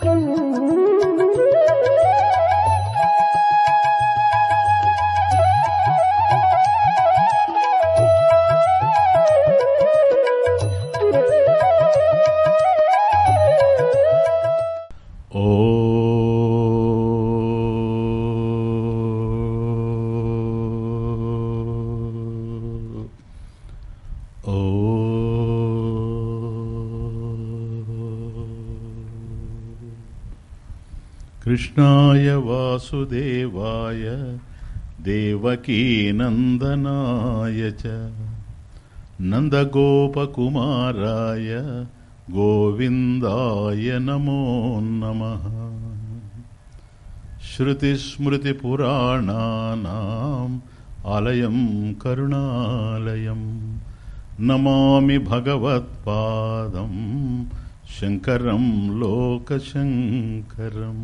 Mm-hmm. कृष्णाय वासुदेवाय देवकीनन्दनाय च नन्दगोपकुमाराय गोविन्दाय नमो नमः श्रुतिस्मृतिपुराणानाम् आलयं करुणालयं नमामि भगवत्पादम् शङ्करं लोकशङ्करम्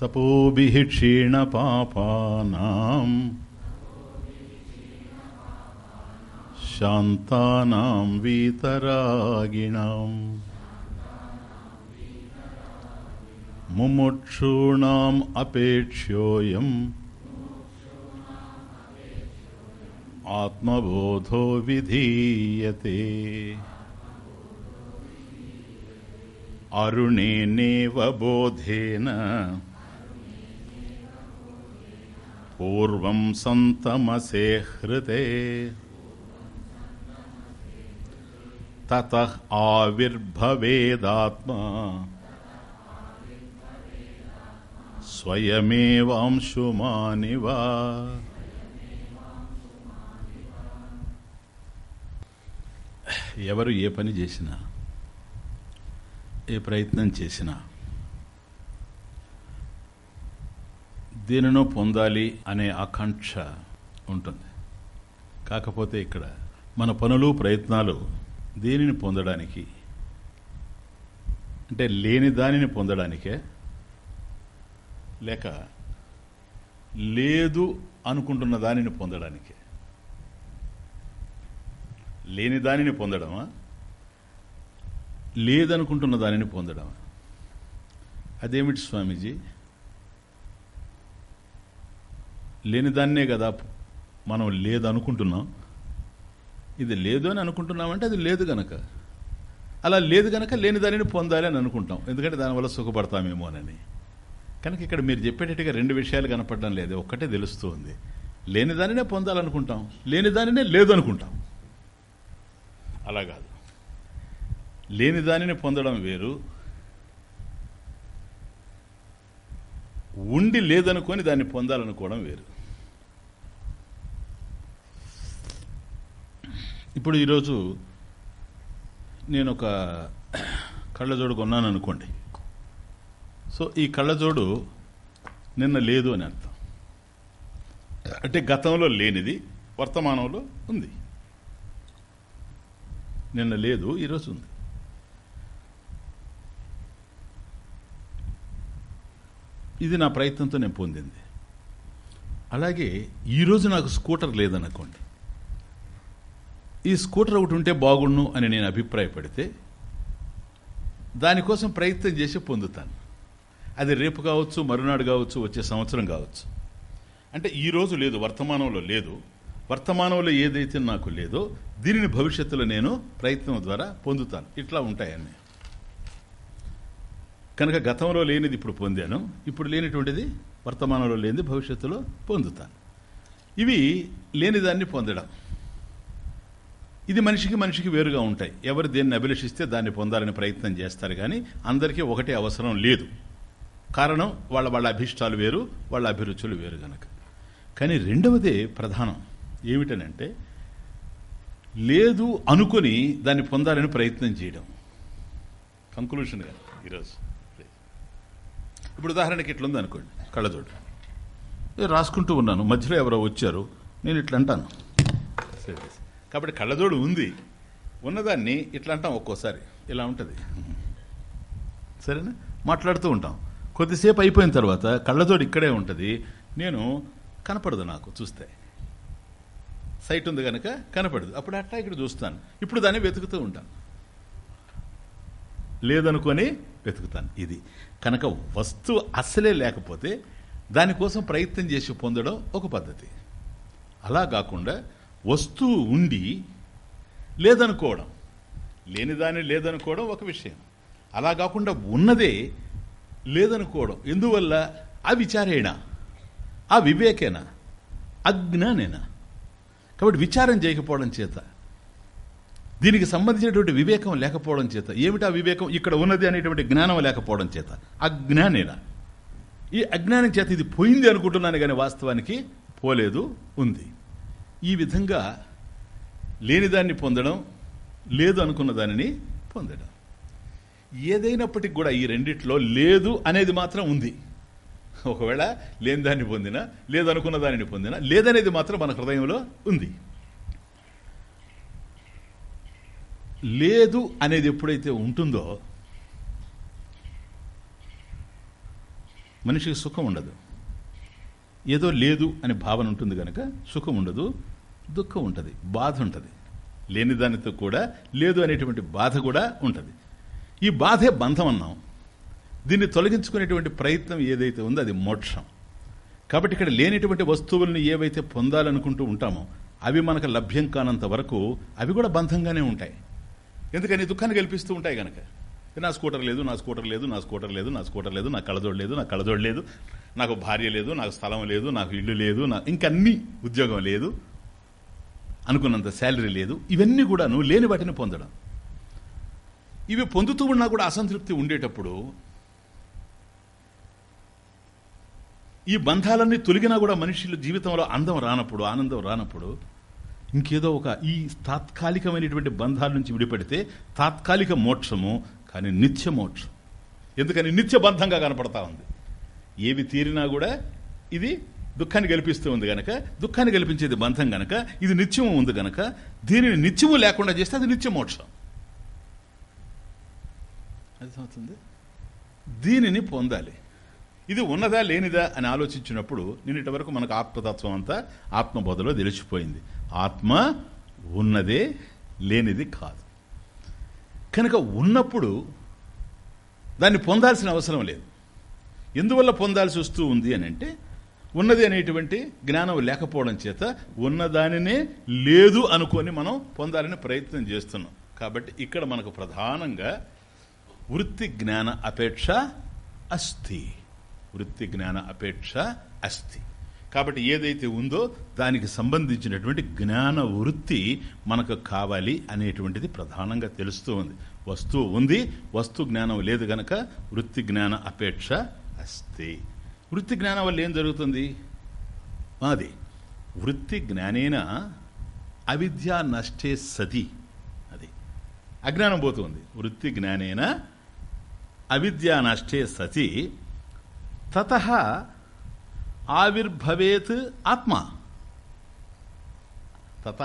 तपोभिः क्षीणपापानां शान्तानां वीतरागिणाम् मुमुक्षूणाम् अपेक्ष्योऽयम् आत्मबोधो विधीयते अरुणेनेव बोधेन పూర్వం సంతమసే హృతే తత ఆవిర్భవేదాత్మా స్వయమేవాంశుమానివా ఎవరు ఏ పని చేసినా ఏ ప్రయత్నం చేసినా దేనినో పొందాలి అనే ఆకాంక్ష ఉంటుంది. కాకపోతే ఇక్కడ మన పనులు ప్రయత్నాలు దేనిని పొందడానికి అంటే లేని దానిని పొందడానికే లేక లేదు అనుకుంటున్న దానిని పొందడానికే. లేని దానిని పొందడమా? లేదనుకుంటున్న దానిని పొందడమా? అదేమిటి స్వామీజీ? లేనిదాన్నే కదా మనం లేదనుకుంటున్నాం. ఇది లేదు అని అనుకుంటున్నామంటే అది లేదు గనక. అలా లేదు గనక లేని దానిని పొందాలి అని అనుకుంటాం. ఎందుకంటే దానివల్ల సుఖపడతామేమో అని కనుక ఇక్కడ మీరు చెప్పేటట్టుగా రెండు విషయాలు కనపడడం లేదు. ఒక్కటే తెలుస్తూ ఉంది లేని దానినే పొందాలనుకుంటాం. లేని దానినే లేదు అనుకుంటాం అలా కాదు. లేని దానిని పొందడం వేరు. ఉండి లేదనుకొని దాన్ని పొందాలనుకోవడం వేరు. ఇప్పుడు ఈరోజు నేను ఒక కళ్ళజోడు కొన్నాను అనుకోండి సో ఈ కళ్ళజోడు నిన్న లేదు అని అర్థం. అంటే గతంలో లేనిది వర్తమానంలో ఉంది. నిన్న లేదు ఈరోజు ఉంది. ఇది నా ప్రయత్నంతో నేను పొందింది. అలాగే ఈరోజు నాకు స్కూటర్ లేదనుకోండి. ఈ స్కూటర్ ఒకటి ఉంటే బాగుండు అని నేను అభిప్రాయపడితే దానికోసం ప్రయత్నం చేసి పొందుతాను. అది రేపు కావచ్చు మరునాడు కావచ్చు వచ్చే సంవత్సరం కావచ్చు. అంటే ఈరోజు లేదు వర్తమానంలో లేదు. వర్తమానంలో ఏదైతే నాకు లేదో దీనిని భవిష్యత్తులో నేను ప్రయత్నం ద్వారా పొందుతాను. ఇట్లా ఉంటాయన్నీ. కనుక గతంలో లేనిది ఇప్పుడు పొందాను ఇప్పుడు లేనిటువంటిది వర్తమానంలో లేనిది భవిష్యత్తులో పొందుతాను. ఇవి లేనిదాన్ని పొందడం. ఇది మనిషికి మనిషికి వేరుగా ఉంటాయి. ఎవరు దేన్ని అభిలషిస్తే దాన్ని పొందాలని ప్రయత్నం చేస్తారు కానీ అందరికీ ఒకటే అవసరం లేదు. కారణం వాళ్ళ వాళ్ళ అభిష్టాలు వేరు వాళ్ళ అభిరుచులు వేరు గనక. కానీ రెండవదే ప్రధానం ఏమిటనంటే లేదు అనుకొని దాన్ని పొందాలని ప్రయత్నం చేయడం. కంక్లూషన్గా ఈరోజు. ఇప్పుడు ఉదాహరణకి ఇట్లుంది అనుకోండి కళ్ళజోడు. రాసుకుంటూ ఉన్నాను మధ్యలో ఎవరో వచ్చారు నేను ఇట్లా అంటాను. సరే కాబట్టి కళ్ళజోడు ఉంది ఉన్నదాన్ని ఇట్లా అంటాం ఒక్కోసారి. ఇలా ఉంటుంది. సరేనా? మాట్లాడుతూ ఉంటాం. కొద్దిసేపు అయిపోయిన తర్వాత కళ్ళజోడు ఇక్కడే ఉంటుంది నేను కనపడదు నాకు చూస్తే. సైట్ ఉంది కనుక కనపడదు. అప్పుడు అట్టా ఇక్కడ చూస్తాను. ఇప్పుడు దాన్ని వెతుకుతూ ఉంటాను. లేదనుకొని వెతుకుతాను. ఇది. కనుక వస్తువు అస్సలే లేకపోతే దానికోసం ప్రయత్నం చేసి పొందడం ఒక పద్ధతి. అలా కాకుండా వస్తువు ఉండి లేదనుకోవడం. లేనిదాని లేదనుకోవడం ఒక విషయం. అలా కాకుండా ఉన్నదే లేదనుకోవడం. ఎందువల్ల? ఆ విచారేణ ఆ వివేకేనా అజ్ఞానేనా. కాబట్టి విచారం చేయకపోవడం చేత. దీనికి సంబంధించినటువంటి వివేకం లేకపోవడం చేత ఏమిటా వివేకం? ఇక్కడ ఉన్నది అనేటువంటి జ్ఞానం లేకపోవడం చేత. అజ్ఞానేనా. ఈ అజ్ఞానం చేత ఇది పోయింది అనుకుంటున్నాను కానీ వాస్తవానికి పోలేదు ఉంది. ఈ విధంగా లేనిదాన్ని పొందడం లేదు అనుకున్న దానిని పొందడం. ఏదైనప్పటికి కూడా ఈ రెండిట్లో లేదు అనేది మాత్రం ఉంది. ఒకవేళ లేని దాన్ని పొందినా లేదనుకున్న దానిని పొందినా లేదనేది మాత్రం మన హృదయంలో ఉంది. లేదు అనేది ఎప్పుడైతే ఉంటుందో మనిషికి సుఖం ఉండదు. ఏదో లేదు అనే భావన ఉంటుంది కనుక సుఖం ఉండదు దుఃఖం ఉంటుంది బాధ ఉంటుంది. లేని దానితో కూడా లేదు అనేటువంటి బాధ కూడా ఉంటుంది. ఈ బాధే బంధం అన్నాం. దీన్ని తొలగించుకునేటువంటి ప్రయత్నం ఏదైతే ఉందో అది మోక్షం. కాబట్టి ఇక్కడ లేనిటువంటి వస్తువులను ఏవైతే పొందాలనుకుంటూ ఉంటామో అవి మనకు లభ్యం కానంత వరకు అవి కూడా బంధంగానే ఉంటాయి. ఎందుకని దుఃఖాన్ని గెలిపిస్తూ ఉంటాయి కనుక నా స్కూటర్ లేదు నా స్కూటర్ లేదు నా స్కూటర్ లేదు నా స్కూటర్ లేదు నా కళ్ళజోడు లేదు నా కళ్ళజోడు లేదు నాకు భార్య లేదు నాకు స్థలం లేదు నాకు ఇల్లు లేదు నా ఇంకన్నీ ఉద్యోగం లేదు అనుకున్నంత శాలరీ లేదు ఇవన్నీ కూడా నువ్వు లేని వాటిని పొందడం. ఇవి పొందుతూ ఉన్నా కూడా అసంతృప్తి ఉండేటప్పుడు ఈ బంధాలన్నీ తొలగినా కూడా మనుషులు జీవితంలో అందం రానప్పుడు ఆనందం రానప్పుడు ఇంకేదో ఒక ఈ తాత్కాలికమైనటువంటి బంధాల నుంచి విడిపడితే తాత్కాలిక మోక్షము కానీ నిత్య మోక్షం. ఎందుకని? నిత్య బంధంగా కనపడతా ఉంది. ఏవి తీరినా కూడా ఇది దుఃఖాన్ని గెలిపిస్తూ ఉంది గనక దుఃఖాన్ని గెలిపించేది బంధం గనక ఇది నిత్యము ఉంది గనక దీనిని నిత్యము లేకుండా చేస్తే అది నిత్య మోక్షం. అర్థమవుతుంది? దీనిని పొందాలి. ఇది ఉన్నదా లేనిదా అని ఆలోచించినప్పుడు నిన్నటి వరకు మనకు ఆత్మతత్వం అంతా ఆత్మబోధలో తెలిసిపోయింది. ఆత్మ ఉన్నదే లేనిది కాదు. కనుక ఉన్నప్పుడు దాన్ని పొందాల్సిన అవసరం లేదు. ఎందువల్ల పొందాల్సి వస్తూ ఉంది అని అంటే ఉన్నది అనేటువంటి జ్ఞానం లేకపోవడం చేత ఉన్నదానినే లేదు అనుకొని మనం పొందాలని ప్రయత్నం చేస్తున్నాం. కాబట్టి ఇక్కడ మనకు ప్రధానంగా వృత్తి జ్ఞాన అపేక్ష అస్థి. వృత్తి జ్ఞాన అపేక్ష అస్థి. కాబట్టి ఏదైతే ఉందో దానికి సంబంధించినటువంటి జ్ఞాన వృత్తి మనకు కావాలి అనేటువంటిది ప్రధానంగా తెలుస్తూ ఉంది. వస్తువు ఉంది వస్తు జ్ఞానం లేదు గనక వృత్తి జ్ఞాన అపేక్ష అస్తి. వృత్తి జ్ఞానం వల్ల ఏం జరుగుతుంది? అది వృత్తి జ్ఞానేన అవిద్య నష్టే సతి. అది అజ్ఞానం పోతుంది. వృత్తి జ్ఞానేన అవిద్యా నష్టే సతి. తత ఆవిర్భవేత్ ఆత్మ. తత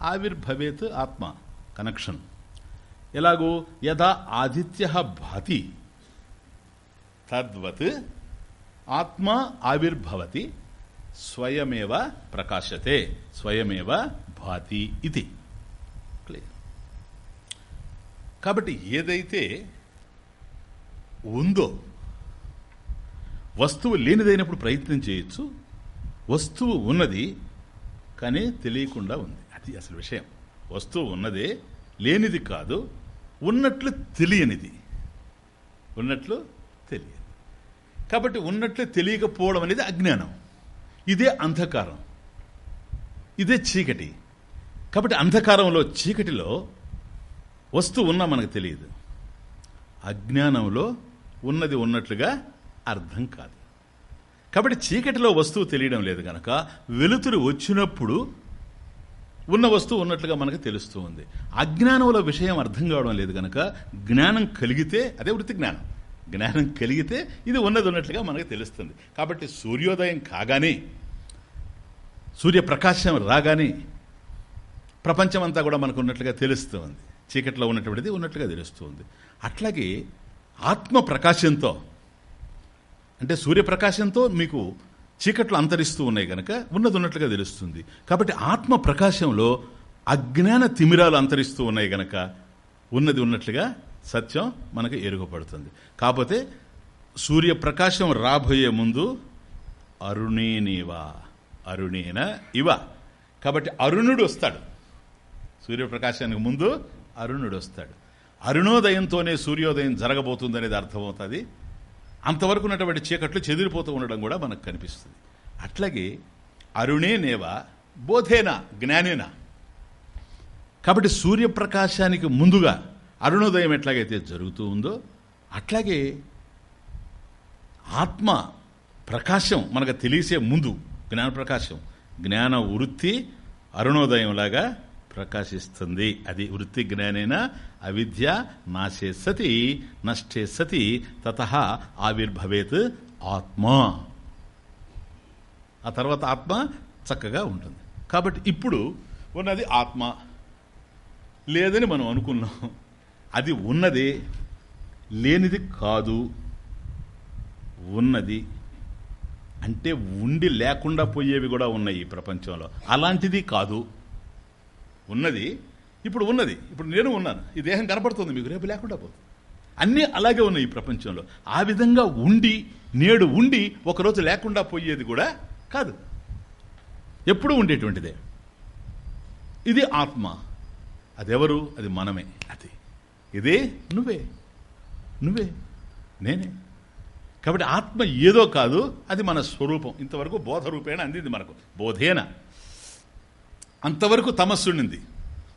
ఆవిర్భవేత్ ఆత్మ. కనెక్షన్. ఎలాగో యథా ఆదిత్య భాతి తద్వత్ ఆత్మ ఆవిర్భవతి స్వయమేవ ప్రకాశతే స్వయమేవ భాతి ఇది. క్లియర్. కాబట్టి ఏదైతే ఉందో వస్తువు లేనిదైనప్పుడు ప్రయత్నం చేయొచ్చు. వస్తువు ఉన్నది కానీ తెలియకుండా ఉంది. అది అసలు విషయం. వస్తువు ఉన్నదే లేనిది కాదు ఉన్నట్లు తెలియనిది. ఉన్నట్లు తెలియదు. కాబట్టి ఉన్నట్లు తెలియకపోవడం అనేది అజ్ఞానం. ఇదే అంధకారం. ఇదే చీకటి. కాబట్టి అంధకారంలో చీకటిలో వస్తువు ఉన్నా మనకు తెలియదు. అజ్ఞానంలో ఉన్నది ఉన్నట్లుగా అర్థం కాదు. కాబట్టి చీకటిలో వస్తువు తెలియడం లేదు కనుక వెలుతురు వచ్చినప్పుడు ఉన్న వస్తువు ఉన్నట్లుగా మనకు తెలుస్తూ ఉంది. అజ్ఞానంలో విషయం అర్థం కావడం లేదు కనుక జ్ఞానం కలిగితే అదే వృత్తి జ్ఞానం. జ్ఞానం కలిగితే ఇది ఉన్నది ఉన్నట్లుగా మనకు తెలుస్తుంది. కాబట్టి సూర్యోదయం కాగానే సూర్యప్రకాశం రాగానే ప్రపంచమంతా కూడా మనకు ఉన్నట్లుగా తెలుస్తూ ఉంది చీకట్లో ఉన్నటువంటిది ఉన్నట్లుగా తెలుస్తూ ఉంది అట్లాగే ఆత్మ ప్రకాశంతో అంటే సూర్యప్రకాశంతో మీకు చీకట్లు అంతరిస్తూ ఉన్నాయి కనుక ఉన్నది ఉన్నట్లుగా తెలుస్తుంది. కాబట్టి ఆత్మ ప్రకాశంలో అజ్ఞాన తిమిరాలు అంతరిస్తూ ఉన్నాయి గనక ఉన్నది ఉన్నట్లుగా సత్యం మనకు ఎరుగుపడుతుంది కాకపోతే సూర్యప్రకాశం రాబోయే ముందు అరుణేనివా అరుణేన ఇవ. కాబట్టి అరుణుడు వస్తాడు. సూర్యప్రకాశానికి ముందు అరుణుడు వస్తాడు. అరుణోదయంతోనే సూర్యోదయం జరగబోతుందనేది అర్థమవుతుంది. అంతవరకు ఉన్నటువంటి చీకట్లు చెదిరిపోతూ ఉండడం కూడా మనకు కనిపిస్తుంది. అట్లాగే అరుణే నేవ బోధేనా జ్ఞానేనా. కాబట్టి సూర్యప్రకాశానికి ముందుగా అరుణోదయం ఎట్లాగైతే జరుగుతూ ఉందో అట్లాగే ఆత్మ ప్రకాశం మనకు తెలిసే ముందు జ్ఞాన ప్రకాశం జ్ఞాన వృత్తి అరుణోదయంలాగా ప్రకాశిస్తుంది. అది వృత్తి జ్ఞానైన అవిద్య నాశే సతి నష్టే సతి తత ఆవిర్భవేత్ ఆత్మ. ఆ తర్వాత ఆత్మ చక్కగా ఉంటుంది. కాబట్టి ఇప్పుడు ఉన్నది ఆత్మ. లేదని మనం అనుకున్నాం. అది ఉన్నది. లేనిది కాదు. ఉన్నది. అంటే ఉండి లేకుండా పోయేవి కూడా ఉన్నాయి ఈ ప్రపంచంలో. అలాంటిది కాదు. ఉన్నది ఇప్పుడు ఉన్నది. ఇప్పుడు నేను ఉన్నాను. ఈ దేహం కనపడుతుంది మీకు రేపు లేకుండా పోతుంది. అన్నీ అలాగే ఉన్నాయి ఈ ప్రపంచంలో. ఆ విధంగా ఉండి నేడు ఉండి ఒకరోజు లేకుండా పోయేది కూడా కాదు. ఎప్పుడూ ఉండేటువంటిదే. ఇది ఆత్మ. అదెవరు? అది మనమే. అది. ఇదే నువ్వే. నువ్వే. నేనే. కాబట్టి ఆత్మ ఏదో కాదు అది మన స్వరూపం. ఇంతవరకు బోధ రూపేణ అందింది మనకు. బోధేన. అంతవరకు తమస్సుండింది.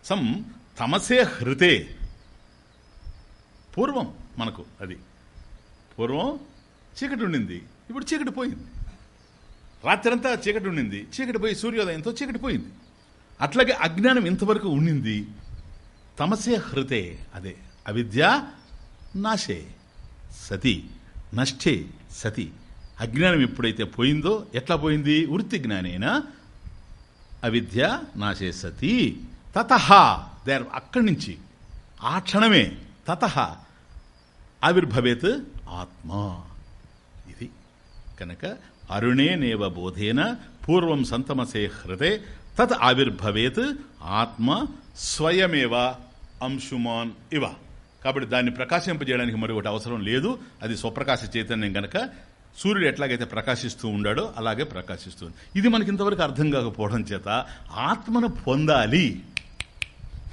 సం తమసే హృతే. పూర్వం మనకు అది. పూర్వం చీకటి ఉండింది ఇప్పుడు చీకటి పోయింది. రాత్రంతా చీకటి ఉండింది చీకటి పోయి సూర్యోదయంతో చీకటి పోయింది. అట్లాగే అజ్ఞానం ఇంతవరకు ఉండింది. తమసే హృతే అదే. అవిద్య నాశే సతి. నష్టే సతి. అజ్ఞానం ఎప్పుడైతే పోయిందో ఎట్లా పోయింది? వృత్తి జ్ఞానేనా? అవిద్య నాశేసతి. తత దేర్ అక్కడి నుంచి. ఆ క్షణమే తత ఆవిర్భవేత్ ఆత్మ. ఇది కనుక అరుణే నేవ బోధేన పూర్వం సంతమసే హృదే తత్ ఆవిర్భవేత్ ఆత్మ స్వయమేవ అంశుమాన్ ఇవ. కాబట్టి దాన్ని ప్రకాశింపజేయడానికి మరొకటి అవసరం లేదు. అది స్వప్రకాశ చైతన్యం గనక సూర్యుడు ఎట్లాగైతే ప్రకాశిస్తూ ఉండాడో అలాగే ప్రకాశిస్తుంది ఇది మనకి ఇంతవరకు అర్థం కాకపోవడం చేత ఆత్మను పొందాలి.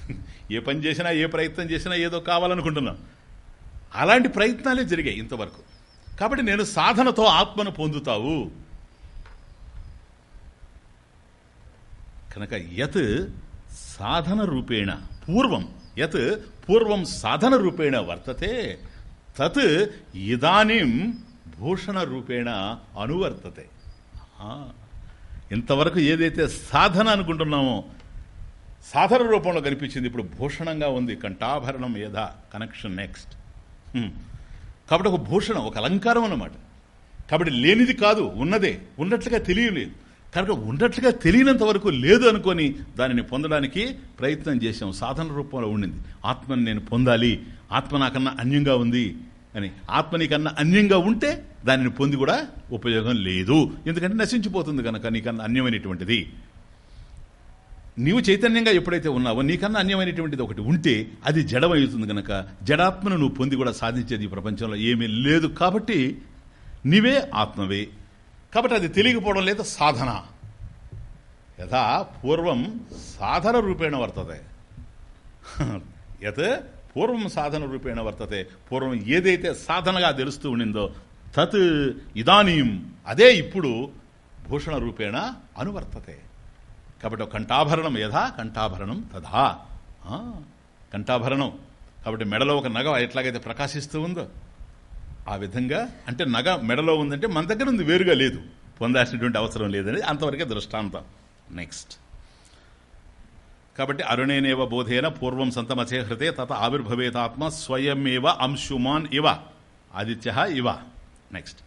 ఏ పని చేసినా ఏ ప్రయత్నం చేసినా ఏదో కావాలనుకుంటున్నాం. అలాంటి ప్రయత్నాలే జరిగాయి ఇంతవరకు. కాబట్టి నేను సాధనతో ఆత్మను పొందుతావు. కనుక యత్ సాధన రూపేణ పూర్వం యత్ పూర్వం సాధన రూపేణ వర్తతే తత్ ఇదానీం భూషణ రూపేణ అనువర్తతే. ఇంతవరకు ఏదైతే సాధన అనుకుంటున్నామో సాధన రూపంలో కనిపించింది ఇప్పుడు భూషణంగా ఉంది కంఠాభరణం యథా కనెక్షన్ నెక్స్ట్ కాబట్టి ఒక భూషణం ఒక అలంకారం అన్నమాట. కాబట్టి లేనిది కాదు ఉన్నదే ఉన్నట్లుగా తెలియలేదు కనుక ఉన్నట్లుగా తెలియనంత వరకు లేదు అనుకొని దానిని పొందడానికి ప్రయత్నం చేశాం సాధన రూపంలో ఉండింది. ఆత్మని నేను పొందాలి ఆత్మ నాకన్నా అన్యంగా ఉంది అని. ఆత్మ నీకన్నా అన్యంగా ఉంటే దానిని పొంది కూడా ఉపయోగం లేదు. ఎందుకంటే నశించిపోతుంది కనుక నీకన్నా అన్యమైనటువంటిది. నీవు చైతన్యంగా ఎప్పుడైతే ఉన్నావో నీకన్నా అన్యమైనటువంటిది ఒకటి ఉంటే అది జడమవుతుంది కనుక జడాత్మను నువ్వు పొంది కూడా సాధించేది ఈ ప్రపంచంలో ఏమీ లేదు కాబట్టి నీవే ఆత్మవే. కాబట్టి అది తెలియకపోవడం లేదా సాధన. యథా పూర్వం సాధన రూపేణ వర్తతే. యత్ పూర్వం సాధన రూపేణ వర్తతే. పూర్వం ఏదైతే సాధనగా తెలుస్తూ ఉండిందో తత్ ఇదానీం అదే ఇప్పుడు భూషణ రూపేణ అనువర్తతే. కాబట్టి కంఠాభరణం యథా కంఠాభరణం తథా. కంఠాభరణం. కాబట్టి మెడలో ఒక నగ ఎట్లాగైతే ప్రకాశిస్తూ ఉందో ఆ విధంగా అంటే నగ మెడలో ఉందంటే మన దగ్గర ఉంది వేరుగా లేదు. పొందాల్సినటువంటి అవసరం లేదని అంతవరకే దృష్టాంతం. నెక్స్ట్. కాబట్టి అరుణేనేవ బోధేన పూర్వం సంతమచే సంతమచేహృతే తత ఆవిర్భవేతాత్మ స్వయమేవ అంశుమాన్ ఇవ. ఆదిత్య ఇవ. నెక్స్ట్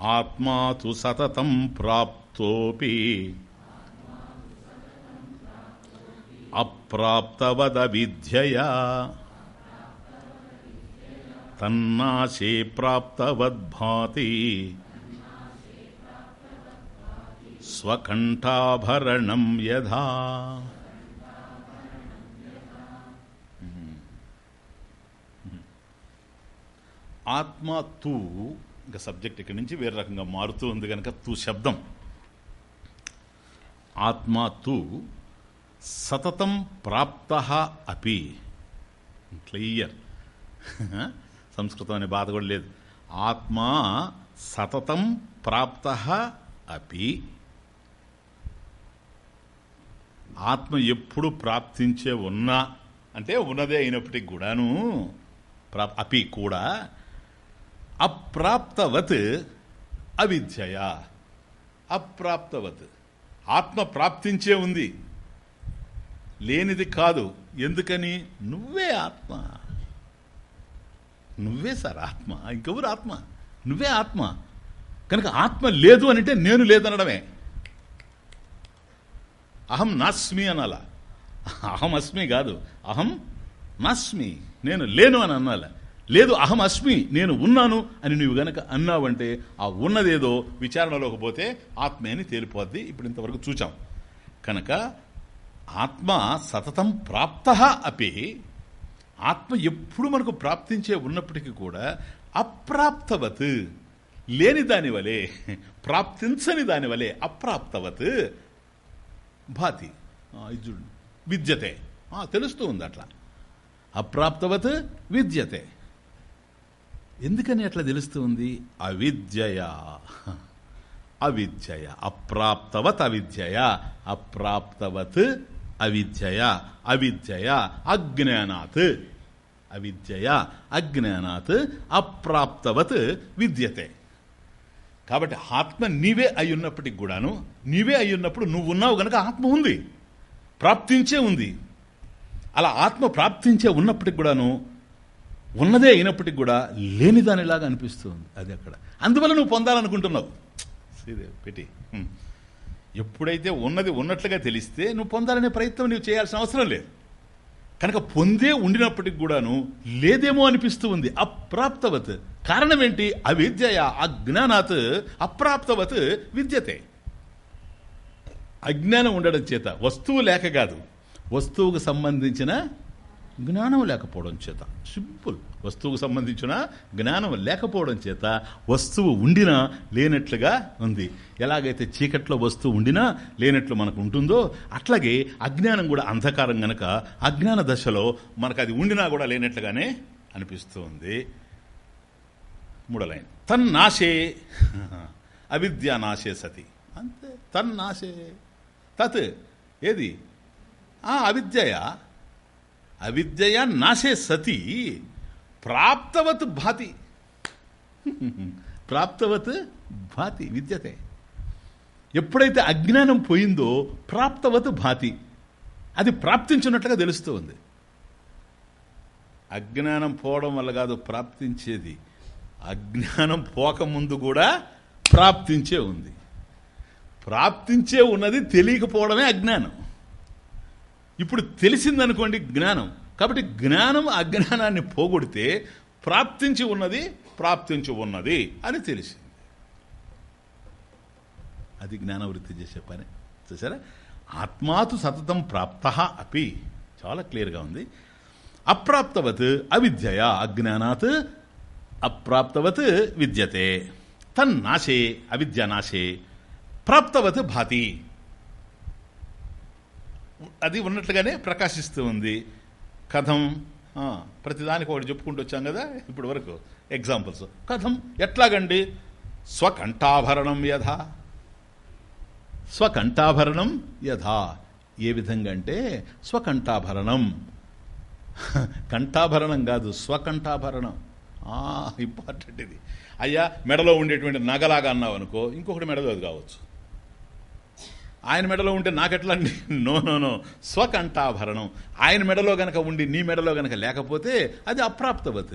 ఆత్మా తు సతతం ప్రాప్తోపి. అప్రాప్తవద విద్యయా. తన్నాశే ప్రాప్తవద్భాతి స్వకంఠాభరణం యథా. ఆత్మ తూ ఇంకా సబ్జెక్ట్ ఇక్కడి నుంచి వేరే రకంగా మారుతూ ఉంది కనుక తూ శబ్దం. ఆత్మ తూ సతతం ప్రాప్త అపి. క్లియర్. సంస్కృతం అనే బాధ కూడా లేదు. ఆత్మ సతతం ప్రాప్త అపి. ఆత్మ ఎప్పుడు ప్రాప్తించే ఉన్నా అంటే ఉన్నదే అయినప్పటికి కూడాను ప్రా అపి కూడా అప్రాప్తవత్ అవిద్యయ. అప్రాప్తవత్. ఆత్మ ప్రాప్తించే ఉంది. లేనిది కాదు. ఎందుకని? నువ్వే ఆత్మ. నువ్వే సార్ ఆత్మ. ఇంకెవరు ఆత్మ? నువ్వే ఆత్మ. కనుక ఆత్మ లేదు అనంటే నేను లేదనడమే. అహం నాస్మి అనాల. అహం అస్మి కాదు. అహం నాస్మి. నేను లేను అని అనాలా. లేదు అహం అస్మి నేను ఉన్నాను అని నువ్వు గనక అన్నావంటే ఆ ఉన్నదేదో విచారణలోకి పోతే ఆత్మే అని తేలిపోద్ది. ఇప్పుడు ఇంతవరకు చూచాం. కనుక ఆత్మ సతతం ప్రాప్త అపి. ఆత్మ ఎప్పుడు మనకు ప్రాప్తించే ఉన్నప్పటికీ కూడా అప్రాప్తవత్. లేని దాని వలె ప్రాప్తించని దాని వలె అప్రాప్తవత్. భాతి. విద్యతే. తెలుస్తూ ఉంది అట్లా. అప్రాప్తవత్ విద్యతే. ఎందుకని అట్లా తెలుస్తూ ఉంది? అవిద్యయ. అవిద్యయ. అప్రాప్తవత్ అవిద్యయ. అప్రాప్తవత్ అవిద్యయ. అవిద్యయ అజ్ఞానాత్. అవిద్యయ అజ్ఞానాత్ అప్రాప్తవత్ విద్యతే. కాబట్టి ఆత్మ నీవే అయ్యున్నప్పటికి కూడాను నీవే అయ్యున్నప్పుడు నువ్వు ఉన్నావు గనక ఆత్మ ఉంది. ప్రాప్తించే ఉంది. అలా ఆత్మ ప్రాప్తించే ఉన్నప్పటికి కూడాను ఉన్నదే అయినప్పటికి కూడా లేని దానిలాగా అనిపిస్తుంది అది అక్కడ. అందువల్ల నువ్వు పొందాలనుకుంటున్నావు. శ్రీదేవి పెట్టి. ఎప్పుడైతే ఉన్నది ఉన్నట్లుగా తెలిస్తే నువ్వు పొందాలనే ప్రయత్నం నువ్వు చేయాల్సిన అవసరం లేదు. కనుక పొందే ఉండినప్పటికి కూడాను లేదేమో అనిపిస్తూ ఉంది. అప్రాప్తవత్. కారణం ఏంటి అవిద్యయ అజ్ఞానాత్. అప్రాప్తవత్ విద్యతే. అజ్ఞానం ఉండడం చేత. వస్తువు లేక కాదు. వస్తువుకు సంబంధించిన జ్ఞానం లేకపోవడం చేత. సింపుల్. వస్తువుకు సంబంధించిన జ్ఞానం లేకపోవడం చేత వస్తువు ఉండినా లేనట్లుగా ఉంది. ఎలాగైతే చీకట్లో వస్తువు ఉండినా లేనట్లు మనకు ఉంటుందో అట్లాగే అజ్ఞానం కూడా అంధకారం గనక అజ్ఞాన దశలో మనకు అది ఉండినా కూడా లేనట్లుగానే అనిపిస్తూ ఉంది తన్నాశే. అవిద్య నాశే సతి. అంతే. తన్నాశే. తత్. ఏది? ఆ అవిద్యయ? అవిద్యయ నాశే సతి ప్రాప్తవత్ భాతి. ప్రాప్తవత్ భాతి విద్యతే. ఎప్పుడైతే అజ్ఞానం పోయిందో ప్రాప్తవత్ భాతి. అది ప్రాప్తించున్నట్లుగా తెలుస్తూ ఉంది అజ్ఞానం పోవడం వల్ల కాదు ప్రాప్తించేది. అజ్ఞానం పోకముందు కూడా ప్రాప్తించే ఉంది. ప్రాప్తించే ఉన్నది తెలియకపోవడమే అజ్ఞానం. ఇప్పుడు తెలిసిందనుకోండి జ్ఞానం. కాబట్టి జ్ఞానం అజ్ఞానాన్ని పోగొడితే ప్రాప్తించి ఉన్నది ప్రాప్తించి ఉన్నది అని తెలిసింది. అది జ్ఞానవృత్తి చేసే పని. చూసారా? ఆత్మాతు సతతం ప్రాప్త అపి. చాలా క్లియర్గా ఉంది. అప్రాప్తవత్ అవిద్యయ అజ్ఞానాత్ అప్రాప్తవత్ విద్యతే. తన్నాశే అవిద్యానాశే ప్రాప్తవత్ భాతి. అది ఉన్నట్లుగానే ప్రకాశిస్తూ ఉంది. కథం ప్రతిదానికి ఒకటి చెప్పుకుంటూ వచ్చాం కదా ఇప్పటి వరకు ఎగ్జాంపుల్స్. కథం ఎట్లాగండి? స్వకంఠాభరణం యథా. స్వకంఠాభరణం యథా. ఏ విధంగా అంటే స్వకంఠాభరణం. కంఠాభరణం కాదు స్వకంఠాభరణం. ఇంపార్టెంట్ ఇది. అయ్యా మెడలో ఉండేటువంటి నగలాగా అన్నావు అనుకో ఇంకొకటి మెడలో అది కావచ్చు. ఆయన మెడలో ఉంటే నాకెట్లా అండి నో నో నో. స్వకంఠాభరణం. ఆయన మెడలో గనక ఉండి నీ మెడలో గనక లేకపోతే అది అప్రాప్తవత్.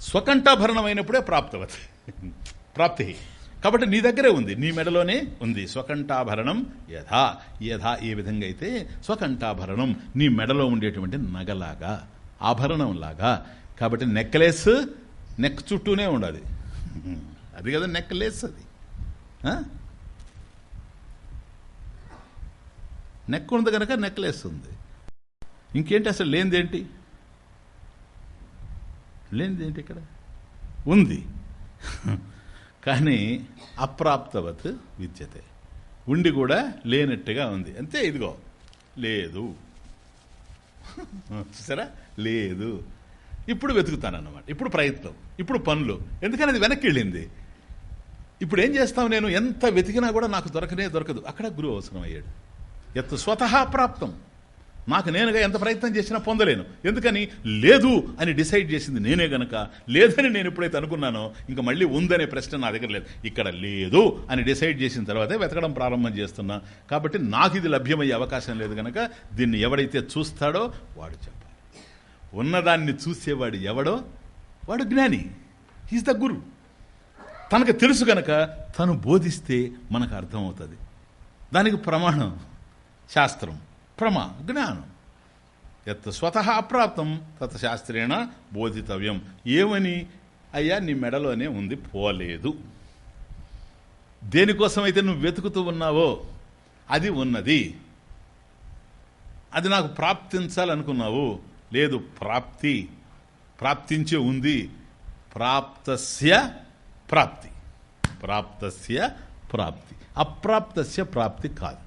స్వకంఠాభరణం అయినప్పుడే ప్రాప్తవత్. ప్రాప్తి. కాబట్టి నీ దగ్గరే ఉంది. నీ మెడలోనే ఉంది. స్వకంఠాభరణం యథా. యథా ఏ విధంగా అయితే స్వకంఠాభరణం నీ మెడలో ఉండేటువంటి నగలాగా ఆభరణంలాగా. కాబట్టి నెక్లెస్ నెక్ చుట్టూనే ఉండాలి. అది కదా నెక్లెస్ అది ఆ? నెక్ ఉంది కనుక నెక్లెస్ ఉంది ఇంకేంటి అసలు లేనిదేంటి? లేనిదేంటి ఇక్కడ? ఉంది. కానీ అప్రాప్తవత్ విద్యతే. ఉండి కూడా లేనట్టుగా ఉంది. అంతే ఇదిగో. లేదు. చూసారా? లేదు. ఇప్పుడు వెతుకుతాను అన్నమాట ఇప్పుడు ప్రయత్నం. ఇప్పుడు పనులు. ఎందుకని అది వెనక్కి వెళ్ళింది? ఇప్పుడు ఏం చేస్తాం నేను? ఎంత వెతికినా కూడా నాకు దొరకనే దొరకదు. అక్కడ గురువు అవసరం అయ్యాడు ఎత్ స్వతహా ప్రాప్తం. నాకు నేనుగా ఎంత ప్రయత్నం చేసినా పొందలేను. ఎందుకని? లేదు అని డిసైడ్ చేసింది నేనే గనక. లేదని నేను ఎప్పుడైతే అనుకున్నానో ఇంకా మళ్ళీ ఉందనే ప్రశ్న నా దగ్గర లేదు. ఇక్కడ లేదు అని డిసైడ్ చేసిన తర్వాతే వెతకడం ప్రారంభం చేస్తున్నా. కాబట్టి నాకు ఇది లభ్యమయ్యే అవకాశం లేదు గనక దీన్ని ఎవడైతే చూస్తాడో వాడు చెప్పాలి. ఉన్నదాన్ని చూసేవాడు ఎవడో? వాడు జ్ఞాని. హీస్ ద గురు తనకు తెలుసు గనక తను బోధిస్తే మనకు అర్థమవుతుంది. దానికి ప్రమాణం. శాస్త్రం ప్రమా జ్ఞానం. ఎత్ స్వత అప్రాప్తం తత్ శాస్త్రేణ బోధితవ్యం. ఏమని? అయ్యా నీ మెడలోనే ఉంది పోలేదు. దేనికోసమైతే నువ్వు వెతుకుతూ ఉన్నావో అది ఉన్నది. అది నాకు ప్రాప్తించాలనుకున్నావు. లేదు ప్రాప్తి. ప్రాప్తించే ఉంది. ప్రాప్తస్య ప్రాప్తి. ప్రాప్తస్య ప్రాప్తి. అప్రాప్తస్య ప్రాప్తి కాదు.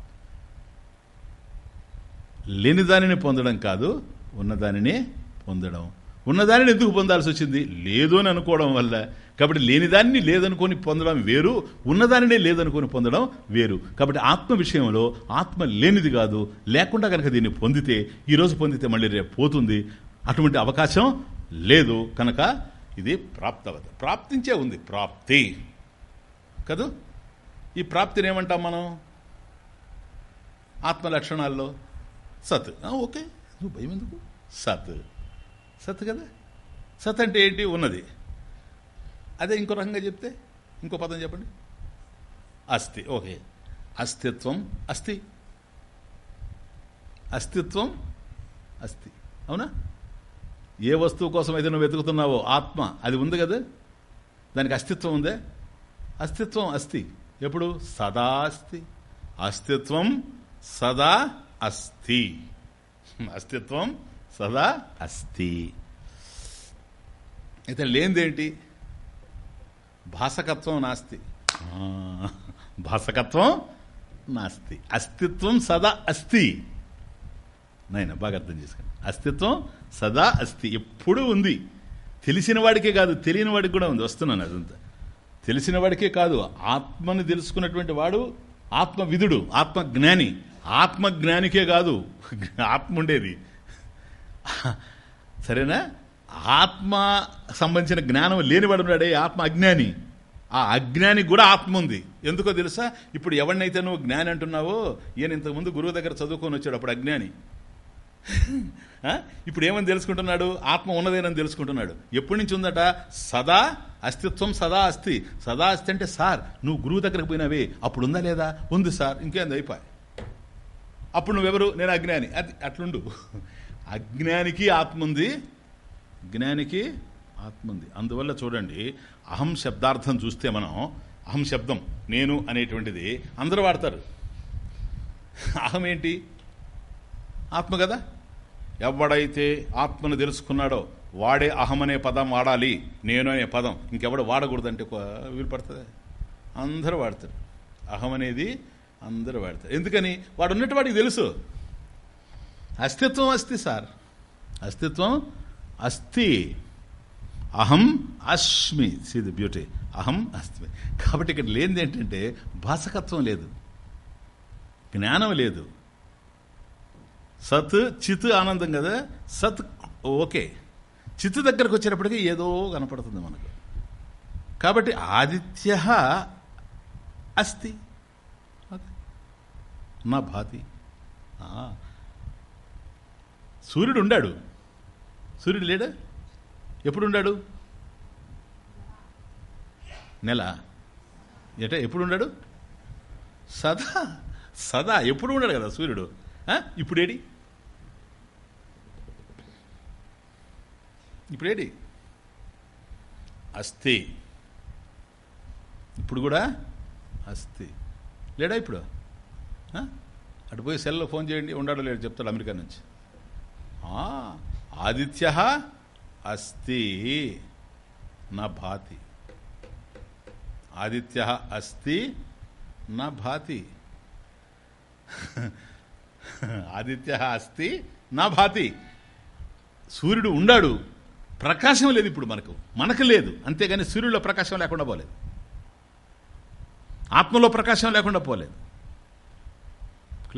లేని దానిని పొందడం కాదు ఉన్నదానిని పొందడం. ఉన్నదానిని ఎందుకు పొందాల్సి వచ్చింది? లేదు అని అనుకోవడం వల్ల. కాబట్టి లేనిదాన్ని లేదనుకొని పొందడం వేరు ఉన్నదానినే లేదనుకొని పొందడం వేరు. కాబట్టి ఆత్మ విషయంలో ఆత్మ లేనిది కాదు. లేకుండా కనుక దీన్ని పొందితే ఈరోజు పొందితే మళ్ళీ రేపు పోతుంది. అటువంటి అవకాశం లేదు. కనుక ఇది ప్రాప్తవత ప్రాప్తించే ఉంది. ప్రాప్తి. కదూ? ఈ ప్రాప్తిని ఏమంటాం మనం? ఆత్మ లక్షణాల్లో సత్. ఓకే. నువ్వు భయం ఎందుకు? సత్. సత్ కదా? సత్ అంటే ఏంటి? ఉన్నది. అదే ఇంకో రకంగా చెప్తే ఇంకో పదం చెప్పండి. అస్థి. ఓకే. అస్తిత్వం అస్థి. అస్తిత్వం అస్థి. అవునా? ఏ వస్తువు కోసం అయితే నువ్వు వెతుకుతున్నావో ఆత్మ అది ఉంది కదా? దానికి అస్తిత్వం ఉందే? అస్తిత్వం అస్థి. ఎప్పుడు? సదా అస్థి. అస్తిత్వం సదా అస్థి. అస్తిత్వం సదా అస్థి. అయితే లేనిదేంటి? భాసకత్వం నాస్తి. భాసకత్వం నాస్తి. అస్తిత్వం సదా అస్థి. నాయన బాగా అర్థం చేసుకోండి. అస్తిత్వం సదా అస్థి. ఎప్పుడూ ఉంది. తెలిసిన వాడికే కాదు తెలియని వాడికి కూడా ఉంది. వస్తున్నాను అదంతా. తెలిసిన వాడికే కాదు ఆత్మని తెలుసుకున్నటువంటి వాడు ఆత్మ విధుడు ఆత్మజ్ఞానికే కాదు ఆత్మ ఉండేది సరేనా? ఆత్మ సంబంధించిన జ్ఞానం లేనివాడు ఉన్నాడే ఆత్మ అజ్ఞాని. ఆ అజ్ఞానికి కూడా ఆత్మ ఉంది. ఎందుకో తెలుసా? ఇప్పుడు ఎవరినైతే నువ్వు జ్ఞాని అంటున్నావో ఈయన ఇంతకుముందు గురువు దగ్గర చదువుకొని వచ్చాడు అప్పుడు అజ్ఞాని. ఇప్పుడు ఏమని తెలుసుకుంటున్నాడు? ఆత్మ ఉన్నదేనని తెలుసుకుంటున్నాడు. ఎప్పటి నుంచి ఉందట? సదా అస్తిత్వం సదా అస్తి. సదా అస్తి అంటే సార్ నువ్వు గురువు దగ్గరకు పోయినావే. అప్పుడు ఉందా లేదా? ఉంది సార్. ఇంకేంది? అయిపోయి అప్పుడు నువ్వెవరు? నేను అజ్ఞాని. అది అట్లుండు. అజ్ఞానికి ఆత్మ ఉంది. జ్ఞానికి ఆత్మ ఉంది. అందువల్ల చూడండి అహం శబ్దార్థం చూస్తే మనం అహం శబ్దం నేను అనేటువంటిది అందరూ వాడతారు. అహం ఏంటి? ఆత్మ కదా. ఎవడైతే ఆత్మను తెలుసుకున్నాడో వాడే అహం అనే పదం వాడాలి నేను అనే పదం. ఇంకెవడు వాడకూడదంటే వీలు పడుతుంది. అందరూ వాడతారు. అహం అనేది అందరూ వాడతారు. ఎందుకని? వాడు ఉన్నట్టు వాడికి తెలుసు. అస్తిత్వం అస్తి సార్. అస్తిత్వం అస్తి. అహం అస్మి. సీ ది బ్యూటీ అహం అస్మి. కాబట్టి ఇక్కడ లేనిది ఏంటంటే భాసకత్వం లేదు. జ్ఞానం లేదు. సత్ చిత్ ఆనందం కదా? సత్ ఓకే. చిత్ దగ్గరకు వచ్చేటప్పటికీ ఏదో కనపడుతుంది మనకు. కాబట్టి ఆదిత్య అస్తి. నా భాతి. సూర్యుడు ఉండాడు సూర్యుడు లేడా? ఎప్పుడు ఉండాడు నెల. ఎట ఎప్పుడు ఉండాడు సదా. సదా ఎప్పుడు ఉన్నాడు కదా సూర్యుడు. ఇప్పుడేడి ఇప్పుడేడి అస్థి. ఇప్పుడు కూడా అస్థి. లేడా ఇప్పుడు? అటు పోయి సెల్లో ఫోన్ చేయండి ఉండాడో లేడు చెప్తాడు అమెరికా నుంచి. ఆ, ఆదిత్య అస్తి నా భాతి. ఆదిత్య అస్తి నా భాతి. ఆదిత్య అస్తి నా భాతి. సూర్యుడు ఉండాడు ప్రకాశం లేదు ఇప్పుడు మనకు. మనకు లేదు అంతేగాని సూర్యుడిలో ప్రకాశం లేకుండా పోలేదు. ఆత్మలో ప్రకాశం లేకుండా పోలేదు.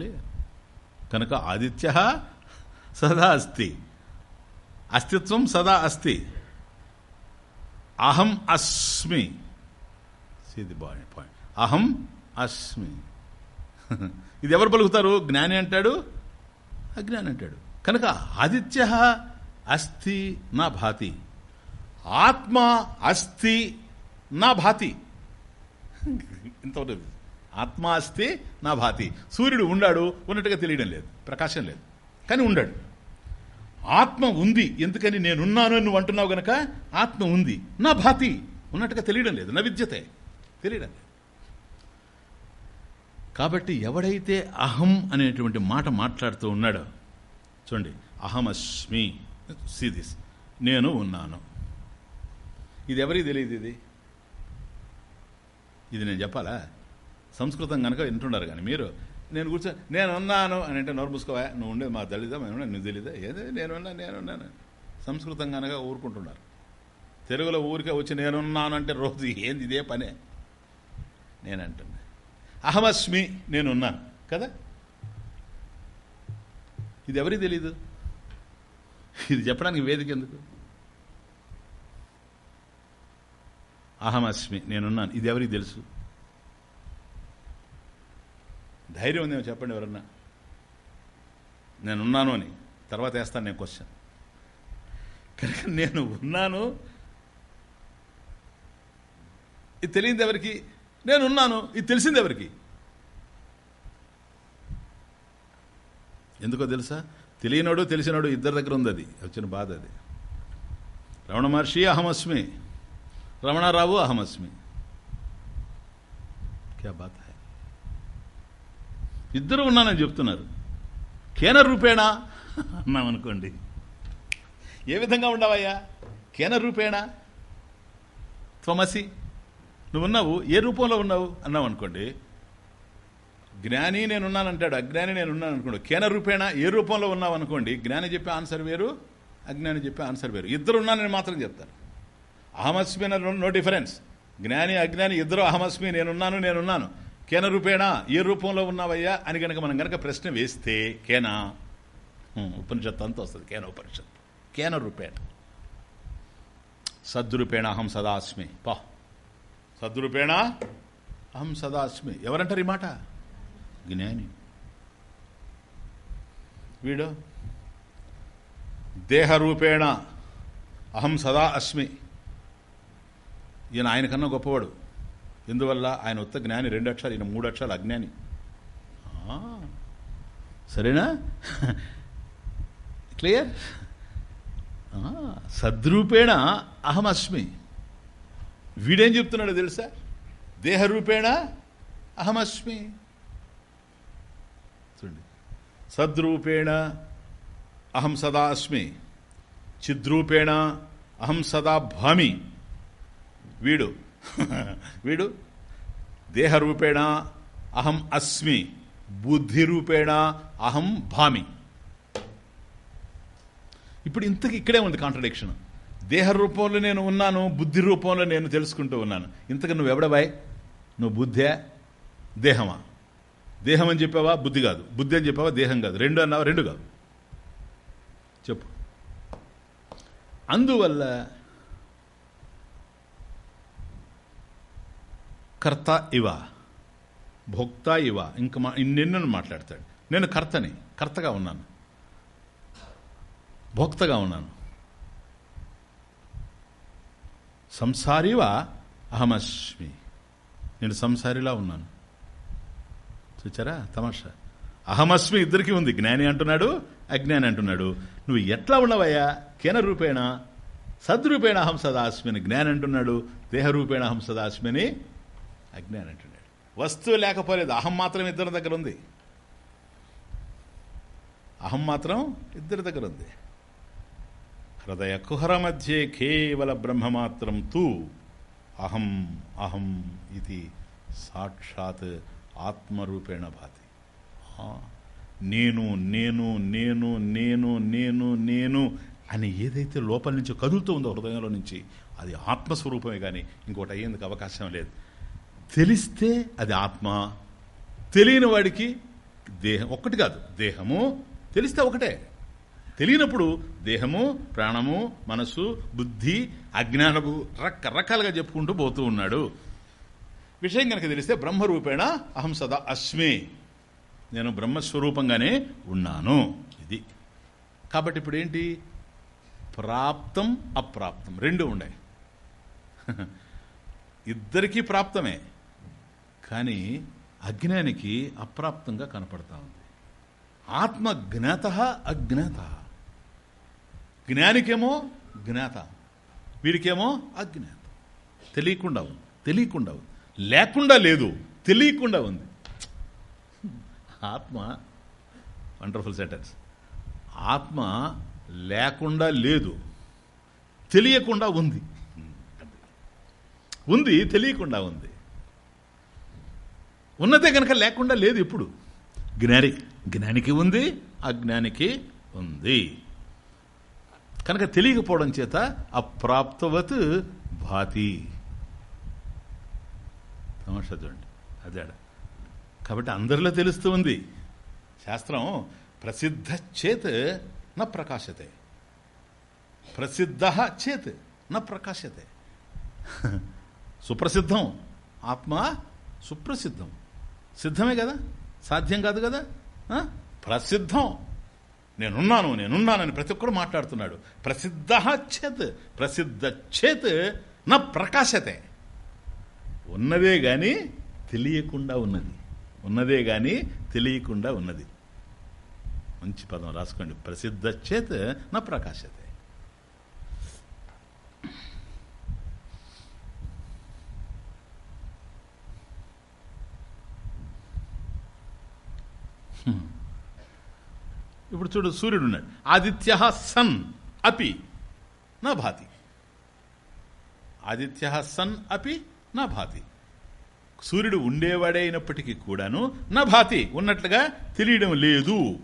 క్లియర్ కనుక ఆదిత్య సదా అస్తి. అస్తిత్వం సదా అస్తి. అహం అస్మి. ఇది బాగా పాయింట్ అహం అస్మి. ఇది ఎవరు పలుకుతారు? జ్ఞాని అంటాడు అజ్ఞాని అంటాడు. కనుక ఆదిత్య అస్థి నా భాతి. ఆత్మ అస్థి నా భాతి. ఇంతవరకు ఆత్మాస్తి నా భాతి. సూర్యుడు ఉండాడు ఉన్నట్టుగా తెలియడం లేదు ప్రకాశం లేదు. కానీ ఉండాడు. ఆత్మ ఉంది ఎందుకని నేనున్నాను అని నువ్వు అంటున్నావు గనక ఆత్మ ఉంది నా భాతి ఉన్నట్టుగా తెలియడం లేదు నా విద్యతే తెలియడం లేదు. కాబట్టి ఎవడైతే అహం అనేటువంటి మాట మాట్లాడుతూ ఉన్నాడో చూడండి అహమస్మి సిదిస్ నేను ఉన్నాను. ఇది ఎవరికి తెలియదు ఇది? ఇది నేను చెప్పాలా? సంస్కృతం కనుక వింటున్నారు కానీ మీరు నేను కూర్చో నేను ఉన్నాను అని అంటే నోరు మూసుకోవా? నువ్వు ఉండేది మా దళిదా మేము నువ్వు తెలీదా? ఉన్నా నేనున్నా నేనున్నాను సంస్కృతం కనుక ఊరుకుంటున్నారు. తెలుగులో ఊరికే వచ్చి నేనున్నాను అంటే రోజు ఏంది ఇదే పనే? నేనంటున్నా. అహమస్మి నేనున్నాను. కదా? ఇది ఎవరికి తెలీదు? ఇది చెప్పడానికి వేదిక ఎందుకు? అహమస్మి నేనున్నాను. ఇది ఎవరికి తెలుసు? ధైర్యం ఉందేమో చెప్పండి ఎవరన్నా. నేనున్నాను అని. తర్వాత వేస్తాను నేను క్వశ్చన్. కనుక నేను ఉన్నాను. ఇది తెలియంది ఎవరికి? నేనున్నాను. ఇది తెలిసింది ఎవరికి? ఎందుకో తెలుసా? తెలియనోడు తెలిసినోడు ఇద్దరి దగ్గర ఉంది అది. వచ్చిన బాధ అది. రమణ మహర్షి అహమస్మి. రమణారావు అహమస్మి. క్యా బాత్? ఇద్దరు ఉన్నానని చెప్తున్నారు. కేన రూపేణా? అన్నామనుకోండి ఏ విధంగా ఉండవయ్యా? కేన రూపేణా? త్వమసి నువ్వున్నావు? ఏ రూపంలో ఉన్నావు? అన్నావు అనుకోండి. జ్ఞాని నేనున్నానంటాడు అజ్ఞాని నేనున్నాను అనుకోండి. కేన రూపేణ ఏ రూపంలో ఉన్నావు అనుకోండి. జ్ఞాని చెప్పే ఆన్సర్ వేరు అజ్ఞాని చెప్పే ఆన్సర్ వేరు. ఇద్దరు ఉన్నానని మాత్రం చెప్తారు. అహమస్మి నో డిఫరెన్స్. జ్ఞాని అజ్ఞాని ఇద్దరు అహమస్మి నేనున్నాను నేనున్నాను. కేన రూపేణ? ఏ రూపంలో ఉన్నావయ్యా? అని కనుక మనం కనుక ప్రశ్న వేస్తే కేనా? ఉపనిషత్తు అంతా వస్తుంది. కేన ఉపనిషత్తు. కేన రూపేణ. సద్రూపేణ అహం సదాస్మి. పా. సద్రూపేణ అహం సదా అస్మి ఎవరంటారు ఈ మాట? జ్ఞాని. వీడు? దేహరూపేణ అహం సదా అస్మి ఈయన ఆయనకన్నా గొప్పవాడు. ఎందువల్ల ఆయన ఉత్త జ్ఞాని రెండు అక్షరాలు ఈయన మూడు అక్షరాలు అజ్ఞాని? సరేనా? క్లియర్? సద్రూపేణ అహమస్మి. వీడేం చెప్తున్నాడో తెలుసా? దేహరూపేణ అహమస్మి. చూడండి. సద్రూపేణ అహం సదా అస్మి. చిద్రూపేణ అహం సదా భామి. వీడు వీడు దేహరూపేణ అహం అస్మి బుద్ధిరూపేణ అహం భామి. ఇప్పుడు ఇంతకు ఇక్కడే ఉంది కాంట్రడిక్షన్ దేహ రూపంలో నేను ఉన్నాను బుద్ధి రూపంలో నేను తెలుసుకుంటూ ఉన్నాను. ఇంతకు నువ్వు ఎవడబాయ్? నువ్వు బుద్ధే? దేహమా? దేహం అని చెప్పావా? బుద్ధి కాదు. బుద్ధి అని చెప్పావా? దేహం కాదు. రెండు అన్నావా? రెండు కాదు. చెప్పు. అందువల్ల కర్త ఇవ. భోక్త ఇవ. ఇంక మా ఇన్నెన్నో మాట్లాడతాడు. నేను కర్తని. కర్తగా ఉన్నాను. భోక్తగా ఉన్నాను. సంసారివా అహమస్మి నేను సంసారిలా ఉన్నాను. చూచారా? తమాషా. అహమస్మి ఇద్దరికి ఉంది. జ్ఞాని అంటున్నాడు అజ్ఞాని అంటున్నాడు. నువ్వు ఎట్లా ఉన్నావయ్యా? కేన రూపేణ సద్రూపేణ అహం సదాస్మిని జ్ఞాని అంటున్నాడు దేహరూపేణ అహం సదాస్మిని అజ్ఞాని అంటున్నాడు. వస్తువు లేకపోలేదు అహం మాత్రం ఇద్దరి దగ్గర ఉంది. అహం మాత్రం ఇద్దరి దగ్గర ఉంది. హృదయ కుహర మధ్య కేవల బ్రహ్మమాత్రం తూ అహం అహం ఇది సాక్షాత్ ఆత్మరూపేణ భాతి. నేను నేను నేను నేను నేను నేను అని ఏదైతే లోపల నుంచి కదులుతూ ఉందో హృదయంలో నుంచి అది ఆత్మస్వరూపమే కానీ ఇంకోటి అయ్యేందుకు అవకాశం లేదు. తెలిస్తే అది ఆత్మ. తెలియని వాడికి దేహం ఒక్కటి కాదు దేహము తెలిస్తే ఒకటే. తెలియనప్పుడు దేహము ప్రాణము మనస్సు బుద్ధి అజ్ఞానము రకరకాలుగా చెప్పుకుంటూ పోతూ ఉన్నాడు. విషయం కనుక తెలిస్తే బ్రహ్మరూపేణ అహం సదా అస్మి. నేను బ్రహ్మస్వరూపంగానే ఉన్నాను. ఇది. కాబట్టి ఇప్పుడు ఏంటి? ప్రాప్తం అప్రాప్తం. రెండు ఉన్నాయి ఇద్దరికీ ప్రాప్తమే. కానీ అజ్ఞానికి అప్రాప్తంగా కనపడతా ఉంది. ఆత్మ జ్ఞాత అజ్ఞాత. జ్ఞానికేమో జ్ఞాత వీడికేమో అజ్ఞాత. తెలియకుండా ఉంది తెలియకుండా ఉంది. లేకుండా లేదు తెలియకుండా ఉంది. ఆత్మ వండర్ఫుల్ సెంటెన్స్ ఆత్మ లేకుండా లేదు తెలియకుండా ఉంది. ఉంది తెలియకుండా ఉంది. ఉన్నదే కనుక లేకుండా లేదు ఇప్పుడు. జ్ఞాని జ్ఞానికి ఉంది అజ్ఞానికి ఉంది. కనుక తెలియకపోవడం చేత అప్రాప్తవత్ భాతి. తమాషా చూడండి అదే కాబట్టి అందరిలో తెలుస్తూ ఉంది. శాస్త్రం ప్రసిద్ధ చేత్ న ప్రకాశతే. ప్రసిద్ధ చేత్ న ప్రకాశతే. సుప్రసిద్ధం. ఆత్మ సుప్రసిద్ధం. సిద్ధమే కదా? సాధ్యం కాదు కదా? ప్రసిద్ధం. నేనున్నాను నేనున్నానని ప్రతి ఒక్కరు మాట్లాడుతున్నాడు. ప్రసిద్ధ చేత్ ప్రసిద్ధ చేత్ నా ప్రకాశతే. ఉన్నదే కానీ తెలియకుండా ఉన్నది. ఉన్నదే కానీ తెలియకుండా ఉన్నది. మంచి పదం రాసుకోండి. ప్రసిద్ధ చేత్ నా ప్రకాశతే. Hmm. ఇప్పుడు చూడు సూర్యుడు ఉన్నాడు ఆదిత్య సన్ అపి నా భాతి. ఆదిత్య సన్ అపి నా భాతి. సూర్యుడు ఉండేవాడైనప్పటికీ కూడాను నా భాతి. ఉన్నట్లుగా తెలియడం లేదు.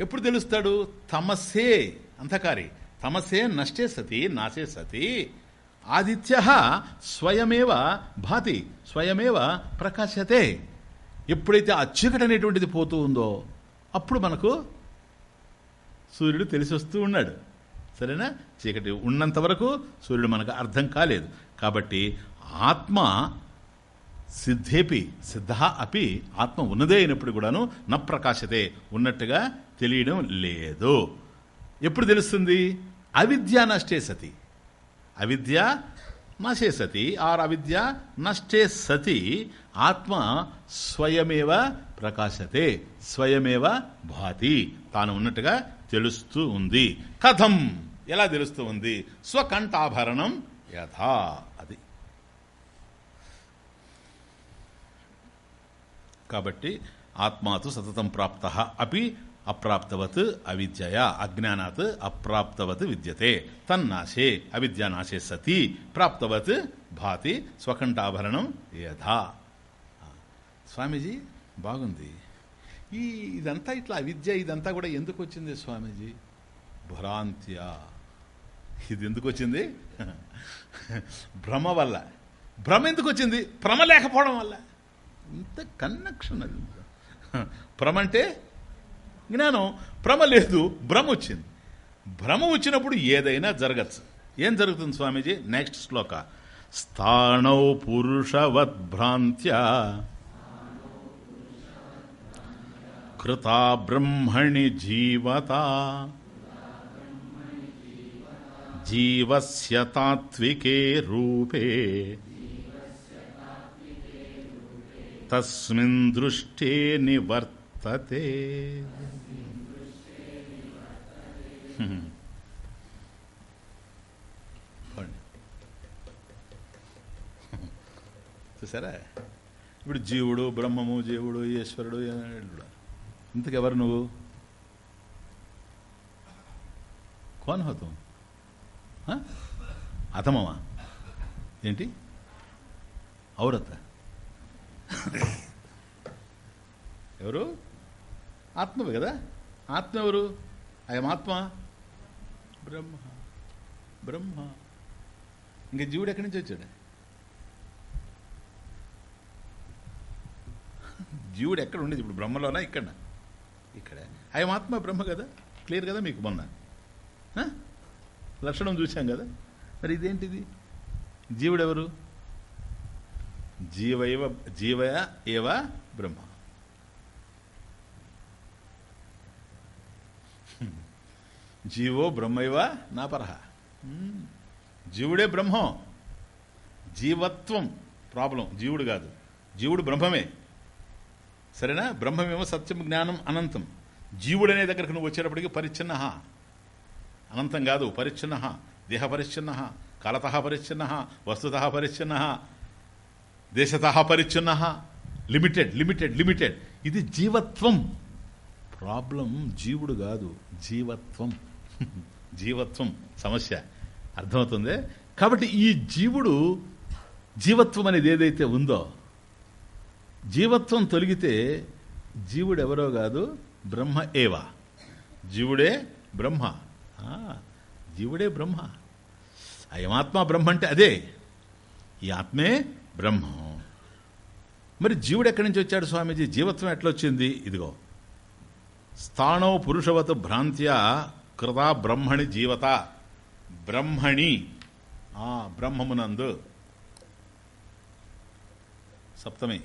ఎప్పుడు తెలుస్తాడు? తమసే అంధకారి. తమసే నష్టే సతి నాశే సతి. ఆదిత్య స్వయమేవ భాతి స్వయమేవ ప్రకాశతే ఎప్పుడైతే ఆ చీకటి అనేటువంటిది పోతూ ఉందో అప్పుడు మనకు సూర్యుడు తెలిసి వస్తూ ఉన్నాడు. సరేనా? చీకటి ఉన్నంత వరకు సూర్యుడు మనకు అర్థం కాలేదు. కాబట్టి ఆత్మ సిద్ధేపి సిద్ధ అపి ఆత్మ ఉన్నదే అయినప్పుడు కూడాను న ప్రకాశతే ఉన్నట్టుగా తెలియడం లేదు. ఎప్పుడు తెలుస్తుంది? అవిద్య నష్టే సతి. అవిద్య నశే సతి ఆర్ అవిద్య నష్టే సతి ఆత్మ స్వయమేవ ప్రకాశతే స్వయమేవ భాతి. తాను ఉన్నట్టుగా తెలుస్తూ ఉంది. కథం ఎలా తెలుస్తూ ఉంది? స్వకంఠాభరణం యథా అది. కాబట్టి ఆత్మాతు సతతం ప్రాప్త. అపి అప్రాప్తవత్ అవిద్యయ అజ్ఞానాత్ అప్రాప్తవత్ విద్యతే. తన్నాశే అవిద్యానాశే సతి. ప్రాప్తవత్ భాతి స్వకంఠాభరణం యథా. స్వామీజీ బాగుంది. ఈ ఇదంతా ఇట్లా అవిద్య ఇదంతా కూడా ఎందుకు వచ్చింది స్వామీజీ? భ్రాంత్య. ఇది ఎందుకు వచ్చింది? భ్రమ వల్ల. భ్రమ ఎందుకు వచ్చింది? భ్రమ లేకపోవడం వల్ల. ఇంత కన్నెక్షన్ అది. భ్రమ అంటే జ్ఞానం భ్రమ లేదు భ్రమ వచ్చింది. భ్రమ వచ్చినప్పుడు ఏదైనా జరగచ్చు. ఏం జరుగుతుంది స్వామీజీ? నెక్స్ట్ శ్లోక. స్థానౌ పురుషవద్భ్రాంత్య కృతా బ్రహ్మణి జీవత. జీవస్య తాత్వికే రూపే. తస్మిన్ దృష్టే నివర్తతే. Hmm. Hmm. చూసారా? ఇప్పుడు జీవుడు బ్రహ్మము జీవుడు ఈశ్వరుడు ఇంతకెవరు నువ్వు? కోన్ హోతాం. అతమమా ఏంటి? ఔరత. ఎవరు? ఆత్మవే కదా? ఆత్మ ఎవరు? అయం ఆత్మ. బ్రహ్మ బ్రహ్మ. ఇంకా జీవుడు ఎక్కడి నుంచి వచ్చాడు? జీవుడు ఎక్కడ ఉండేది? ఇప్పుడు బ్రహ్మలోనా? ఇక్కడ ఇక్కడ. అయం ఆత్మ బ్రహ్మ కదా? క్లియర్ కదా మీకు మొన్న? లక్షణం చూశాం కదా? మరి ఇదేంటిది? జీవుడెవరు? జీవ జీవైవ జీవయ ఏవ బ్రహ్మ. జీవో బ్రహ్మైవ నా పరహ జీవుడే బ్రహ్మం. జీవత్వం ప్రాబ్లం. జీవుడు కాదు. జీవుడు బ్రహ్మమే. సరేనా? బ్రహ్మమేమో సత్యం జ్ఞానం అనంతం. జీవుడనే దగ్గరకు నువ్వు వచ్చేటప్పటికి పరిచ్ఛిన్న. అనంతం కాదు పరిచ్ఛిన్న. దేహ పరిచ్ఛిన్న. కాలత పరిచ్ఛిన్న. వస్తుత పరిచ్ఛిన్న. దేశత పరిచ్ఛిన్న. Limited limited limited. ఇది జీవత్వం. ప్రాబ్లం జీవుడు కాదు జీవత్వం. జీవత్వం సమస్య. అర్థమవుతుంది? కాబట్టి ఈ జీవుడు జీవత్వం అనేది ఏదైతే ఉందో జీవత్వం తొలగితే జీవుడు ఎవరో కాదు బ్రహ్మ ఏవా. జీవుడే బ్రహ్మ. ఆ, జీవుడే బ్రహ్మ. అయమాత్మ బ్రహ్మ అంటే అదే. ఈ ఆత్మే బ్రహ్మ. మరి జీవుడు ఎక్కడి నుంచి వచ్చాడు స్వామీజీ? జీవత్వం ఎట్లొచ్చింది? ఇదిగో. స్థానో పురుషవత భ్రాంత్యా కృత బ్రహ్మణి జీవత. బ్రహ్మణి. ఆ బ్రహ్మమునందు సప్తమి.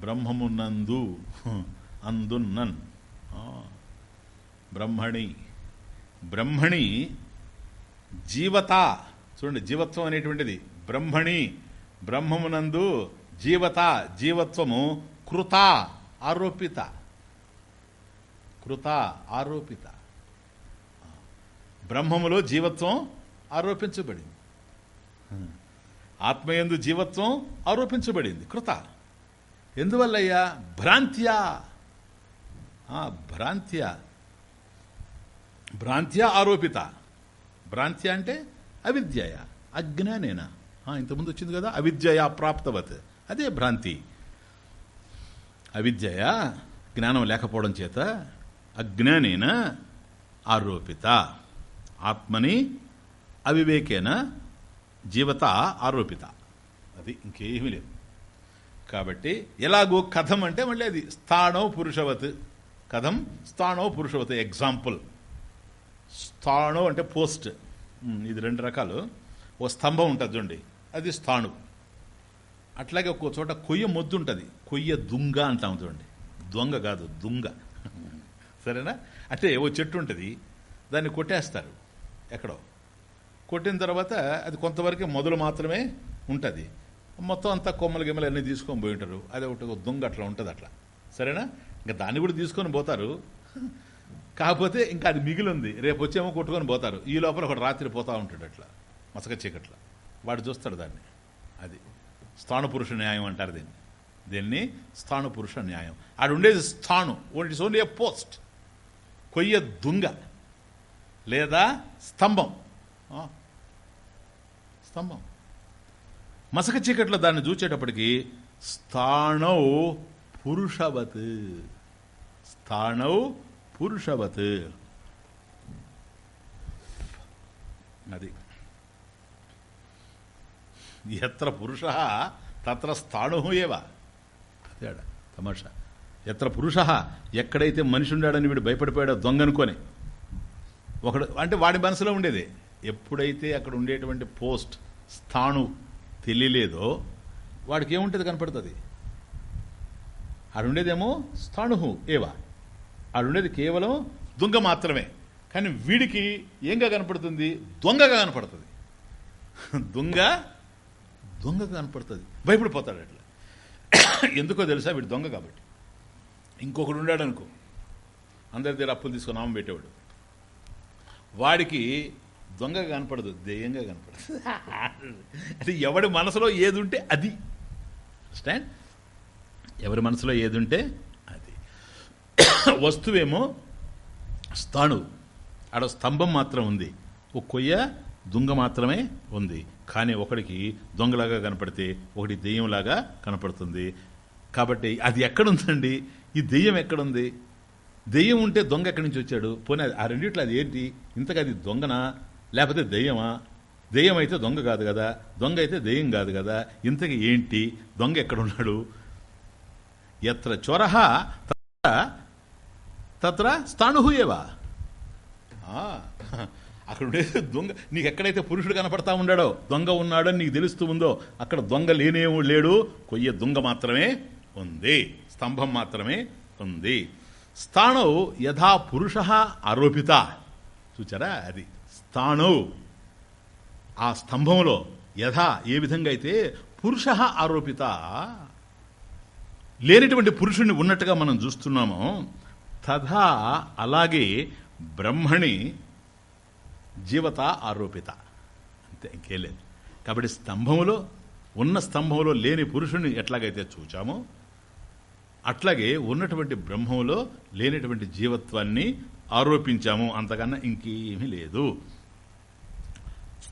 బ్రహ్మమునందు అందున్నన్. బ్రహ్మణి. బ్రహ్మణి జీవత. చూడండి జీవత్వం అనేటువంటిది. బ్రహ్మణి బ్రహ్మమునందు జీవత జీవత్వము కృత ఆరోపిత. కృత ఆరోపిత. బ్రహ్మములో జీవత్వం ఆరోపించబడింది. ఆత్మయందు జీవత్వం ఆరోపించబడింది. కృత. ఎందువల్లయ్యా? భ్రాంత్యా. ఆ, భ్రాంత్యా. భ్రాంత్యా ఆరోపిత. భ్రాంత్య అంటే అవిద్యయ. అజ్ఞానేనా. ఇంతకుముందు వచ్చింది కదా. అవిద్యయా ప్రాప్తవత్. అదే భ్రాంతి. అవిద్యయ జ్ఞానం లేకపోవడం చేత అజ్ఞానేన ఆరోపిత. ఆత్మని అవివేకేన జీవత ఆరోపిత. అది ఇంకేమీ లేదు. కాబట్టి ఎలాగో కథం అంటే మళ్ళీ అది స్థానో పురుషవత్. కథం స్థాణో పురుషవత్ ఎగ్జాంపుల్. స్థానో అంటే పోస్ట్. ఇది రెండు రకాలు. ఓ స్తంభం ఉంటుంది చూడండి అది స్థాణు అట్లాగే ఒక్కో చోట కొయ్య మొద్దు ఉంటుంది కొయ్య దుంగ అంటాం చూడండి. దొంగ కాదు దుంగ. సరేనా? అంటే ఓ చెట్టు ఉంటుంది దాన్ని కొట్టేస్తారు. ఎక్కడో. కొట్టిన తర్వాత అది కొంతవరకు మొదలు మాత్రమే ఉంటుంది. మొత్తం అంతా కొమ్మలు గిమ్మలు అన్నీ తీసుకొని పోయి ఉంటారు. అది ఒకటి ఒక దొంగ అట్లా ఉంటుంది అట్లా. సరేనా? ఇంకా దాన్ని కూడా తీసుకొని పోతారు. కాకపోతే ఇంకా అది మిగిలింది. రేపు వచ్చేమో కొట్టుకొని పోతారు. ఈ లోపల ఒకటి రాత్రి పోతా ఉంటాడు అట్లా. మసక చీకట్ల. వాడు చూస్తాడు దాన్ని. అది స్థాను పురుష న్యాయం అంటారు దీన్ని. దీన్ని స్థాను పురుష న్యాయం. ఆడు ఉండేది స్థాను ఇట్స్ ఓన్లీ ఎ పోస్ట్. కొయ్య దుంగ లేదా స్తంభం. స్తంభం. మసక చీకట్లో దాన్ని చూచేటప్పటికి స్థాణౌ పురుషవత్. స్థాణౌ పురుషవత్. అది. ఎత్ర పురుష తత్ర స్థాణు ఏవా. అదేడా తమాషా. ఎత్ర పురుష ఎక్కడైతే మనిషి ఉండాడని వీడు భయపడిపోయాడో దొంగనుకొని. ఒకడు అంటే వాడి మనసులో ఉండేది. ఎప్పుడైతే అక్కడ ఉండేటువంటి పోస్ట్ స్థాణు తెలియలేదో వాడికి ఏముంటుంది కనపడుతుంది? ఆడుండేదేమో స్థాణుహు ఏవా. ఆడుండేది కేవలం దొంగ మాత్రమే. కానీ వీడికి ఏంగా కనపడుతుంది? దొంగగా కనపడుతుంది. దొంగ దొంగగా కనపడుతుంది. భయపడిపోతాడు అట్లా. ఎందుకో తెలుసా? వీడు దొంగ కాబట్టి. ఇంకొకడు ఉన్నాడు అనుకో అందరి దగ్గర అప్పులు తీసుకొని నామం పెట్టేవాడు. వాడికి దొంగ కనపడదు దెయ్యంగా కనపడదు. అంటే ఎవడి మనసులో ఏది ఉంటే అది. స్టాండ్ ఎవరి మనసులో ఏది ఉంటే అది. వస్తువేమో స్థాణు. ఆడ స్తంభం మాత్రం ఉంది. ఒక కొయ్య దుంగ మాత్రమే ఉంది. కానీ ఒకడికి దొంగలాగా కనపడితే ఒకటి దెయ్యంలాగా కనపడుతుంది. కాబట్టి అది ఎక్కడుందండి? ఈ దెయ్యం ఎక్కడుంది? దెయ్యం ఉంటే దొంగ ఎక్కడి నుంచి వచ్చాడు? పోనీ ఆ రెండిట్లో అది ఏంటి? ఇంతగా అది దొంగనా? లేకపోతే దెయ్యమా? దెయ్యం అయితే దొంగ కాదు కదా? దొంగ అయితే దెయ్యం కాదు కదా? ఇంతకి ఏంటి? దొంగ ఎక్కడున్నాడు? ఎత్ర చొరహ తత్ర స్థాణుహుయేవా అక్కడ ఉండేది దొంగ. నీకు ఎక్కడైతే పురుషుడు కనపడతా ఉన్నాడో దొంగ ఉన్నాడని నీకు తెలుస్తూ ఉందో అక్కడ దొంగ లేనే లేడు. కొయ్య దొంగ మాత్రమే ఉంది. స్తంభం మాత్రమే ఉంది. స్థాణౌ యథా పురుష ఆరోపిత. చూచారా? అది స్థాణౌ. ఆ స్తంభంలో యథా ఏ విధంగా అయితే పురుష ఆరోపిత. లేనిటువంటి పురుషుణ్ణి ఉన్నట్టుగా మనం చూస్తున్నామో తథా అలాగే బ్రహ్మణి జీవత ఆరోపిత. అంతే ఇంకేం లేదు. కాబట్టి స్తంభంలో ఉన్న స్తంభంలో లేని పురుషుణ్ణి ఎట్లాగైతే చూచామో అట్లాగే ఉన్నటువంటి బ్రహ్మంలో లేనటువంటి జీవత్వాన్ని ఆరోపించాము. అంతకన్నా ఇంకేమీ లేదు.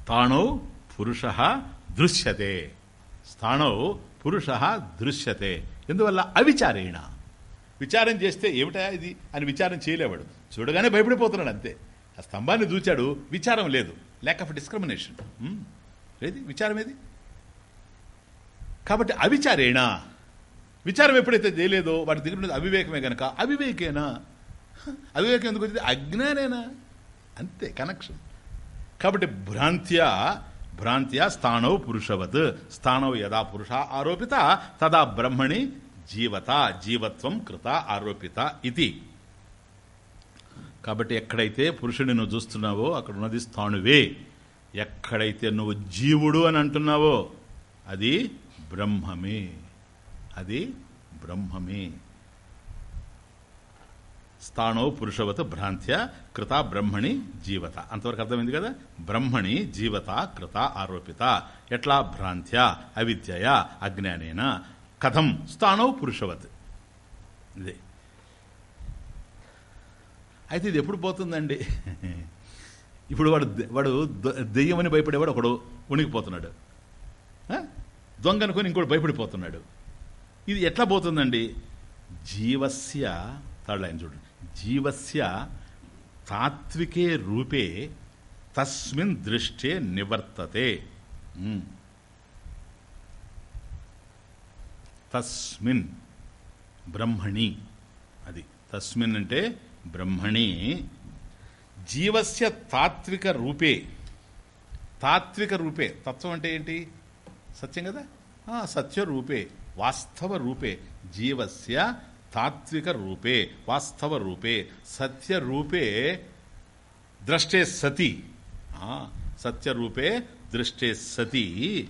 స్థాణౌ పురుష దృశ్యతే. స్థాణౌ పురుష దృశ్యతే. ఎందువల్ల? అవిచారేణ. విచారం చేస్తే ఏమిటా ఇది? అని విచారం చేయలేవాడు. చూడగానే భయపడిపోతున్నాడు అంతే. ఆ స్తంభాన్ని చూచాడు విచారం లేదు. ల్యాక్ ఆఫ్ డిస్క్రిమినేషన్ ఏది? విచారం ఏది? కాబట్టి అవిచారేణ. విచారం ఎప్పుడైతే చేయలేదో వాటి దగ్గర అవివేకమే కనుక అవివేకేనా? అవివేకం ఎందుకు వచ్చింది? అజ్ఞానేనా? అంతే కనెక్షన్ కాబట్టి భ్రాంత్యా భ్రాంత్యా స్థానౌ పురుషవత్. స్థానౌ యదా పురుష ఆరోపిత తదా బ్రహ్మణి జీవత జీవత్వం కృత ఆరోపిత ఇది. కాబట్టి ఎక్కడైతే పురుషుడిని నువ్వు చూస్తున్నావో అక్కడ ఉన్నది స్థాణువే. ఎక్కడైతే నువ్వు జీవుడు అని అంటున్నావో అది బ్రహ్మమే. అది బ్రహ్మమే. స్థానో పురుషవత భ్రాంత్య కృత బ్రహ్మణి జీవత. అంతవరకు అర్థమైంది కదా? బ్రహ్మణి జీవత కృత ఆరోపిత. ఎట్లా? భ్రాంత్య అవిద్యయ అజ్ఞానేన? కథం స్థానో పురుషవత్. ఇదే. అయితే ఇది ఎప్పుడు పోతుందండి? ఇప్పుడు వాడు వాడు దెయ్యమని భయపడేవాడు ఒకడు ఉనికిపోతున్నాడు. దొంగ అనుకొని ఇంకోటి భయపడిపోతున్నాడు. ఇది ఎట్లా పోతుందండి? జీవస్య థర్డ్ లైన్ చూడండి. జీవస్య తాత్వికే రూపే తస్మిన్ దృష్టే నివర్తతే. తస్మిన్ బ్రహ్మణి. అది తస్మిన్ అంటే బ్రహ్మణి. జీవస్య తాత్విక రూపే. తాత్విక రూపే. తత్వం అంటే ఏంటి? సత్యం కదా? సత్య రూపే. వాస్తవ రూపే జీవస్య తాత్విక రూపే వాస్తవ రూపే సత్య రూపే ద్రష్టే సతి. సత్య రూపే దృష్టే సతి.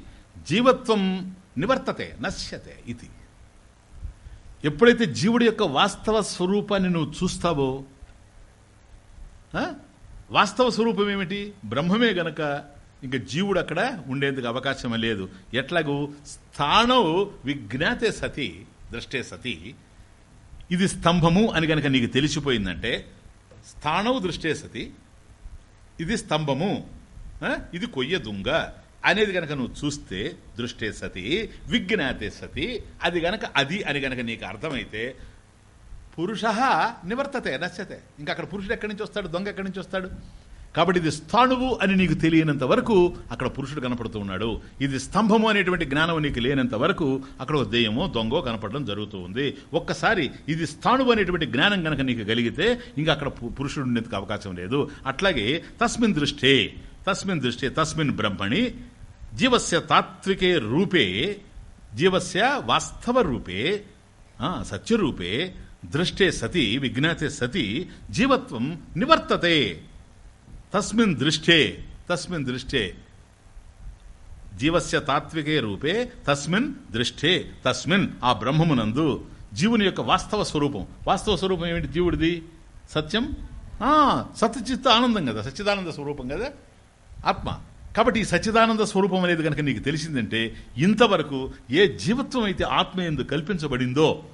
జీవత్వం నివర్తతే నశ్యతే ఇది. ఎప్పుడైతే జీవుడి యొక్క వాస్తవ స్వరూపాన్ని నువ్వు చూస్తావో వాస్తవ స్వరూపం ఏమిటి బ్రహ్మమే గనక ఇంకా జీవుడు అక్కడ ఉండేందుకు అవకాశం లేదు. ఎట్లాగూ స్థానం విజ్ఞాతే సతి ద్రష్టే సతి. ఇది స్తంభము అని కనుక నీకు తెలిసిపోయిందంటే స్థానం దృష్టే సతి ఇది స్తంభము ఇది కొయ్య దుంగ అనేది గనక నువ్వు చూస్తే దృష్టే సతి విజ్ఞాతే సతి అది గనక అది అని గనక నీకు అర్థమైతే పురుష నివర్తతే నశ్యతే. ఇంకా అక్కడ పురుషుడు ఎక్కడి నుంచి వస్తాడు? దొంగ ఎక్కడి నుంచి వస్తాడు? కాబట్టి ఇది స్థాణువు అని నీకు తెలియనంత వరకు అక్కడ పురుషుడు కనపడుతూ ఉన్నాడు. ఇది స్తంభము అనేటువంటి జ్ఞానం నీకు లేనంత వరకు అక్కడ ఒక దెయ్యమో దొంగో కనపడడం జరుగుతూ ఉంది. ఒక్కసారి ఇది స్థాణువు అనేటువంటి జ్ఞానం కనుక నీకు కలిగితే ఇంకా అక్కడ పురుషుడు ఉండేందుకు అవకాశం లేదు. అట్లాగే తస్మిన్ దృష్టి తస్మిన్ దృష్టి తస్మిన్ బ్రహ్మణి జీవస్య తాత్వికే రూపే జీవస్య వాస్తవ రూపే సత్యరూపే దృష్టే సతి విజ్ఞాతే సతి జీవత్వం నివర్తతే. తస్మిన్ దృష్టే తస్మిన్ దృష్టే జీవస్య తాత్వికే రూపే తస్మిన్ దృష్టే తస్మిన్ ఆ బ్రహ్మమునందు జీవుని యొక్క వాస్తవ స్వరూపం. వాస్తవ స్వరూపం ఏమిటి? జీవుడిది? సత్యం? సత్యచిత్త ఆనందం కదా సచ్చిదానంద స్వరూపం కదా. ఆత్మ. కాబట్టి ఈ సచ్చిదానంద స్వరూపం అనేది కనుక నీకు తెలిసిందంటే ఇంతవరకు ఏ జీవత్వం అయితే ఆత్మ ఎందు కల్పించబడిందో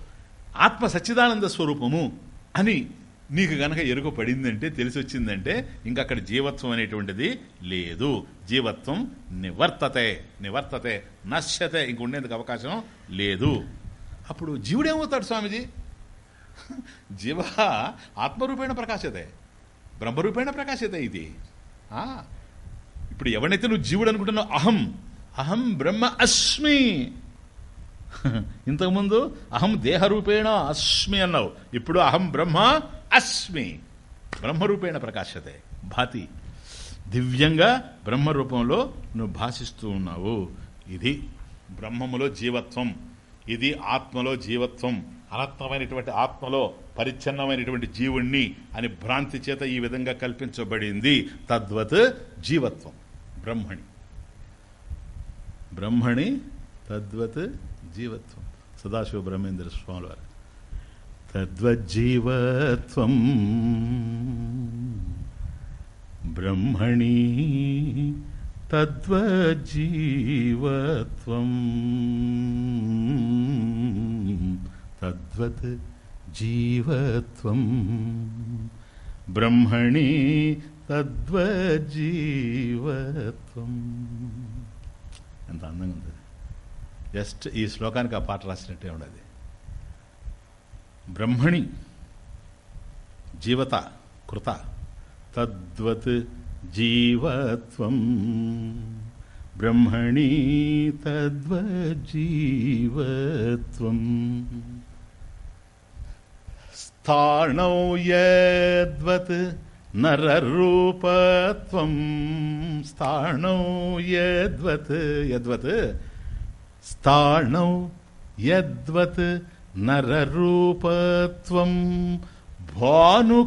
ఆత్మ సచ్చిదానంద స్వరూపము అని నీకు గనక ఎరుక పడిందంటే తెలిసి వచ్చిందంటే ఇంకా అక్కడ జీవత్వం అనేటువంటిది లేదు. జీవత్వం నివర్తతే నివర్తతే నశ్యతే ఇంక ఉండేందుకు అవకాశం లేదు. అప్పుడు జీవుడేమవుతాడు స్వామిజీ? జీవ ఆత్మరూపేణ ప్రకాశతే బ్రహ్మరూపేణ ప్రకాశతే ఇది. ఇప్పుడు ఎవరినైతే నువ్వు జీవుడు అనుకుంటున్నావు అహం అహం బ్రహ్మ అస్మి. ఇంతకుముందు అహం దేహరూపేణ అస్మి అన్నావు. ఇప్పుడు అహం బ్రహ్మ అస్మి. బ్రహ్మరూపేణ ప్రకాశతే. భాతి. దివ్యంగా బ్రహ్మరూపంలో నువ్వు భాషిస్తూ ఉన్నావు. ఇది బ్రహ్మములో జీవత్వం. ఇది ఆత్మలో జీవత్వం. అనత్వమైనటువంటి ఆత్మలో పరిచ్ఛన్నమైనటువంటి జీవుణ్ణి అని భ్రాంతి చేత ఈ విధంగా కల్పించబడింది. తద్వత్ జీవత్వం. బ్రహ్మణి. బ్రహ్మణి తద్వత్ జీవత్వం సదాశివ బ్రహ్మేంద్ర స్వామి వారు తద్వజ్జీవత్వం బ్రహ్మణి తద్వజ్జీవత్వం తద్వత్ జీవత్వం బ్రహ్మణి తద్వజీవత్వం ఎంత అందంగా ఉంది జస్ట్ ఈ శ్లోకానికి ఆ పాట రాసినట్టే ఉండదు. బ్రహ్మణి జీవత కృత తద్వత్ జీవత్వం. బ్రహ్మణి తద్వజీవత్వం స్థాణౌ యద్వత్ నరరూపత్వం. స్థాణౌ యద్వత్ యద్వత్ స్థాణౌ యద్వత్ నరరూపత్వం భానుకరేయద్వతోయత్వం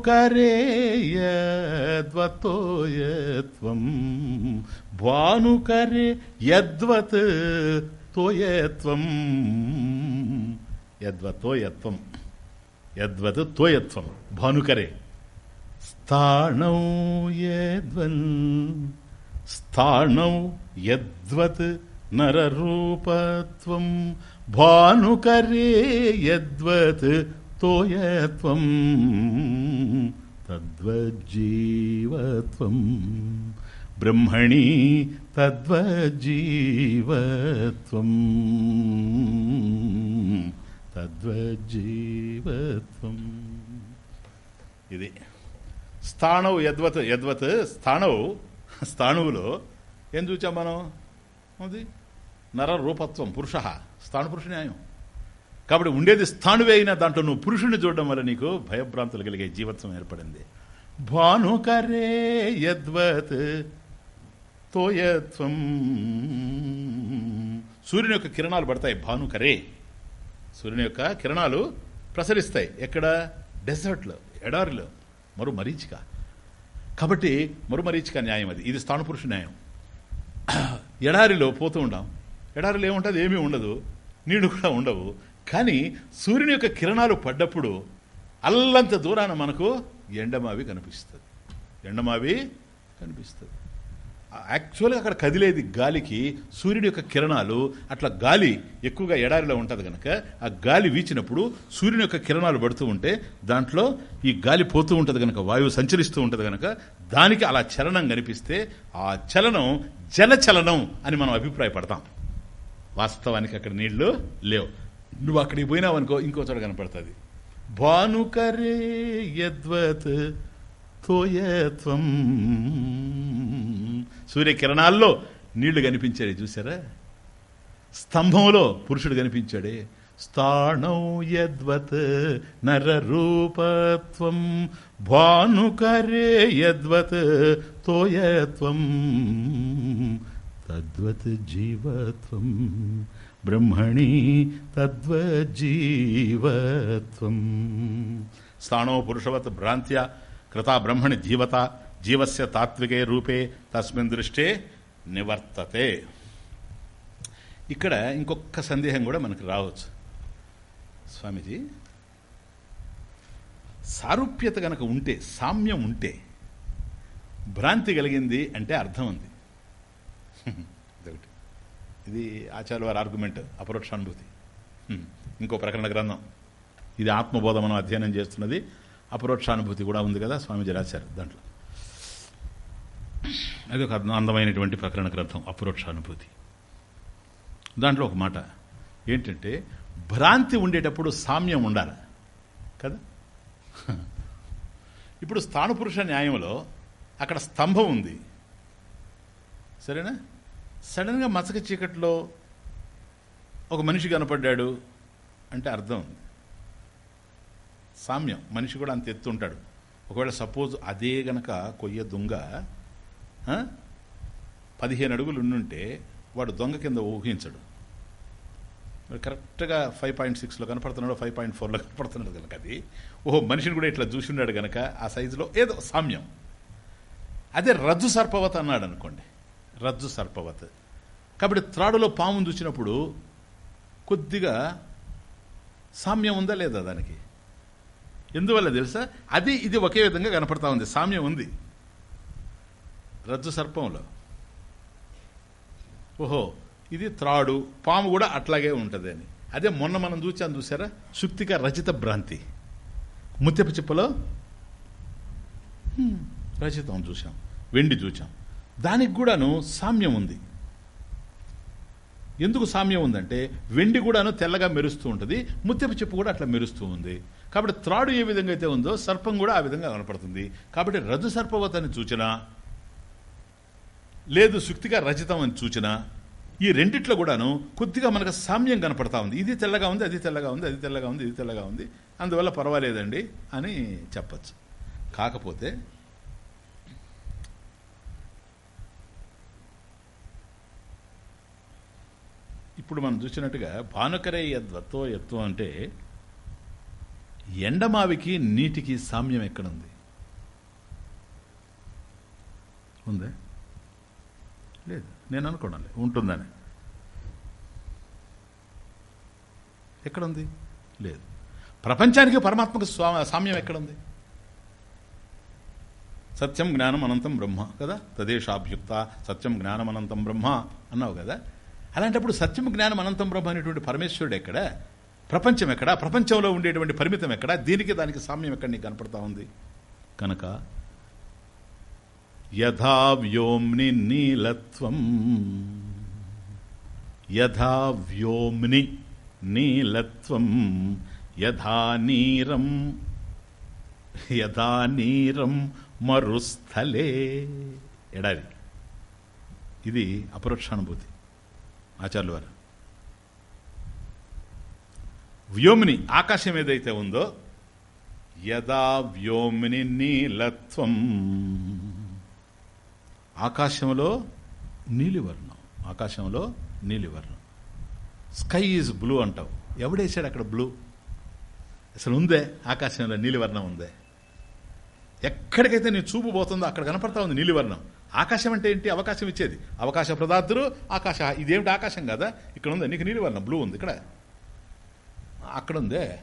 భానుకరే యద్వత్ తోయత్వం యద్వతోయత్వం యద్వత్ తోయత్వం భానుకరే. స్థాణౌ యద్వన్. స్థాణౌ యద్వత్ నరరూపత్వం. భానుకరే యద్వత్ తోయత్వం. తద్వజ్జీవత్వం. బ్రహ్మణి తద్వజ్జీవత్వం. తద్వజ్జీవత్వం. ఇది స్థాణవు యద్వత్ యద్వత్ స్థాణవు స్థాణువులో ఏం చూచాం మనం? అది నర రూపత్వం పురుష. స్థాను పురుష న్యాయం. కాబట్టి ఉండేది స్థానువే అయినా దాంట్లో నువ్వు పురుషుని చూడడం వల్ల నీకు భయభ్రాంతులు కలిగే జీవత్వం ఏర్పడింది. భానుకరే యద్వత్ తోయత్వం. సూర్యుని యొక్క కిరణాలు పడతాయి భానుకరే సూర్యుని యొక్క కిరణాలు ప్రసరిస్తాయి. ఎక్కడ? డెజర్ట్లో ఎడారిలో. మరో మరీచిక. కాబట్టి మరో మరీచిక న్యాయం అది. ఇది స్థానపురుష న్యాయం. ఎడారిలో పోతూ ఉంటాం ఎడారులు ఏముంటుంది? ఏమీ ఉండదు. నీళ్ళు కూడా ఉండవు. కానీ సూర్యుని యొక్క కిరణాలు పడ్డప్పుడు అల్లంత దూరాన మనకు ఎండమావి కనిపిస్తుంది. ఎండమావి కనిపిస్తుంది. యాక్చువల్గా అక్కడ కదిలేది గాలికి సూర్యుడి యొక్క కిరణాలు అట్లా గాలి ఎక్కువగా ఎడారిలో ఉంటుంది కనుక ఆ గాలి వీచినప్పుడు సూర్యుని యొక్క కిరణాలు పడుతూ ఉంటే దాంట్లో ఈ గాలి పోతూ ఉంటుంది కనుక వాయువు సంచరిస్తూ ఉంటుంది కనుక దానికి అలా చలనం కనిపిస్తే ఆ చలనం జలచలనం అని మనం అభిప్రాయపడతాం. వాస్తవానికి అక్కడ నీళ్ళు లేవు. నువ్వు అక్కడికి పోయినావు అనుకో ఇంకో చోట కనపడుతుంది. భానుకరే యద్వత్ తోయత్వం. సూర్యకిరణాల్లో నీళ్ళు కనిపించాడు చూసారా స్తంభంలో పురుషుడు కనిపించాడే. స్థాణౌ యద్వత్ నరరూపత్వం. భానుకరే యద్వత్ తోయత్వం. తద్వత్ జీవత్వం బ్రహ్మణి తద్వజీవత్వం. స్థానో పురుషవత్ భ్రాంత్య కృతా బ్రహ్మణి జీవత. జీవస్య తాత్వికే రూపే తస్మిన్ దృష్టే నివర్తతే. ఇక్కడ ఇంకొక సందేహం కూడా మనకు రావచ్చు. స్వామీజీ సారూప్యత గనక ఉంటే సామ్యం ఉంటే భ్రాంతి కలిగింది అంటే అర్థం ఉంది. ఇదొకటి. ఇది ఆచార్య వారి ఆర్గ్యుమెంట్ అపరోక్షానుభూతి ఇంకో ప్రకరణ గ్రంథం. ఇది ఆత్మబోధ మనం అధ్యయనం చేస్తున్నది. అపరోక్షానుభూతి కూడా ఉంది కదా స్వామీజీ రాశారు దాంట్లో. అది ఒక అందమైనటువంటి ప్రకరణ గ్రంథం అపరోక్షానుభూతి దాంట్లో ఒక మాట ఏంటంటే భ్రాంతి ఉండేటప్పుడు సామ్యం ఉండాలి. కదా? ఇప్పుడు స్థానపురుష న్యాయంలో అక్కడ స్తంభం ఉంది. సరేనా? సడన్గా మసక చీకట్లో ఒక మనిషి కనపడ్డాడు అంటే అర్థం ఉంది. సామ్యం. మనిషి కూడా అంత ఎత్తు ఉంటాడు ఒకవేళ సపోజ్ అదే గనక కొయ్య దొంగ పదిహేను అడుగులు ఉండుంటే వాడు దొంగ కింద ఊహించడు. కరెక్ట్గా ఫైవ్ పాయింట్ సిక్స్లో కనపడుతున్నాడు ఫైవ్ పాయింట్ ఫోర్లో కనపడుతున్నాడు కనుక అది. ఓహో మనిషిని కూడా ఇట్లా చూసి ఉన్నాడు కనుక ఆ సైజులో ఏదో సామ్యం. అదే రజ్జు సర్పవత్ అన్నాడు అనుకోండి. రజ్జు సర్పవత్. కాబట్టి త్రాడులో పామును చూసినప్పుడు కొద్దిగా సామ్యం ఉందా లేదా దానికి? ఎందువల్ల తెలుసా? అది ఇది ఒకే విధంగా కనపడతా ఉంది. సామ్యం ఉంది. రజ్జు సర్పంలో. ఓహో ఇది త్రాడు పాము కూడా అట్లాగే ఉంటుంది అని. అదే మొన్న మనం చూచాం చూసారా? సుప్తిక రచిత భ్రాంతి. ముత్యపు చిప్పలో? రచితం చూసాం వెండి చూసాం దానికి కూడాను సామ్యం ఉంది. ఎందుకు సామ్యం ఉందంటే వెండి కూడాను తెల్లగా మెరుస్తూ ఉంటుంది ముత్యపు చెప్పు కూడా అట్లా మెరుస్తూ ఉంది. కాబట్టి త్రాడు ఏ విధంగా అయితే ఉందో సర్పం కూడా ఆ విధంగా కనపడుతుంది. కాబట్టి రజు సర్పవతని సూచన లేదు సుక్తిగా రచితం అని సూచన ఈ రెండిట్లో కూడాను కొద్దిగా మనకు సామ్యం కనపడతా ఉంది. ఇది తెల్లగా ఉంది అది తెల్లగా ఉంది అది తెల్లగా ఉంది ఇది తెల్లగా ఉంది. అందువల్ల పర్వాలేదండి అని చెప్పచ్చు. కాకపోతే ఇప్పుడు మనం చూసినట్టుగా భానుకరే యద్వత్తో యత్వం అంటే ఎండమావికి నీటికి సామ్యం ఎక్కడుంది? ఉందే? లేదు. నేను అనుకోవడం ఉంటుందని. ఎక్కడుంది? లేదు. ప్రపంచానికి పరమాత్మకు స్వా- సామ్యం ఎక్కడుంది? సత్యం జ్ఞానం అనంతం బ్రహ్మ కదా? తదేశాభ్యుక్త సత్యం జ్ఞానం అనంతం బ్రహ్మ అన్నావు కదా? అలాంటప్పుడు సత్యం జ్ఞానం అనంతం బ్రహ్మ అనేటువంటి పరమేశ్వరుడు ఎక్కడ? ప్రపంచం ఎక్కడ? ప్రపంచంలో ఉండేటువంటి పరిమితం ఎక్కడ? దీనికి దానికి సామ్యం ఎక్కడ నీకు కనపడతా ఉంది? కనుక యథా వ్యోమ్ని నీలత్వం. యథా వ్యోమ్ని నీలత్వం. యథా నీరం. యథా నీరం మరుస్థలే. ఎడారి. ఇది అపరోక్షానుభూతి. ఆచార్యుల వారు. వ్యోమిని ఆకాశం ఏదైతే ఉందో యదా వ్యోమిని నీలత్వం. ఆకాశంలో నీలివర్ణం. ఆకాశంలో నీలివర్ణం. స్కై ఈజ్ బ్లూ అంటావు. ఎవడేసాడు అక్కడ బ్లూ? అసలు ఉందే? ఆకాశంలో నీలివర్ణం ఉందే? ఎక్కడికైతే నీ చూపు పోతుందో అక్కడ కనపడతా ఉంది నీలివర్ణం. ఆకాశం అంటే ఏంటి? అవకాశం ఇచ్చేది. అవకాశ ప్రదార్థులు ఆకాశ ఇదేమిటి ఆకాశం కదా? ఇక్కడ ఉంది. నీకు నీలివర్ణం బ్లూ ఉంది ఇక్కడ. అక్కడ ఉందే.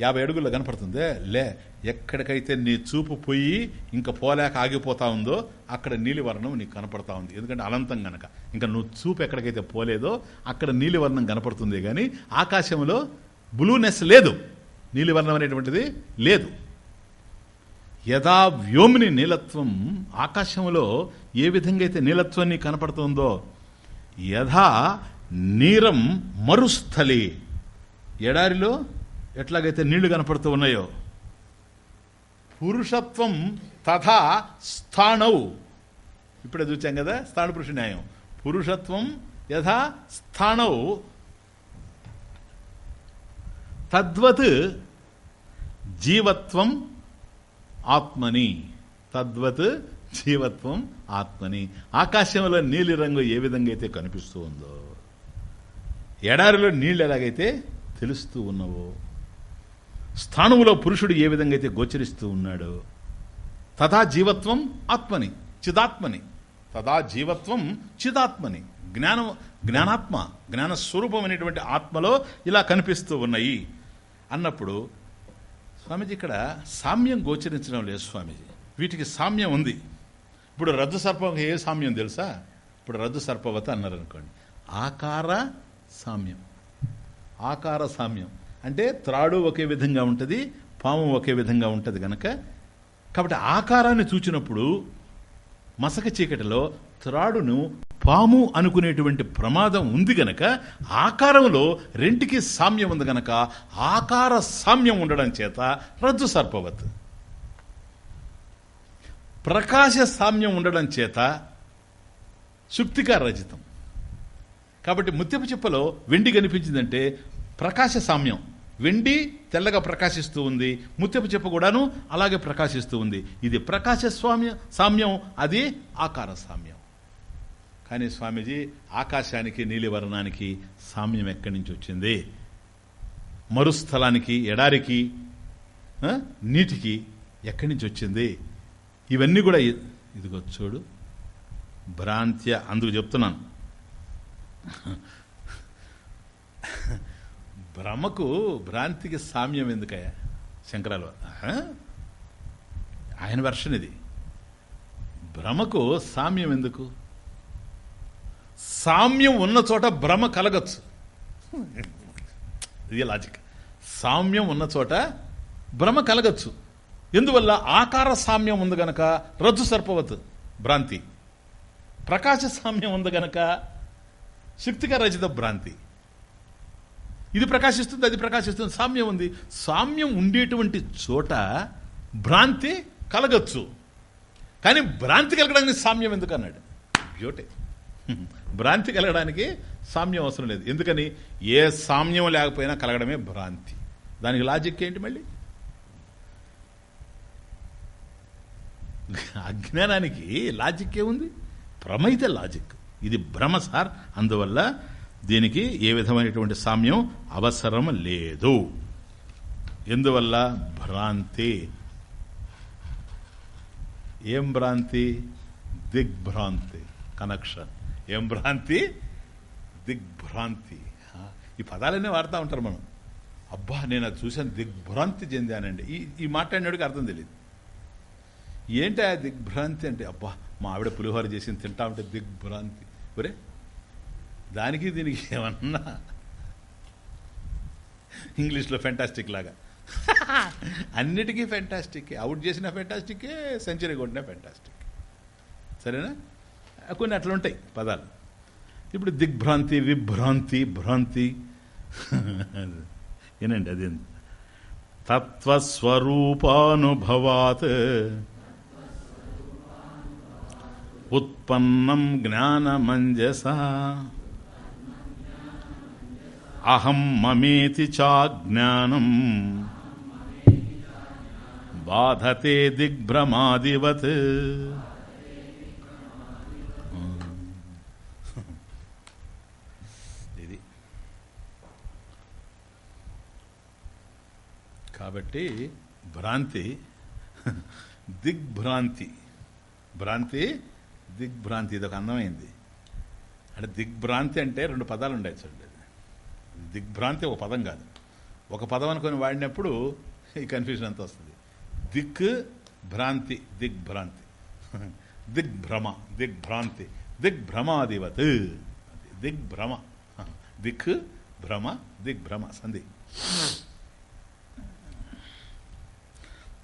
యాభై అడుగుల్లో కనపడుతుందే. లే ఎక్కడికైతే నీ చూపు పోయి ఇంకా పోలేక ఆగిపోతా ఉందో అక్కడ నీలివర్ణం నీకు కనపడతా ఉంది. ఎందుకంటే అనంతం గనక. ఇంకా నువ్వు చూపు ఎక్కడికైతే పోలేదో అక్కడ నీలివర్ణం కనపడుతుంది కానీ ఆకాశంలో బ్లూనెస్ లేదు. నీలివర్ణం అనేటువంటిది లేదు. యథా వ్యోమిని నీలత్వం ఆకాశంలో ఏ విధంగా అయితే నీలత్వాన్ని కనపడుతుందో యథా నీరం మరుస్థలి. ఎడారిలో ఎట్లాగైతే నీళ్ళు కనపడుతూ ఉన్నాయో పురుషత్వం తథా స్థాణౌ ఇప్పుడే చూచాం కదా స్థాన పురుష న్యాయం. పురుషత్వం యథా స్థాణౌ తద్వత్ జీవత్వం ఆత్మని తద్వత్ జీవత్వం ఆత్మని. ఆకాశంలో నీలి రంగు ఏ విధంగా అయితే కనిపిస్తూ ఉందో ఎడారిలో నీళ్ళు ఎలాగైతే తెలుస్తూ ఉన్నవో స్థానములో పురుషుడు ఏ విధంగా అయితే గోచరిస్తూ ఉన్నాడో తథా జీవత్వం ఆత్మని చిదాత్మని. తదా జీవత్వం చిదాత్మని. జ్ఞానం జ్ఞానాత్మ జ్ఞాన స్వరూపమైనటువంటి ఆత్మలో ఇలా కనిపిస్తూ ఉన్నాయి. అన్నప్పుడు స్వామీజీ ఇక్కడ సామ్యం గోచరించడం లేదు స్వామీజీ. వీటికి సామ్యం ఉంది. ఇప్పుడు రద్దు సర్పం ఏ సామ్యం తెలుసా? ఇప్పుడు రద్దు సర్పవత అన్నారు అనుకోండి ఆకార సామ్యం. ఆకార సామ్యం. అంటే త్రాడు ఒకే విధంగా ఉంటుంది పాము ఒకే విధంగా ఉంటుంది కనుక కాబట్టి ఆకారాన్ని చూచినప్పుడు మసక చీకటిలో త్రాడును పాము అనుకునేటువంటి ప్రమాదం ఉంది గనక ఆకారంలో రెంటికి సామ్యం ఉంది గనక ఆకార సామ్యం ఉండడం చేత రజ్జు సర్పవత్. ప్రకాశ సామ్యం ఉండడం చేత శుక్తికా రజితం. కాబట్టి ముత్యపు చిప్పలో వెండి కనిపించిందంటే ప్రకాశ సామ్యం. వెండి తెల్లగా ప్రకాశిస్తూ ఉంది ముత్యపు చెప్ప కూడాను అలాగే ప్రకాశిస్తూ ఉంది. ఇది ప్రకాశ స్వామ్య సామ్యం అది ఆకార సామ్యం. కానీ స్వామీజీ ఆకాశానికి నీలివర్ణానికి సామ్యం ఎక్కడి నుంచి వచ్చింది? మరుస్థలానికి ఎడారికి నీటికి ఎక్కడి నుంచి వచ్చింది? ఇవన్నీ కూడా ఇదిగో చూడు. భ్రాంత్య అందుకు చెప్తున్నాను. భ్రమకు భ్రాంతికి సామ్యం ఎందుకయ్యా? శంకరాలు ఆయన వెర్షన్ ఇది. భ్రమకు సామ్యం ఎందుకు? సామ్యం ఉన్న చోట భ్రమ కలగచ్చు. ఇది లాజిక్ సామ్యం ఉన్న చోట భ్రమ కలగచ్చు. ఎందువల్ల ఆకార సామ్యం ఉంది గనక రజ్జు సర్పవత్ భ్రాంతి. ప్రకాశ సామ్యం ఉంది గనక శక్తిగా రచిత భ్రాంతి. ఇది ప్రకాశిస్తుంది అది ప్రకాశిస్తుంది సామ్యం ఉంది. సామ్యం ఉండేటువంటి చోట భ్రాంతి కలగచ్చు. కానీ భ్రాంతి కలగడానికి సామ్యం ఎందుకు అన్నాడు? బ్యూటీ భ్రాంతి కలగడానికి సామ్యం అవసరం లేదు. ఎందుకని? ఏ సామ్యం లేకపోయినా కలగడమే భ్రాంతి. దానికి లాజిక్ ఏంటి మళ్ళీ? అజ్ఞానానికి లాజిక్ ఏముంది? భ్రమైతే లాజిక్. ఇది భ్రమ సార్. అందువల్ల దీనికి ఏ విధమైనటువంటి సామ్యం అవసరం లేదు. ఎందువల్ల? భ్రాంతి. ఏం భ్రాంతి? దిగ్భ్రాంతి. కనెక్షన్. ఏం భ్రాంతి? దిగ్భ్రాంతి. ఈ పదాలన్నీ వాడుతూ ఉంటారు మనం. అబ్బా నేను అది చూశాను దిగ్భ్రాంతి చెందానండి. ఈ ఈ మాట్లాడినోడికి అర్థం తెలియదు ఏంటి ఆ దిగ్భ్రాంతి అంటే? అబ్బా మా ఆవిడ పులిహోర చేసింది తింటా ఉంటే దిగ్భ్రాంతి. ఒరే దానికి దీనికి ఏమన్నా? ఇంగ్లీష్లో ఫెంటాస్టిక్ లాగా. అన్నిటికీ ఫెంటాస్టిక్ అవుట్ చేసిన ఫెంటాస్టిక్ సెంచరీ కొట్టిన ఫెంటాస్టిక్ సరేనా? కొన్ని అట్లా ఉంటాయి పదాలు. ఇప్పుడు దిగ్భ్రాంతి విభ్రాంతి భ్రాంతి. ఏనండి అది తత్వస్వరూపానుభవాత్. ఉత్పన్నం జ్ఞానమంజస. అహం మమేతి చాజ్ఞానం బాధతే దిగ్భ్రమాదివత్ ఇది కాబట్టి భ్రాంతి దిగ్భ్రాంతి. భ్రాంతి దిగ్భ్రాంతి ఇది ఒక అందమైంది. అంటే దిగ్భ్రాంతి అంటే రెండు పదాలు ఉన్నాయి చూడండి. దిగ్భ్రాంతి ఒక పదం కాదు. ఒక పదం అనుకొని వాడినప్పుడు ఈ కన్ఫ్యూజన్ అంతా వస్తుంది. దిక్ భ్రాంతి దిగ్భ్రాంతి. దిగ్భ్రమ దిగ్భ్రాంతి. దిగ్భ్రమాదివత్. దిగ్భ్రమ. దిక్ భ్రమ దిగ్భ్రమ సంధి.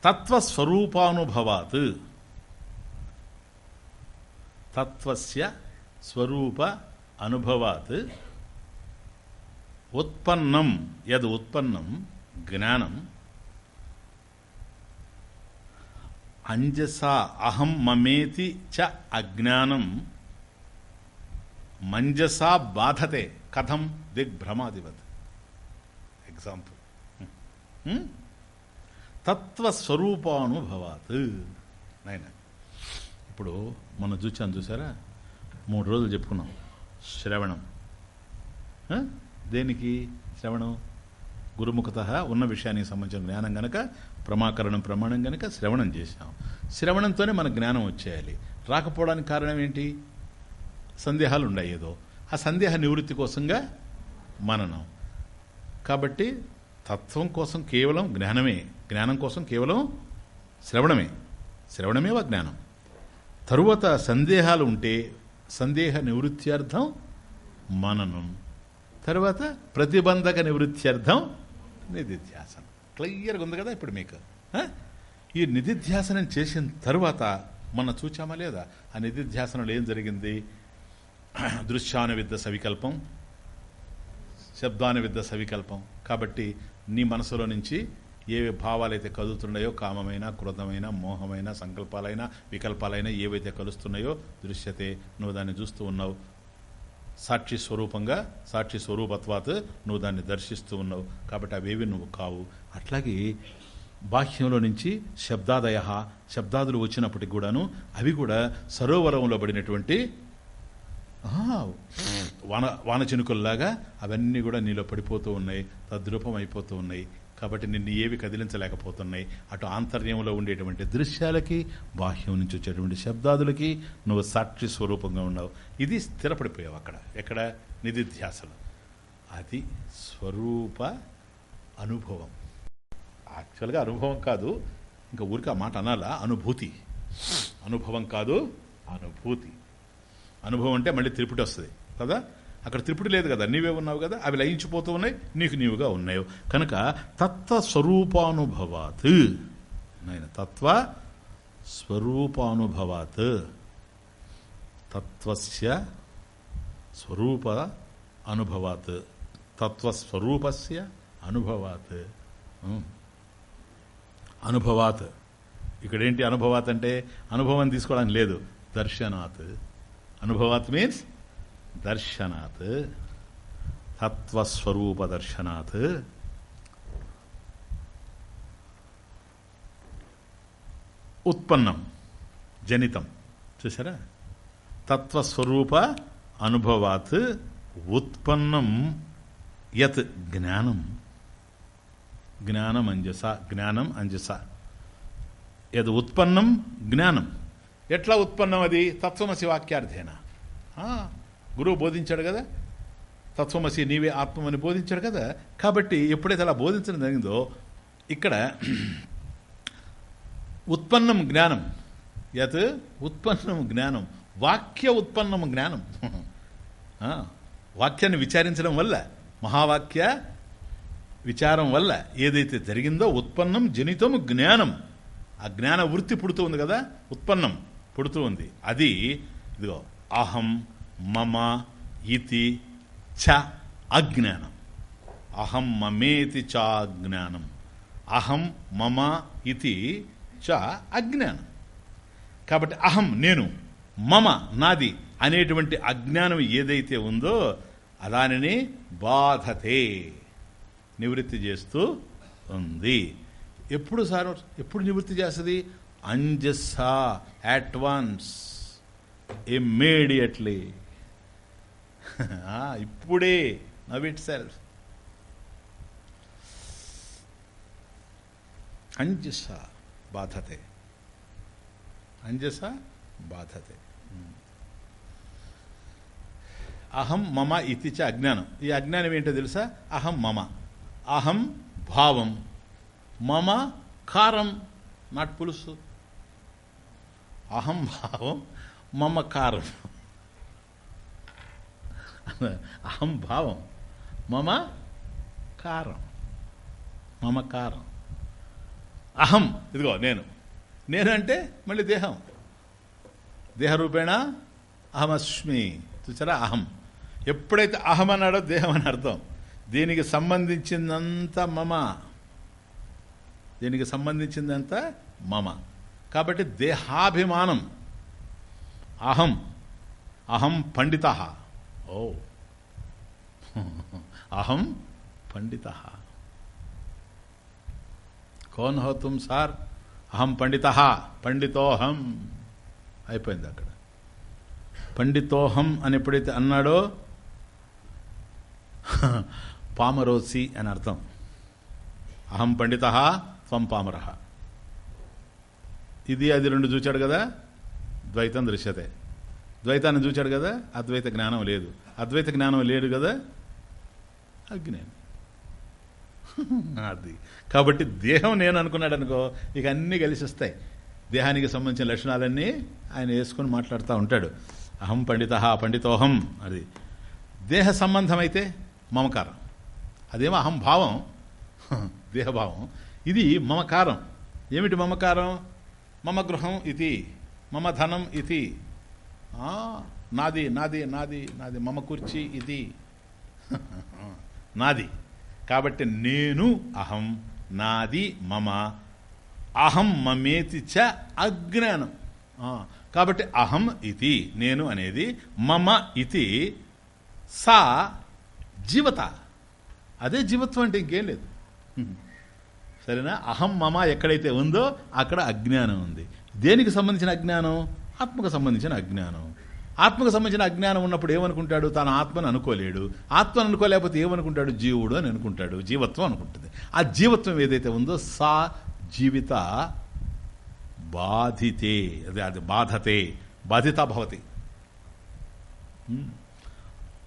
తత్వస్వరూపానుభవాత్. తత్వస్య స్వరూప అనుభవాత్. ఉత్పన్నం యద్ ఉత్పన్నం జ్ఞానం. అంజసా అహం మమేతి చ అజ్ఞానం. మంజసా బాధతే కథం దిగ్భ్రమాదివత్. ఎగ్జాంపుల్ తత్వస్వరూపానుభవాత్. నాయన ఇప్పుడు మనం చూచాను చూసారా? మూడు రోజులు చెప్పుకున్నాం. శ్రవణం. దేనికి శ్రవణం? గురుముఖత ఉన్న విషయానికి సంబంధించిన జ్ఞానం గనక ప్రమాకరణం ప్రమాణం గనక శ్రవణం చేశాం. శ్రవణంతోనే మన జ్ఞానం వచ్చేయాలి. రాకపోవడానికి కారణం ఏంటి? సందేహాలు ఉన్నాయి ఏదో. ఆ సందేహ నివృత్తి కోసంగా మననం. కాబట్టి తత్వం కోసం కేవలం జ్ఞానమే. జ్ఞానం కోసం కేవలం శ్రవణమే. శ్రవణమేవ జ్ఞానం. తరువాత సందేహాలు ఉంటే సందేహ నివృత్త్యర్థం మననం. తర్వాత ప్రతిబంధక నివృత్త్యర్థం నిధిధ్యాసనం. క్లియర్గా ఉంది కదా ఇప్పుడు మీకు? ఈ నిధిధ్యాసనం చేసిన తర్వాత మన చూచామా లేదా? ఆ నిధిధ్యాసనంలో ఏం జరిగింది? దృశ్యానువిద్ద సవికల్పం శబ్దానువిద్ద సవికల్పం. కాబట్టి నీ మనసులో నుంచి ఏవి భావాలైతే కదులుతున్నాయో కామమైన క్రోధమైన మోహమైన సంకల్పాలైనా వికల్పాలైనా ఏవైతే కలుస్తున్నాయో దృశ్యతే. నువ్వు దాన్ని చూస్తూ ఉన్నావు. సాక్షి స్వరూపంగా సాక్షి స్వరూపత్వాత్ నువ్వు దాన్ని దర్శిస్తూ ఉన్నావు. కాబట్టి అవేవి నువ్వు కావు. అట్లాగే బాహ్యంలో నుంచి శబ్దాదయ శబ్దాదులు వచ్చినప్పటికి కూడాను అవి కూడా సరోవరంలో పడినటువంటి వాన వాన చినుకుల్లాగా అవన్నీ కూడా నీలో పడిపోతూ ఉన్నాయి తద్రూపం అయిపోతూ ఉన్నాయి. కాబట్టి నిన్ను ఏవి కదిలించలేకపోతున్నాయి. అటు ఆంతర్యంలో ఉండేటువంటి దృశ్యాలకి బాహ్యం నుంచి వచ్చేటువంటి శబ్దాదులకి నువ్వు సాక్షి స్వరూపంగా ఉన్నావు. ఇది స్థిరపడిపోయావు అక్కడ. ఎక్కడ? నిధిధ్యాసలు అది స్వరూప అనుభవం. యాక్చువల్గా అనుభవం కాదు. ఇంకా ఊరికి ఆ మాట అనాలా? అనుభూతి. అనుభవం కాదు అనుభూతి. అనుభవం అంటే మళ్ళీ త్రిపుటి వస్తుంది. కదా? అక్కడ త్రిపుడి లేదు కదా. నీవే ఉన్నావు కదా? అవి లయించిపోతూ ఉన్నాయి. నీకు నీవుగా ఉన్నాయో. కనుక తత్వ స్వరూపానుభవాత్ నాయన తత్వ స్వరూపానుభవాత్. తత్వస్య స్వరూప అనుభవాత్. తత్వస్వరూపస్య అనుభవాత్. అనుభవాత్. ఇక్కడేంటి అనుభవాత్ అంటే అనుభవం తీసుకోవడానికి లేదు. దర్శనాత్. అనుభవాత్ మీన్స్ దర్శనాత్ తత్వస్వరూప దర్శనాత్ ఉత్పన్నం జనితం చూసారా తత్వస్వరూప అనుభవాత్ ఉత్పన్నం యత్ జ్ఞానం. జ్ఞానం అంజస జ్ఞానం అంజస. యద్ ఉత్పన్నం జ్ఞానం. ఎట్లా ఉత్పన్నం అది? తత్వమసి వాక్యార్థేనా? గురువు బోధించాడు కదా? తత్వమసి నీవే ఆత్మని బోధించాడు కదా? కాబట్టి ఎప్పుడైతే అలా బోధించడం జరిగిందో ఇక్కడ ఉత్పన్నం జ్ఞానం. యత్ ఉత్పన్నం జ్ఞానం. వాక్య ఉత్పన్నం జ్ఞానం. వాక్యాన్ని విచారించడం వల్ల మహావాక్య విచారం వల్ల ఏదైతే జరిగిందో ఉత్పన్నం జనితం జ్ఞానం. ఆ జ్ఞాన వృత్తి పుడుతూ ఉంది కదా? ఉత్పన్నం పుడుతూ ఉంది. అది ఇదిగో అహం మమ ఇతి చ అజ్ఞానం అహం మమేతి చ అజ్ఞానం అహం మమ ఇతి చ అజ్ఞానం కాబట్టి అహం నేను మమ నాది అనేటువంటి అజ్ఞానం ఏదైతే ఉందో దానిని బాధతే నివృత్తి చేస్తూ ఉంది. ఎప్పుడు సార్ ఎప్పుడు నివృత్తి చేస్తుంది? అంజస్సా అట్ వన్స్ ఇమ్మీడియట్లీ. ఇప్పుడే నవ్ ఇట్ సెల్ఫ్ అంజస బాధతే. అంజస బాధతే. అహం మమ ఇది చ అజ్ఞానం. ఈ అజ్ఞానం ఏంటో తెలుసా? అహం మమ. అహం భావం. మమ కారం. నాట్ పులుసు. అహం భావం మమ కారం. అహం భావం. మమ కారం. మమ కారం. అహం ఇదిగో నేను. నేను అంటే మళ్ళీ దేహం. దేహరూపేణ అహమస్మి. చూసారా? అహం. ఎప్పుడైతే అహం అన్నాడో దేహం అని అర్థం. దీనికి సంబంధించిందంతా మమ. దీనికి సంబంధించిందంతా మమ. కాబట్టి దేహాభిమానం. అహం. అహం పండిత. ఓ. అహం పండిత. కౌన్ హో తుమ్ సార్? అహం పండిత. పండితోహం. అయిపోయింది అక్కడ. పండితోహం అని ఎప్పుడైతే అన్నాడో పామరోసి అని అర్థం. అహం పండిత త్వం పామర. ఇది అది రెండు చూచాడు కదా? ద్వైతం దృశ్యతే. ద్వైతాన్ని చూచాడు కదా అద్వైత జ్ఞానం లేదు. అద్వైత జ్ఞానం లేడు కదా అజ్ఞానం అది. కాబట్టి దేహం నేను అనుకున్నాడు అనుకో ఇక అన్నీ కలిసి వస్తాయి. దేహానికి సంబంధించిన లక్షణాలన్నీ ఆయన వేసుకొని మాట్లాడుతూ ఉంటాడు. అహం పండిత పండితోహం అది. దేహ సంబంధమైతే మమకారం. అదేమో అహం భావం. దేహభావం ఇది మమకారం. ఏమిటి మమకారం? మమ గృహం ఇది మమ ధనం ఇది. నాది నాది నాది నాది మమ కుర్చీ ఇది. నాది. కాబట్టి నేను అహం నాది మమ. అహం మమేతి చ అజ్ఞానం. కాబట్టి అహం ఇది నేను అనేది మమ ఇది సా జీవత. అదే జీవత్వం అంటే ఇంకేం లేదు. సరేనా? అహం మమ ఎక్కడైతే ఉందో అక్కడ అజ్ఞానం ఉంది. దేనికి సంబంధించిన అజ్ఞానం? ఆత్మకు సంబంధించిన అజ్ఞానం. ఆత్మకు సంబంధించిన అజ్ఞానం ఉన్నప్పుడు ఏమనుకుంటాడు? తన ఆత్మను అనుకోలేడు. ఆత్మను అనుకోలేకపోతే ఏమనుకుంటాడు? జీవుడు అని అనుకుంటాడు. జీవత్వం అనుకుంటుంది. ఆ జీవత్వం ఏదైతే ఉందో సా జీవిత బాధితే. అదే అది బాధతే. బాధిత భవతి.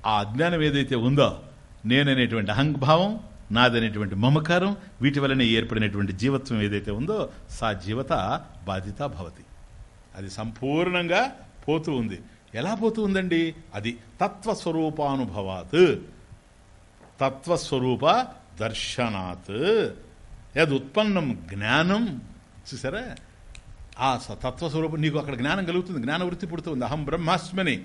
ఆ అజ్ఞానం ఏదైతే ఉందో నేననేటువంటి అహంభావం నాదనేటువంటి మమకారం వీటి వలన ఏర్పడినటువంటి జీవత్వం ఏదైతే ఉందో సా జీవత బాధిత భవతి. అది సంపూర్ణంగా పోతూ ఉంది. ఎలా పోతూ ఉందండి? అది తత్వస్వరూపానుభవాత్. తత్వస్వరూప దర్శనాత్. యదుత్పన్నం జ్ఞానం. చూసారా? ఆ తత్వస్వరూపం నీకు అక్కడ జ్ఞానం కలుగుతుంది జ్ఞాన వృత్తి పుడుతుంది. అహం బ్రహ్మాస్మిని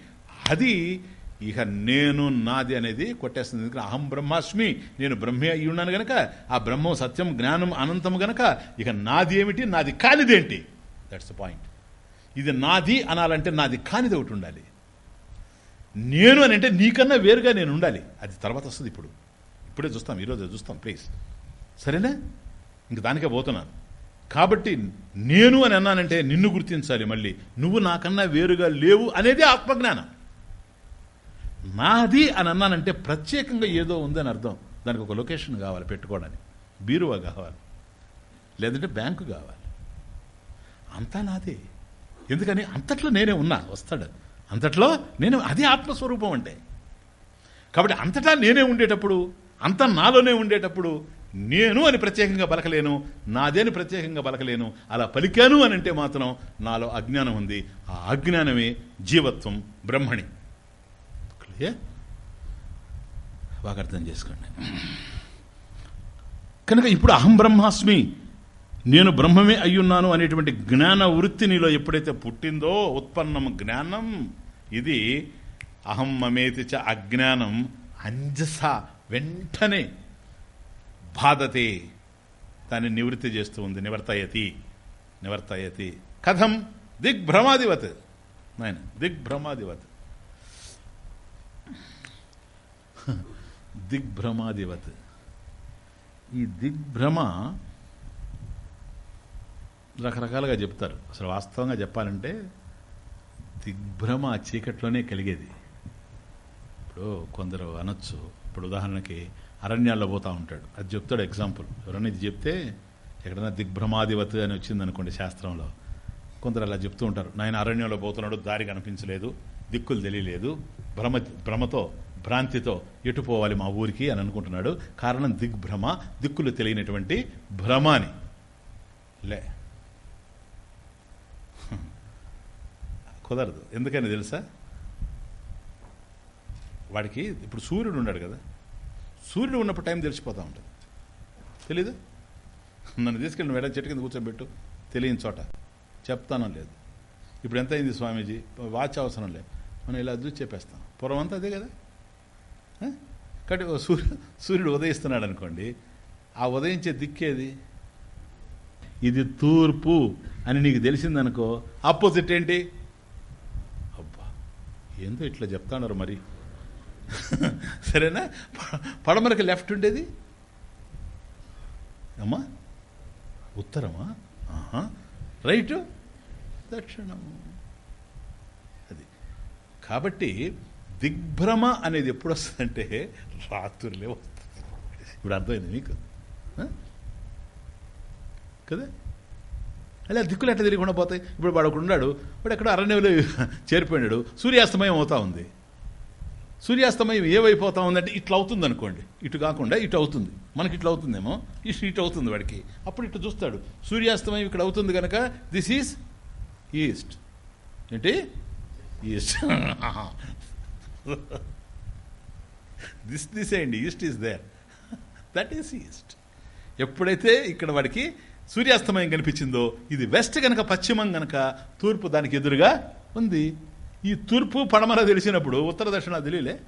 అది ఇక నేను నాది అనేది కొట్టేస్తుంది. ఎందుకంటే అహం బ్రహ్మాస్మి నేను బ్రహ్మే అయి ఉన్నాను గనక ఆ బ్రహ్మం సత్యం జ్ఞానం అనంతం గనక ఇక నాది ఏమిటి? నాది కానిదేంటి? దట్స్ ద పాయింట్ ఇది నాది అనాలంటే నాది కానిది ఒకటి ఉండాలి. నేను అని అంటే నీకన్నా వేరుగా నేను ఉండాలి. అది తర్వాత వస్తుంది ఇప్పుడు. ఇప్పుడే చూస్తాం ఈరోజు చూస్తాం ప్లీజ్ సరేనా? ఇంక దానికే పోతున్నాను. కాబట్టి నేను అని అన్నానంటే నిన్ను గుర్తించాలి మళ్ళీ. నువ్వు నాకన్నా వేరుగా లేవు అనేది ఆత్మజ్ఞానం. నాది అని అన్నానంటే ప్రత్యేకంగా ఏదో ఉందని అర్థం. దానికి ఒక లొకేషన్ కావాలి పెట్టుకోవడానికి. బీరువా కావాలి. లేదంటే బ్యాంకు కావాలి. అంతా నాదే. ఎందుకని అంతట్లో నేనే ఉన్నా వస్తాడు. అంతట్లో నేను అదే ఆత్మస్వరూపం అంటే. కాబట్టి అంతటా నేనే ఉండేటప్పుడు అంత నాలోనే ఉండేటప్పుడు నేను అని ప్రత్యేకంగా పలకలేను నాదేని ప్రత్యేకంగా పలకలేను అలా పలికాను అని అంటే మాత్రం నాలో అజ్ఞానం ఉంది. ఆ అజ్ఞానమే జీవత్వం బ్రహ్మణి. క్లియర్ బాగా అర్థం చేసుకోండి. కనుక ఇప్పుడు అహం బ్రహ్మాస్మి నేను బ్రహ్మమే అయ్యున్నాను అనేటువంటి జ్ఞాన వృత్తి నీలో ఎప్పుడైతే పుట్టిందో ఉత్పన్నం జ్ఞానం ఇది అహం మమేతి చ అజ్ఞానం అంజస వెంటనే బాధతే దాన్ని నివృత్తి చేస్తూ ఉంది నివర్తయతి నివర్తయతి. కథం దిగ్భ్రమాదివత్. నాయన దిగ్భ్రమాదివత్. దిగ్భ్రమాదివత్. ఈ దిగ్భ్రమ రకరకాలుగా చెప్తారు. అసలు వాస్తవంగా చెప్పాలంటే దిగ్భ్రమ ఆ చీకట్లోనే కలిగేది. ఇప్పుడు కొందరు అనొచ్చు. ఇప్పుడు ఉదాహరణకి అరణ్యాల్లో పోతూ ఉంటాడు. అది చెప్తాడు ఎగ్జాంపుల్. ఎవరైనా ఇది చెప్తే ఎక్కడైనా దిగ్భ్రమాధిపతి అని వచ్చింది అనుకోండి శాస్త్రంలో. కొందరు అలా చెప్తూ ఉంటారు. నాయన అరణ్యంలో పోతున్నాడు. దారి కనిపించలేదు. దిక్కులు తెలియలేదు. భ్రమ భ్రమతో భ్రాంతితో ఎటు పోవాలి మా ఊరికి? అని అనుకుంటున్నాడు. కారణం దిగ్భ్రమ దిక్కులు తెలియనటువంటి భ్రమాని లే. కుదరదు. ఎందుకని తెలుసా? వాడికి ఇప్పుడు సూర్యుడు ఉన్నాడు కదా. సూర్యుడు ఉన్నప్పుడు టైం తెలిసిపోతూ ఉంటుంది. తెలీదు? నన్ను తీసుకెళ్ళి మేడం చెట్టు కింద కూర్చోబెట్టు. తెలియని చోట. చెప్తానో లేదు. ఇప్పుడు ఎంత అయింది స్వామీజీ? వాచ్ అవసరం లేదు. మనం ఇలా చూసి చెప్పేస్తాం. పూర్వం అంతా అదే కదా? కాబట్టి ఓ సూర్యుడు సూర్యుడు ఉదయిస్తున్నాడు అనుకోండి. ఆ ఉదయించే దిక్కేది ఇది తూర్పు అని నీకు తెలిసిందనుకో ఆపోజిట్ ఏంటి? ఏందో ఇట్లా చెప్తాన్నారు మరి? సరేనా? పడమరకు లెఫ్ట్ ఉండేది? అమ్మా ఉత్తరమా? ఆహా రైట్? దక్షిణం. అది. కాబట్టి దిగ్భ్రమ అనేది ఎప్పుడు వస్తుందంటే రాత్రులే వస్తుంది. ఇప్పుడు అర్థమైంది మీకు? కదా? అలా దిక్కులు ఎట్లా తిరగకుండా పోతాయి? ఇప్పుడు వాడు ఒకడు ఉన్నాడు వాడు ఎక్కడో అరణ్యంలో చేరిపోయినాడు. సూర్యాస్తమయం అవుతా ఉంది. సూర్యాస్తమయం ఏమైపోతా ఉందంటే ఇట్లా అవుతుంది అనుకోండి. ఇటు కాకుండా ఇటు అవుతుంది. మనకి ఇట్లా అవుతుందేమో? ఇటు ఇటు అవుతుంది వాడికి. అప్పుడు ఇటు చూస్తాడు. సూర్యాస్తమయం ఇక్కడ అవుతుంది కనుక దిస్ ఈజ్ ఈస్ట్ ఏంటి? ఈస్ట్ దిస్ దిస్ అండి east is there that is east ఎప్పుడైతే ఇక్కడ వాడికి సూర్యాస్తమయం కనిపించిందో ఇది వెస్ట్ గనక పశ్చిమం గనక తూర్పు దానికి ఎదురుగా ఉంది. ఈ తూర్పు పడమర తెలిసినప్పుడు ఉత్తర దక్షిణ తెలియలే.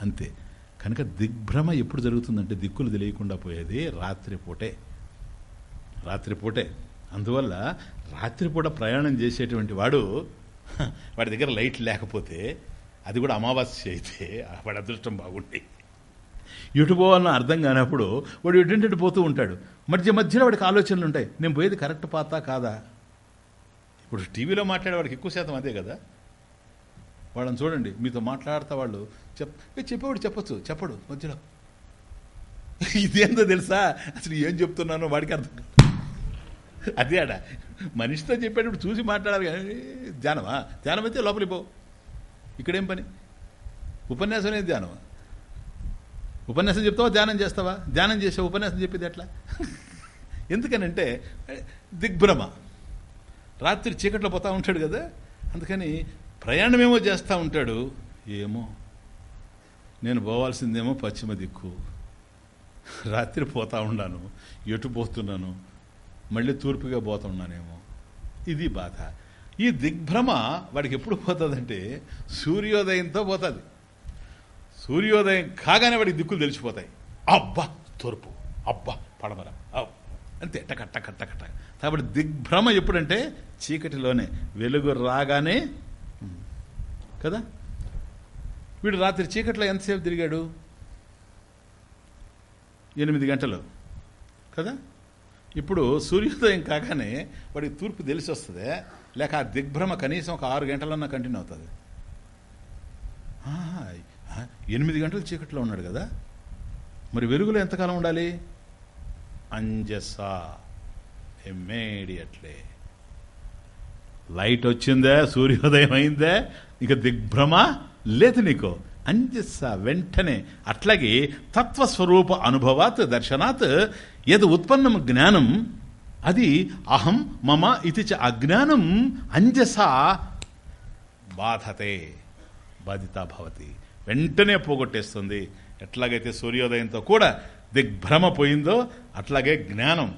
అంతే. కనుక దిగ్భ్రమ ఎప్పుడు జరుగుతుందంటే దిక్కులు తెలియకుండా పోయేది రాత్రిపూటే. రాత్రిపూటే. అందువల్ల రాత్రిపూట ప్రయాణం చేసేటువంటి వాడు వాడి దగ్గర లైట్ లేకపోతే అది కూడా అమావాస్య అయితే వాడి అదృష్టం బాగుండే. ఎటు పోవాలన్న అర్థం కానప్పుడు వాడు ఎటు పోతూ ఉంటాడు. మధ్య మధ్యలో వాడికి ఆలోచనలు ఉంటాయి. నేను పోయేది కరెక్ట్ పాతా కాదా? ఇప్పుడు టీవీలో మాట్లాడే వాడికి ఎక్కువ శాతం అదే కదా? వాళ్ళని చూడండి. మీతో మాట్లాడతా వాళ్ళు చెప్ చెప్పేవాడు చెప్పచ్చు. చెప్పడు. మధ్యలో. ఇదేందో తెలుసా? అసలు ఏం చెప్తున్నానో వాడికి అర్థం కాదు. అదే ఆడ. మనిషితో చెప్పేటప్పుడు చూసి మాట్లాడాలి కానీ ధ్యానమా? ధ్యానం అయితే లోపలికి పో. ఇక్కడేం పని? ఉపన్యాసం అనేది ధ్యానమా? ఉపన్యాసం చెప్తావా? ధ్యానం చేస్తావా? ధ్యానం చేసే ఉపన్యాసం చెప్పేది ఎట్లా? ఎందుకనంటే దిగ్భ్రమ. రాత్రి చీకట్లో పోతా ఉంటాడు కదా? అందుకని ప్రయాణమేమో చేస్తూ ఉంటాడు. ఏమో. నేను పోవాల్సిందేమో పశ్చిమ దిక్కు. రాత్రి పోతా ఉన్నాను ఎటు పోతున్నాను? మళ్ళీ తూర్పుగా పోతున్నానేమో ఇది బాధ. ఈ దిగ్భ్రమ వాడికి ఎప్పుడు పోతుందంటే సూర్యోదయంతో పోతుంది. సూర్యోదయం కాగానే వాడికి దిక్కులు తెలిసిపోతాయి. అబ్బా తూర్పు. అబ్బా పడమర. అంతే టక టక టక టక. కాబట్టి దిగ్భ్రమ ఎప్పుడంటే చీకటిలోనే. వెలుగు రాగానే కదా? వీడు రాత్రి చీకట్లో ఎంతసేపు తిరిగాడు? ఎనిమిది గంటలు. కదా? ఇప్పుడు సూర్యోదయం కాగానే వాడికి తూర్పు తెలిసి వస్తుంది లేక ఆ దిగ్భ్రమ కనీసం ఒక ఆరు గంటలన్నా కంటిన్యూ అవుతుంది. ఆహా, ఎనిమిది గంటలు చీకట్లో ఉన్నాడు కదా. మరి వెలుగులో ఎంతకాలం ఉండాలి? అంజసా. ఇమ్మీడియట్లీ. లైట్ వచ్చిందే సూర్యోదయం అయిందే ఇక దిగ్భ్రమ లేదు నీకు. అంజస్స వెంటనే అట్లాగే తత్వస్వరూప అనుభవాత్ దర్శనాత్ యద్ ఉత్పన్నం జ్ఞానం అది అహం మమ ఇది చ అజ్ఞానం అంజస బాధతే బాధిత భవతి. వెంటనే పోగొట్టేస్తుంది. ఎట్లాగైతే సూర్యోదయంతో కూడా దిగ్భ్రమ పోయిందో అట్లాగే జ్ఞానం.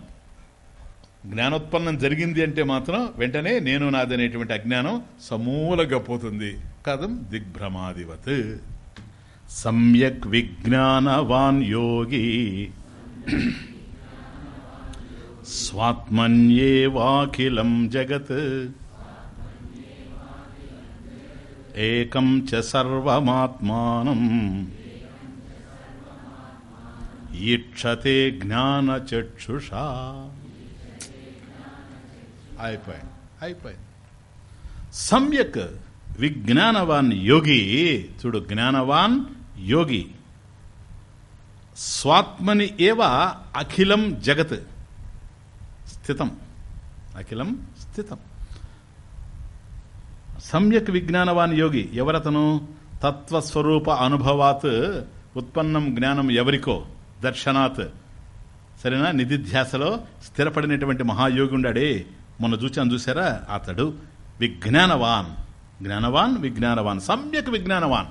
జ్ఞానోత్పన్నం జరిగింది అంటే మాత్రం వెంటనే నేను నాదనేటువంటి అజ్ఞానం సమూలంగా పోతుంది. కథం దిగ్భ్రమాధివత్ సమ్యక్ విజ్ఞానవాన్ యోగి. స్వాత్మన్యేవాఖిలం జగత్. ఏకం చ సర్వమాత్మానం. ఈక్షతే జ్ఞానచక్షుషా అయిపోయింది అయిపోయింది. సమ్యక్ విజ్ఞానవాన్ యోగి చూడు జ్ఞానవాన్ యోగి. స్వాత్మని ఏవ అఖిలం జగత్. స్థితం అఖిలం స్థితం. సమ్యక్ విజ్ఞానవాన్ యోగి ఎవరతను? తత్వస్వరూప అనుభవాత్ ఉత్పన్నం జ్ఞానం ఎవరికో? దర్శనాత్. సరేనా? నిధిధ్యాసలో స్థిరపడినటువంటి మహాయోగి ఉండాడే. మొన్న చూచాను చూసారా అతడు విజ్ఞానవాన్. జ్ఞానవాన్ విజ్ఞానవాన్. సమ్యక్ విజ్ఞానవాన్.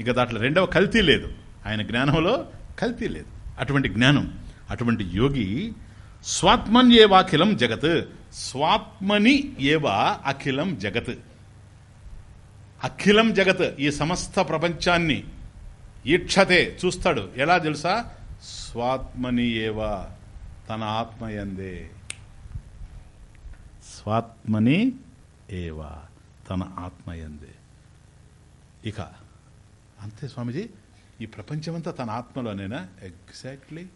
ఇక దాంట్లో రెండవ కల్తీ లేదు. ఆయన జ్ఞానంలో కల్తీ లేదు. అటువంటి జ్ఞానం అటువంటి యోగి స్వాత్మన్ ఏవా అఖిలం జగత్. స్వాత్మని ఏవా అఖిలం జగత్. అఖిలం జగత్ ఈ సమస్త ప్రపంచాన్ని ఈక్షతే చూస్తాడు. ఎలా తెలుసా? స్వాత్మని ఏవా తన ఆత్మయందే. స్వాత్మని ఏవా తన ఆత్మయందే. ఇక అంతే స్వామిజీ ఈ ప్రపంచమంతా తన ఆత్మలోనేనా? ఎగ్జాక్ట్లీ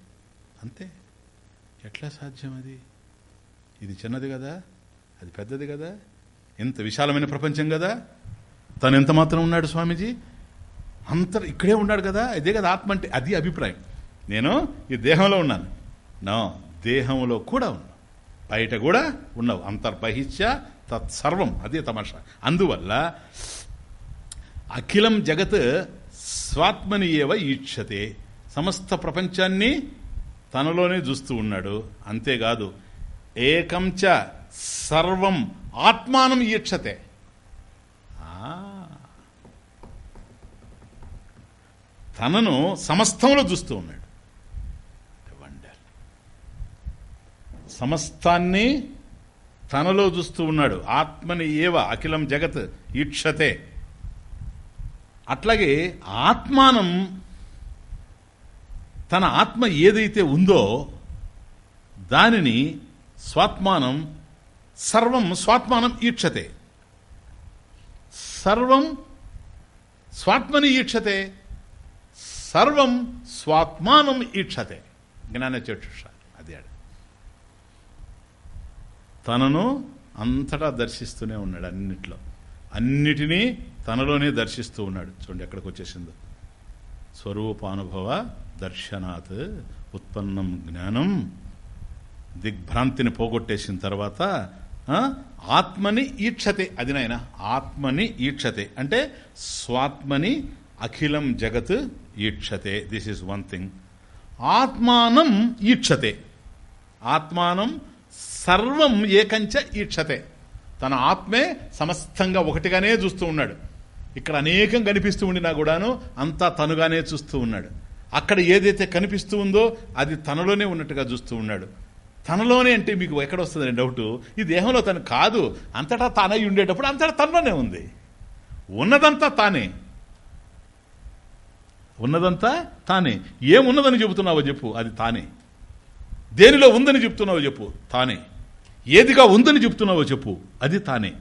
అంతే. ఎట్లా సాధ్యం అది? ఇది చిన్నది కదా? అది పెద్దది కదా? ఇంత విశాలమైన ప్రపంచం కదా? తను ఎంత మాత్రం ఉన్నాడు స్వామీజీ? అంత ఇక్కడే ఉన్నాడు కదా? ఇదే కదా ఆత్మ అంటే అది అభిప్రాయం. నేను ఈ దేహంలో ఉన్నాను. నా దేహంలో కూడా ఉన్నా బయట కూడా ఉన్నావు. అంతర్బహిష్య తత్సర్వం. అదే తమాషా. అందువల్ల అఖిలం జగత్ స్వాత్మని ఏవ ఈక్షతే సమస్త ప్రపంచాన్ని తనలోనే చూస్తూ ఉన్నాడు. అంతేకాదు ఏకంచ సర్వం ఆత్మానం ఈక్షతే తనను సమస్తంలో చూస్తూ ఉన్నాడు. వండర్ సమస్తాన్ని తనలో చూస్తూ ఉన్నాడు. ఆత్మని ఏవ అఖిలం జగత్ ఈక్షతే. అట్లాగే ఆత్మానం తన ఆత్మ ఏదైతే ఉందో దానిని స్వాత్మానం సర్వం స్వాత్మానం ఈక్షతే. సర్వం స్వాత్మని ఈక్షతే సర్వం స్వాత్మానం ఈక్షతే. జ్ఞానచక్షుష అది ఆడ. తనను అంతటా దర్శిస్తూనే ఉన్నాడు అన్నిట్లో. అన్నిటినీ తనలోనే దర్శిస్తూ ఉన్నాడు. చూడండి ఎక్కడికి వచ్చేసిందో. స్వరూపానుభవ దర్శనాత్ ఉత్పన్నం జ్ఞానం. దిగ్భ్రాంతిని పోగొట్టేసిన తర్వాత ఆత్మని ఈక్షతే. అది నాయన ఆత్మని ఈక్షతే. అంటే స్వాత్మని అఖిలం జగత్ ఈక్షతే. దిస్ ఈస్ వన్ థింగ్ ఆత్మానం ఈక్షతే. ఆత్మానం సర్వం ఏకంచ ఈక్షతే. తన ఆత్మే సమస్తంగా ఒకటిగానే చూస్తూ ఉన్నాడు. ఇక్కడ అనేకం కనిపిస్తూ ఉండినా కూడాను అంతా తనుగానే చూస్తూ ఉన్నాడు. అక్కడ ఏదైతే కనిపిస్తూ ఉందో అది తనలోనే ఉన్నట్టుగా చూస్తూ ఉన్నాడు. తనలోనే అంటే మీకు ఎక్కడ వస్తుంది డౌట్ ఈ దేహంలో తను కాదు. అంతటా తానై ఉండేటప్పుడు అంతటా తనలోనే ఉంది. ఉన్నదంతా తానే. ఉన్నదంతా తానే. ఏమున్నదని చెబుతున్నావో చెప్పు. అది తానే. దేనిలో ఉందని చెప్తున్నావో చెప్పు. తానే. ఏదిగా ఉందని చెప్తున్నావో చెప్పు. అది తానే.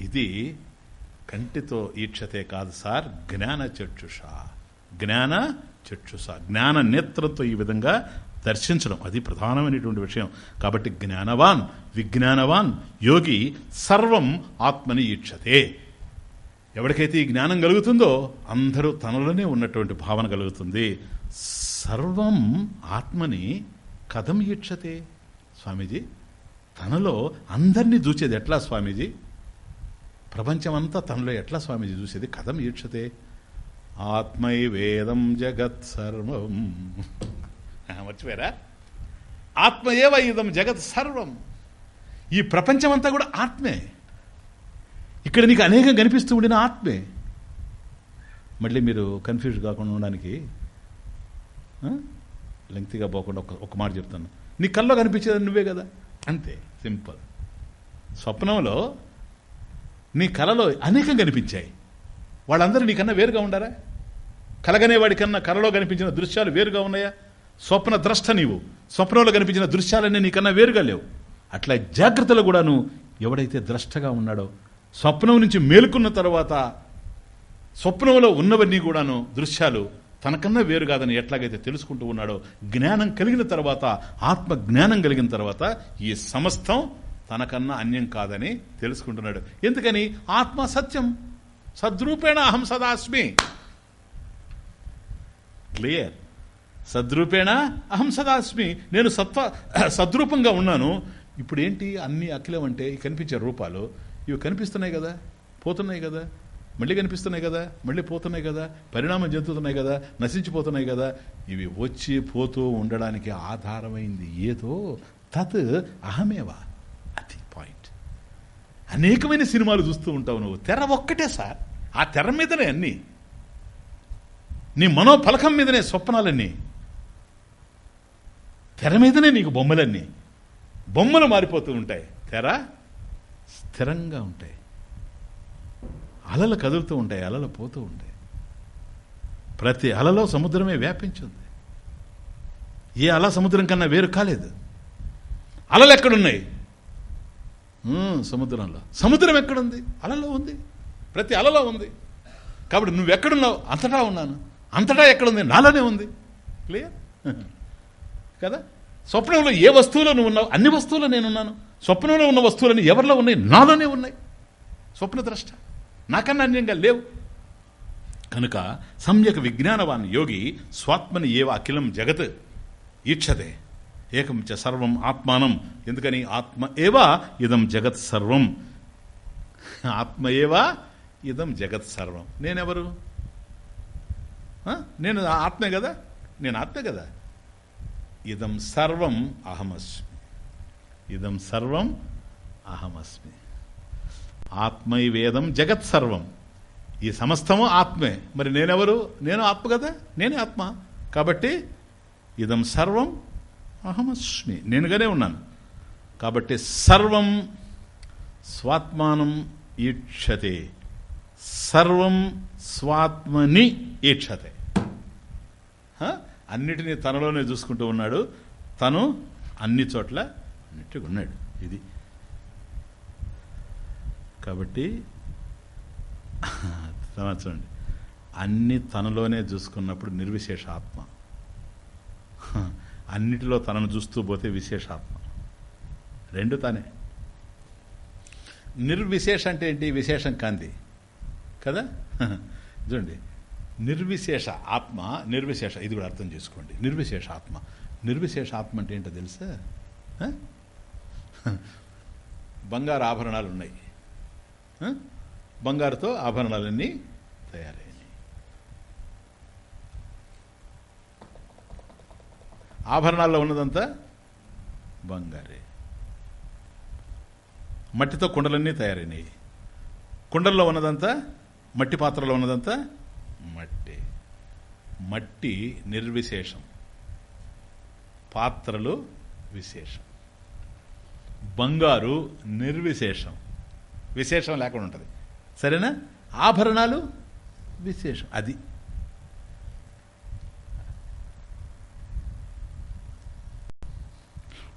ఇది కంటితో ఈక్షతే కాదు సార్. జ్ఞాన చక్షుష. జ్ఞాన చక్షుష. జ్ఞాన నేత్రంతో ఈ విధంగా దర్శించడం. అది ప్రధానమైనటువంటి విషయం. కాబట్టి జ్ఞానవాన్ విజ్ఞానవాన్ యోగి సర్వం ఆత్మని ఈక్షతే. ఎవరికైతే ఈ జ్ఞానం కలుగుతుందో అందరూ తనలోనే ఉన్నటువంటి భావన కలుగుతుంది. సర్వం ఆత్మని కథం ఈక్షతే. స్వామీజీ తనలో అందరినీ చూసేది ఎట్లా స్వామీజీ? ప్రపంచమంతా తనలో ఎట్లా స్వామీజీ చూసేది? కథం ఈక్షతే. ఆత్మై వేదం జగత్ సర్వం. మర్చిపోయారా? ఆత్మ ఏవ ఇదం జగత్ సర్వం. ఈ ప్రపంచమంతా కూడా ఆత్మే. ఇక్కడ నీకు అనేకం కనిపిస్తూ ఉండిన ఆత్మే. మళ్ళీ మీరు కన్ఫ్యూజ్ కాకుండా ఉండడానికి ఆ? లెంగ్తీగా పోకుండా ఒక ఒక మాట చెప్తాను. నీ కల్లో కనిపించేది నువ్వే కదా? అంతే సింపుల్ స్వప్నంలో నీ కలలో అనేకం కనిపించాయి. వాళ్ళందరూ నీకన్నా వేరుగా ఉండారా? కలగనేవాడి కన్నా కలలో కనిపించిన దృశ్యాలు వేరుగా ఉన్నాయా? స్వప్న ద్రష్ట నీవు. స్వప్నంలో కనిపించిన దృశ్యాలన్నీ నీకన్నా వేరుగా లేవు. అట్లా జాగ్రత్తలో కూడాను ఎవడైతే ద్రష్టగా ఉన్నాడో స్వప్నం నుంచి మేలుకున్న తర్వాత స్వప్నంలో ఉన్నవన్నీ కూడాను దృశ్యాలు తనకన్నా వేరు కాదని ఎట్లాగైతే తెలుసుకుంటూ ఉన్నాడో జ్ఞానం కలిగిన తర్వాత ఆత్మ జ్ఞానం కలిగిన తర్వాత ఈ సమస్తం తనకన్నా అన్యం కాదని తెలుసుకుంటున్నాడు. ఎందుకని? ఆత్మ సత్యం. సద్రూపేణ అహం సదాస్మి. క్లియర్. సద్రూపేణ అహం సదాస్మి. నేను సత్వ సద్రూపంగా ఉన్నాను. ఇప్పుడు ఏంటి అన్ని అఖిలం అంటే కనిపించే రూపాలు? ఇవి కనిపిస్తున్నాయి కదా. పోతున్నాయి కదా. మళ్ళీ కనిపిస్తున్నాయి కదా. మళ్ళీ పోతున్నాయి కదా. పరిణామం చెందుతున్నాయి కదా. నశించిపోతున్నాయి కదా. ఇవి వచ్చి పోతూ ఉండడానికి ఆధారమైంది ఏదో. తత్ అహమేవా. అది పాయింట్. అనేకమైన సినిమాలు చూస్తూ ఉంటావు నువ్వు. తెర ఒక్కటే సార్. ఆ తెర మీదనే అన్నీ. నీ మనోఫలకం మీదనే స్వప్నాలన్నీ. తెర మీదనే నీకు బొమ్మలన్నీ. బొమ్మలు మారిపోతూ ఉంటాయి. తెర స్థిరంగా ఉంటాయి. అలలు కదులుతూ ఉంటాయి అలలు పోతూ ఉంటాయి. ప్రతి అలలో సముద్రమే వ్యాపించింది. ఏ అల సముద్రం కన్నా వేరు కాలేదు. అలలు ఎక్కడున్నాయి? సముద్రంలో. సముద్రం ఎక్కడుంది? అలలో ఉంది. ప్రతి అలలో ఉంది. కాబట్టి నువ్వెక్కడున్నావు? అంతటా ఉన్నాను. అంతటా ఎక్కడుంది? నాలోనే ఉంది. క్లియర్? కదా? స్వప్నంలో ఏ వస్తువులో నువ్వు ఉన్నావు? అన్ని వస్తువులు నేనున్నాను. స్వప్నంలో ఉన్న వస్తువులని ఎవరిలో ఉన్నాయి? నాలోనే ఉన్నాయి. స్వప్న ద్రష్ట. నాకన్నా అన్యంగా లేవు. కనుక సమ్యక్ విజ్ఞానవాన్ యోగి స్వాత్మని ఏవ అఖిలం జగత్ ఈక్షతే. ఏకం చ సర్వం ఆత్మానం. ఎందుకని? ఆత్మ ఏవా ఇదం జగత్ సర్వం. ఆత్మ ఏవా ఇదం జగత్ సర్వం. నేనెవరు? నేను ఆత్మే కదా? నేను ఆత్మే కదా? ఇదం సర్వం అహమస్మి. ఇదం సర్వం అహమస్మి. ఆత్మైవేదం జగత్ సర్వం. ఈ సమస్తము ఆత్మే. మరి నేనెవరు? నేను ఆత్మ కదా? నేనే ఆత్మ. కాబట్టి ఇదం సర్వం అహమస్మి. నేనుగానే ఉన్నాను. కాబట్టి సర్వం స్వాత్మానం ఈక్షతే. సర్వం స్వాత్మని ఈక్షతే. హ? అన్నిటినీ తనలోనే చూసుకుంటూ ఉన్నాడు. తను అన్ని చోట్ల అన్నిటిగా ఉన్నాడు. ఇది. కాబట్టి చూడండి. అన్ని తనలోనే చూసుకున్నప్పుడు నిర్విశేష ఆత్మ. అన్నిటిలో తనను చూస్తూ పోతే విశేషాత్మ రెండు తానే. నిర్విశేష అంటే ఏంటి? విశేషం కాంతి. కదా? చూడండి. నిర్విశేష ఆత్మ నిర్విశేష ఇది కూడా అర్థం చేసుకోండి. నిర్విశేష ఆత్మ. నిర్విశేష ఆత్మ అంటే ఏంటో తెలుసా? బంగారు ఆభరణాలు ఉన్నాయి. బంగారుతో ఆభరణాలన్నీ తయారయ్యాయి ఆభరణాల్లో ఉన్నదంతా బంగారే. మట్టితో కుండలన్నీ తయారైనాయి. కుండల్లో ఉన్నదంతా మట్టి పాత్రలో ఉన్నదంతా మట్టి. మట్టి నిర్విశేషం. పాత్రలు విశేషం. బంగారు నిర్విశేషం. విశేషం లేకుండా ఉంటుంది. సరేనా? ఆభరణాలు విశేషం. అది.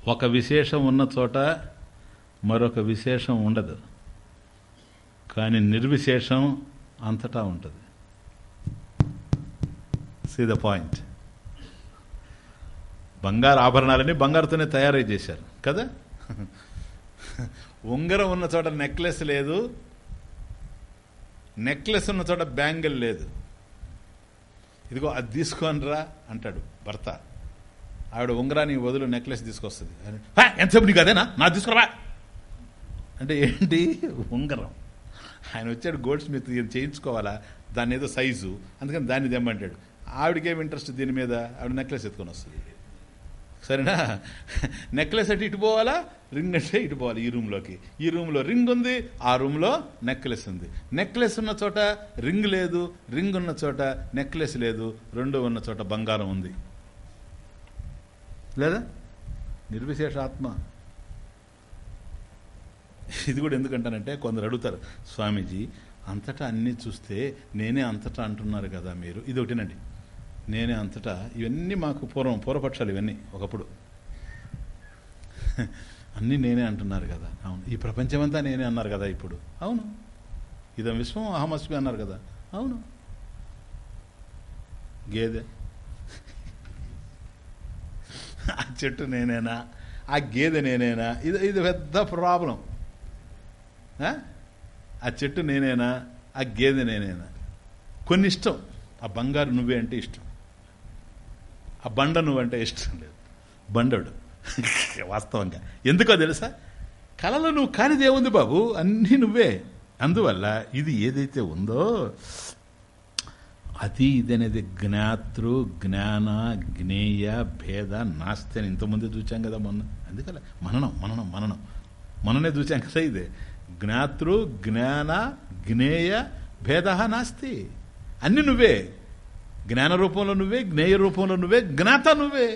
ఒక విశేషం ఉన్న చోట మరొక విశేషం ఉండదు. కానీ నిర్విశేషం అంతటా ఉంటుంది. సీ ద పాయింట్ బంగారు ఆభరణాలని బంగారుతోనే తయారై చేశారు. కదా? ఉంగరం ఉన్న చోట నెక్లెస్ లేదు. నెక్లెస్ ఉన్న చోట బ్యాంగిల్ లేదు. ఇదిగో అది తీసుకోనరా అంటాడు భర్త. ఆవిడ ఉంగరాన్ని వదులు నెక్లెస్ తీసుకొస్తుంది. ఎంతసేపు నీకు అదేనా? నా తీసుకురా అంటే ఏంటి? ఉంగరం. ఆయన వచ్చాడు గోల్డ్ స్మిత్ చేయించుకోవాలా? దాని ఏదో సైజు అందుకని దాన్ని తెమ్మంటాడు. ఆవిడకేం ఇంట్రెస్ట్ దీని మీద? ఆవిడ నెక్లెస్ ఎత్తుకొని వస్తుంది. సరేనా? నెక్లెస్ అంటే ఇటు పోవాలా? రింగ్ అంటే ఇటు పోవాలి ఈ రూమ్లోకి ఈ రూమ్లో రింగ్ ఉంది ఆ రూమ్లో నెక్లెస్ ఉంది. నెక్లెస్ ఉన్న చోట రింగ్ లేదు రింగ్ ఉన్న చోట నెక్లెస్ లేదు రెండు ఉన్న చోట బంగారం ఉంది. లేదా? నిర్విశేష ఆత్మ. ఇది కూడా ఎందుకంటానంటే కొందరు అడుగుతారు స్వామీజీ అంతటా అన్నీ చూస్తే నేనే అంతటా అంటున్నారు కదా మీరు. ఇది ఒకటినండి. నేనే అంతటా ఇవన్నీ మాకు పూర్వం పూర్వపక్షాలు ఇవన్నీ ఒకప్పుడు. అన్నీ నేనే అంటున్నారు కదా. అవును. ఈ ప్రపంచమంతా నేనే అన్నారు కదా ఇప్పుడు. అవును. ఇదం విశ్వం అహమస్మి అన్నారు కదా. అవును. గేదె. ఆ చెట్టు నేనేనా? ఆ గేదె నేనేనా? ఇది ఇది పెద్ద ప్రాబ్లం. ఆ? ఆ చెట్టు నేనేనా? ఆ గేదె నేనేనా? కొన్ని ఇష్టం ఆ బంగారు నువ్వే అంటే ఇష్టం. ఆ బండ నువ్వంటే ఇష్టం లేదు. బండడు. వాస్తవంగా. ఎందుకో తెలుసా? కళలో నువ్వు కానిది ఏముంది బాబు అన్నీ నువ్వే. అందువల్ల ఇది ఏదైతే ఉందో అది ఇది అనేది జ్ఞాతృ జ్ఞాన జ్ఞేయ భేద నాస్తి అని ఇంతకుముందే చూచాం కదా మొన్న. అందుకలా మననం మననం మననం. మననే చూచాం కదా ఇదే. జ్ఞాతృ జ్ఞాన జ్ఞేయ భేద నాస్తి. అన్ని నువ్వే. జ్ఞాన రూపంలో నువ్వే జ్ఞేయ రూపంలో నువ్వే జ్ఞాత నువ్వే.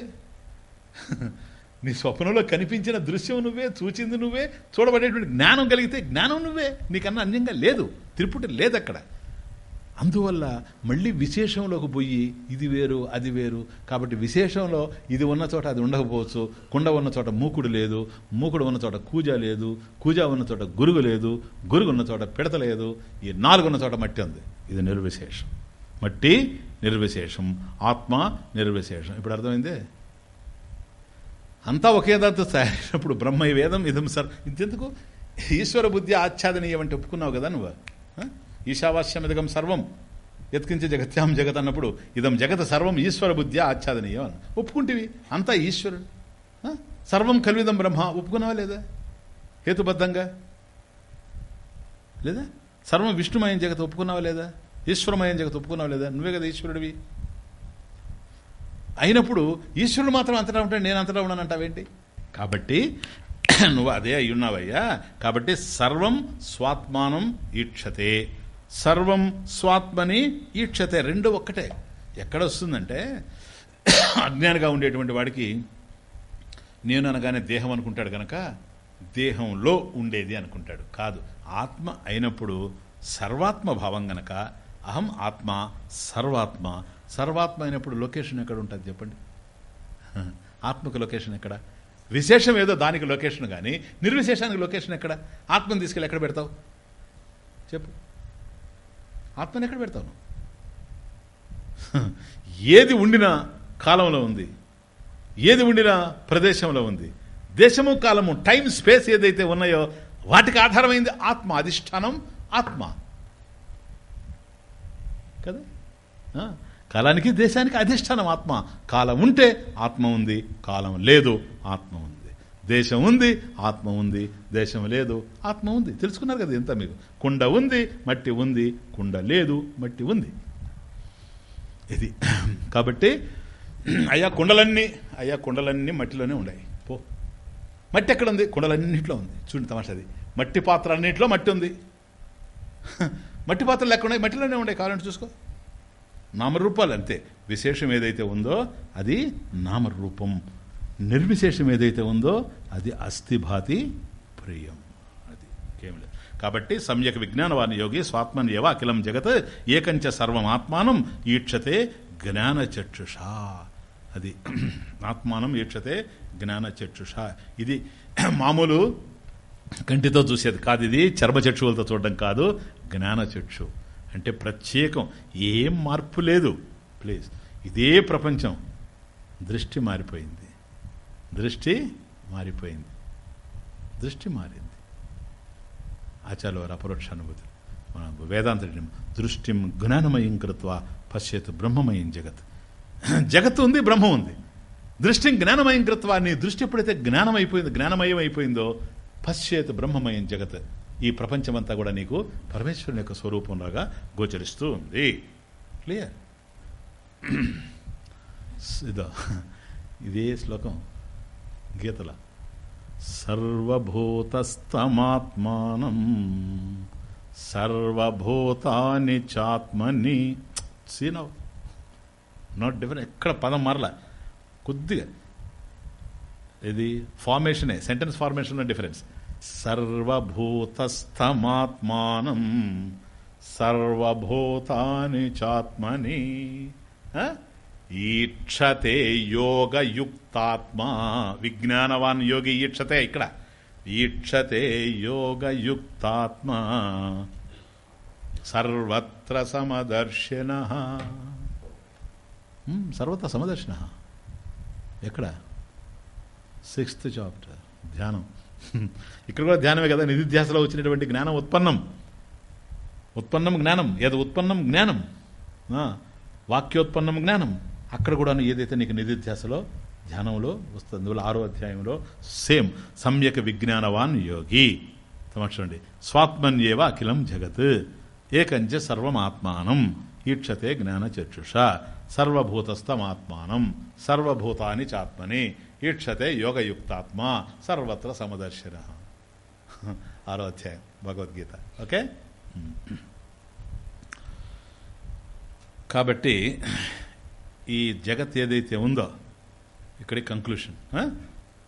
నీ స్వప్నంలో కనిపించిన దృశ్యం నువ్వే చూచింది నువ్వే చూడబడేటువంటి జ్ఞానం కలిగితే జ్ఞానం నువ్వే. నీకన్నా అన్యంగా లేదు త్రిపుటి లేదు అక్కడ అందువల్ల మళ్ళీ విశేషంలోకి పోయి ఇది వేరు అది వేరు. కాబట్టి విశేషంలో ఇది ఉన్న చోట అది ఉండకపోవచ్చు. కుండ ఉన్న చోట మూకుడు లేదు మూకుడు ఉన్న చోట కూజ లేదు కూజ ఉన్న చోట గురుగు లేదు గురుగు ఉన్న చోట పిడత లేదు. ఈ నాలుగు ఉన్న చోట మట్టి ఉంది. ఇది నిర్విశేషం. మట్టి నిర్విశేషం. ఆత్మ నిర్విశేషం. ఇప్పుడు అర్థమైంది? అంతా ఒకే దాంతో తయారైనప్పుడు బ్రహ్మ వేదం ఇదం సార్ ఇంతెందుకు? ఈశ్వర బుద్ధి ఆచ్ఛాదనీయమంటే ఒప్పుకున్నావు కదా నువ్వు? ఆ? ఈశావాస్యమిదగం సర్వం. ఎత్కించే జగత్యాం జగత్ అన్నప్పుడు ఇదం జగత్ సర్వం ఈశ్వర బుద్ధి ఆచ్ఛాదనీయం అన్న ఒప్పుకుంటేవి? అంతా ఈశ్వరుడు. సర్వం కల్విదం బ్రహ్మ. ఒప్పుకున్నావా లేదా? హేతుబద్ధంగా? లేదా? సర్వం విష్ణుమయం జగత్ ఒప్పుకున్నావా లేదా? ఈశ్వరమయం జగత్ ఒప్పుకున్నావు లేదా? నువ్వే కదా ఈశ్వరుడివి. అయినప్పుడు ఈశ్వరుడు మాత్రం అంతటా ఉంటాడు నేను అంతటా ఉన్నాను అంటావేంటి? కాబట్టి నువ్వు అదే అయ్యున్నావయ్యా. కాబట్టి సర్వం స్వాత్మానం ఈక్షతే. సర్వం స్వాత్మని ఈక్షతే. రెండు ఒక్కటే. ఎక్కడ వస్తుందంటే అజ్ఞానిగా ఉండేటువంటి వాడికి నేను అనగానే దేహం అనుకుంటాడు కనుక దేహంలో ఉండేది అనుకుంటాడు. కాదు ఆత్మ అయినప్పుడు సర్వాత్మ భావం గనక అహం ఆత్మ సర్వాత్మ. సర్వాత్మ అయినప్పుడు లొకేషన్ ఎక్కడ ఉంటుంది చెప్పండి? ఆత్మకు లొకేషన్ ఎక్కడ? విశేషం ఏదో దానికి లొకేషన్ కానీ నిర్విశేషానికి లొకేషన్ ఎక్కడ? ఆత్మను తీసుకెళ్ళి ఎక్కడ పెడతావు? చెప్పు. ఆత్మని ఎక్కడ పెడతావు ఏది ఉండినా కాలంలో ఉంది. ఏది ఉండినా ప్రదేశంలో ఉంది. దేశము కాలము టైం స్పేస్ ఏదైతే ఉన్నాయో వాటికి ఆధారమైంది ఆత్మ అధిష్టానం ఆత్మ. కదా? కాలానికి దేశానికి అధిష్టానం ఆత్మ. కాలం ఉంటే ఆత్మ ఉంది కాలం లేదు ఆత్మ ఉంది. దేశం ఉంది ఆత్మ ఉంది దేశం లేదు ఆత్మ ఉంది. తెలుసుకున్నారు కదా ఎంత మీకు కుండ ఉంది మట్టి ఉంది కుండ లేదు మట్టి ఉంది. ఇది. కాబట్టి అయ్యా కుండలన్నీ అయ్యా కుండలన్నీ మట్టిలోనే ఉన్నాయి. పో. మట్టి ఎక్కడ ఉంది? కుండలన్నింటిలో ఉంది. చూడండి తమాషాది. మట్టి పాత్ర అన్నింటిలో మట్టి ఉంది. మట్టి పాత్రలు లేకుండా ఉన్నాయి మట్టిలోనే ఉన్నాయి కావాలంటే చూసుకో. నామరూపాలు అంతే. విశేషం ఏదైతే ఉందో అది నామరూపం. నిర్విశేషం ఏదైతే ఉందో అది అస్థిభాతి ప్రియం. అది ఏమి లేదు కాబట్టి సమ్యక్ విజ్ఞానవాని యోగి స్వాత్మన్ ఏవ అఖిలం జగత్ ఏకంచ సర్వం ఆత్మానం ఈక్షతే జ్ఞాన చక్షుషా అది ఆత్మానం ఈక్షతే జ్ఞాన చక్షుషా ఇది మామూలు కంటితో చూసేది కాదు ఇది చర్మచక్షువులతో చూడడం కాదు. జ్ఞానచక్షు అంటే ప్రత్యేకం. ఏం మార్పు లేదు. ప్లీజ్. ఇదే ప్రపంచం. దృష్టి మారిపోయింది. దృష్టి మారిపోయింది. దృష్టి మారింది. ఆచార్యవారు అపరోక్ష అనుభూతి మన వేదాంత దృష్టిం జ్ఞానమయం కృత్వ పశ్చేత్ బ్రహ్మమయం జగత్. జగత్తు ఉంది బ్రహ్మ ఉంది. దృష్టి జ్ఞానమయం కృత్వ. నీ దృష్టి ఎప్పుడైతే జ్ఞానమైపోయింది జ్ఞానమయం అయిపోయిందో పశ్చేత్ బ్రహ్మమయం జగత్. ఈ ప్రపంచమంతా కూడా నీకు పరమేశ్వరుని యొక్క స్వరూపంలాగా గోచరిస్తూ ఉంది. క్లియర్ ఇదో ఇదే శ్లోకం. గీతల. సర్వభూతస్తమాత్మానం సర్వభూతాన్ని చాత్మని సీనవ్ నాట్ డిఫరెంట్ ఎక్కడ పదం మారలా. కొద్దిగా. ఇది ఫార్మేషనే సెంటెన్స్ ఫార్మేషన్ డిఫరెన్స్ సర్వభూతస్థమాత్మానం సర్వభూతాని చాత్మని ఈక్షతే యోగయుక్తాత్మా. విజ్ఞానవాన్ యోగి ఈక్షతే ఇక్కడ. ఈక్షతే యోగయుక్తాత్మా. సర్వత్ర సమదర్శిన. సర్వత్ర సమదర్శిన. ఎక్కడ? Sixth chapter. ధ్యానం. ఇక్కడ కూడా ధ్యానమే కదా నిధిధ్యాసలో వచ్చినటువంటి జ్ఞానం ఉత్పన్నం. ఉత్పన్నం జ్ఞానం. ఏదో ఉత్పన్నం? జ్ఞానం. వాక్యోత్పన్నం జ్ఞానం. అక్కడ కూడా ఏదైతే నీకు నిధిధ్యాసలో ధ్యానంలో వస్తుంది అందువల్ల ఆరో అధ్యాయంలో సేమ్. సమ్యక్ విజ్ఞానవాన్ యోగి. చూడండి స్వాత్మన్యేవ అఖిలం జగత్. ఏకంచ సర్వమాత్మానం. ఈక్షతే జ్ఞానచక్షుష సర్వభూతస్థమాత్మానం. సర్వభూతాని చాత్మని. ఈక్షతే యోగయుక్తాత్మ. సర్వత్ర సమదర్శన. ఆరో అధ్యాయం భగవద్గీత. ఓకే? కాబట్టి ఈ జగత్ ఏదైతే ఉందో ఇక్కడే కంక్లూషన్